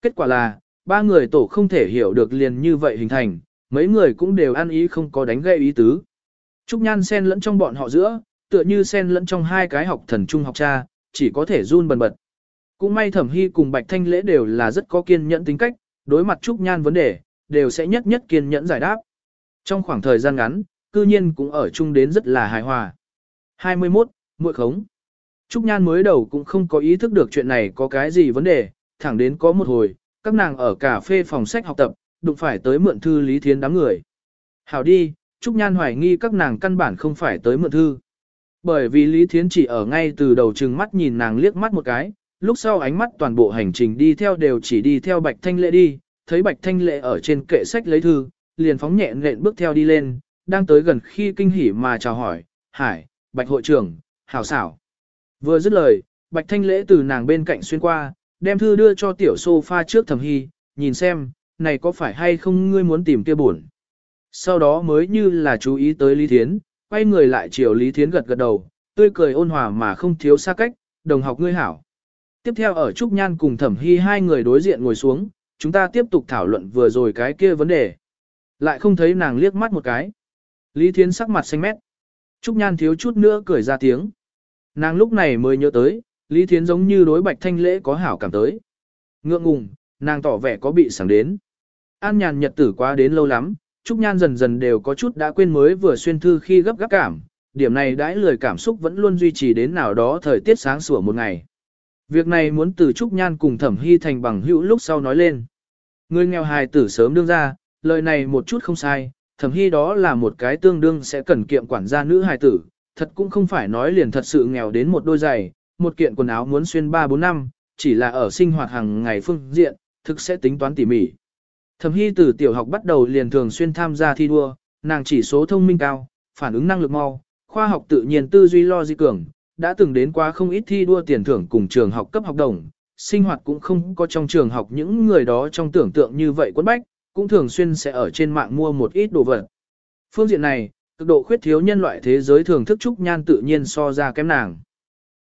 Kết quả là, ba người tổ không thể hiểu được liền như vậy hình thành, mấy người cũng đều ăn ý không có đánh gây ý tứ. Trúc Nhan xen lẫn trong bọn họ giữa, tựa như xen lẫn trong hai cái học thần trung học cha, chỉ có thể run bần bật. Cũng may Thẩm Hy cùng Bạch Thanh Lễ đều là rất có kiên nhẫn tính cách, đối mặt Trúc Nhan vấn đề, đều sẽ nhất nhất kiên nhẫn giải đáp. Trong khoảng thời gian ngắn, cư nhiên cũng ở chung đến rất là hài hòa. 21. Muội khống Trúc Nhan mới đầu cũng không có ý thức được chuyện này có cái gì vấn đề, thẳng đến có một hồi, các nàng ở cà phê phòng sách học tập, đụng phải tới mượn thư Lý Thiến đám người. Hảo đi, Trúc Nhan hoài nghi các nàng căn bản không phải tới mượn thư. Bởi vì Lý Thiến chỉ ở ngay từ đầu chừng mắt nhìn nàng liếc mắt một cái, lúc sau ánh mắt toàn bộ hành trình đi theo đều chỉ đi theo Bạch Thanh Lệ đi, thấy Bạch Thanh Lệ ở trên kệ sách lấy thư, liền phóng nhẹ nện bước theo đi lên, đang tới gần khi kinh hỉ mà chào hỏi, Hải, Bạch hội trưởng, hảo xảo. Vừa dứt lời, Bạch Thanh Lễ từ nàng bên cạnh xuyên qua, đem thư đưa cho tiểu sofa trước thẩm hy, nhìn xem, này có phải hay không ngươi muốn tìm kia buồn. Sau đó mới như là chú ý tới Lý Thiến, quay người lại chiều Lý Thiến gật gật đầu, tươi cười ôn hòa mà không thiếu xa cách, đồng học ngươi hảo. Tiếp theo ở Trúc Nhan cùng Thẩm Hy hai người đối diện ngồi xuống, chúng ta tiếp tục thảo luận vừa rồi cái kia vấn đề. Lại không thấy nàng liếc mắt một cái. Lý Thiến sắc mặt xanh mét. Trúc Nhan thiếu chút nữa cười ra tiếng. Nàng lúc này mới nhớ tới, Lý Thiến giống như đối bạch thanh lễ có hảo cảm tới. Ngượng ngùng, nàng tỏ vẻ có bị sảng đến. An nhàn nhật tử quá đến lâu lắm, Trúc Nhan dần dần đều có chút đã quên mới vừa xuyên thư khi gấp gáp cảm, điểm này đãi lười cảm xúc vẫn luôn duy trì đến nào đó thời tiết sáng sủa một ngày. Việc này muốn từ Trúc Nhan cùng Thẩm Hy thành bằng hữu lúc sau nói lên. Người nghèo hài tử sớm đương ra, lời này một chút không sai, Thẩm Hy đó là một cái tương đương sẽ cần kiệm quản gia nữ hài tử, thật cũng không phải nói liền thật sự nghèo đến một đôi giày, một kiện quần áo muốn xuyên 3-4 năm, chỉ là ở sinh hoạt hàng ngày phương diện, thực sẽ tính toán tỉ mỉ. Thẩm Hy từ tiểu học bắt đầu liền thường xuyên tham gia thi đua, nàng chỉ số thông minh cao, phản ứng năng lực mau, khoa học tự nhiên tư duy lo di cường, đã từng đến qua không ít thi đua tiền thưởng cùng trường học cấp học đồng, sinh hoạt cũng không có trong trường học những người đó trong tưởng tượng như vậy quấn bách, cũng thường xuyên sẽ ở trên mạng mua một ít đồ vật. Phương diện này, cực độ khuyết thiếu nhân loại thế giới thường thức trúc nhan tự nhiên so ra kém nàng.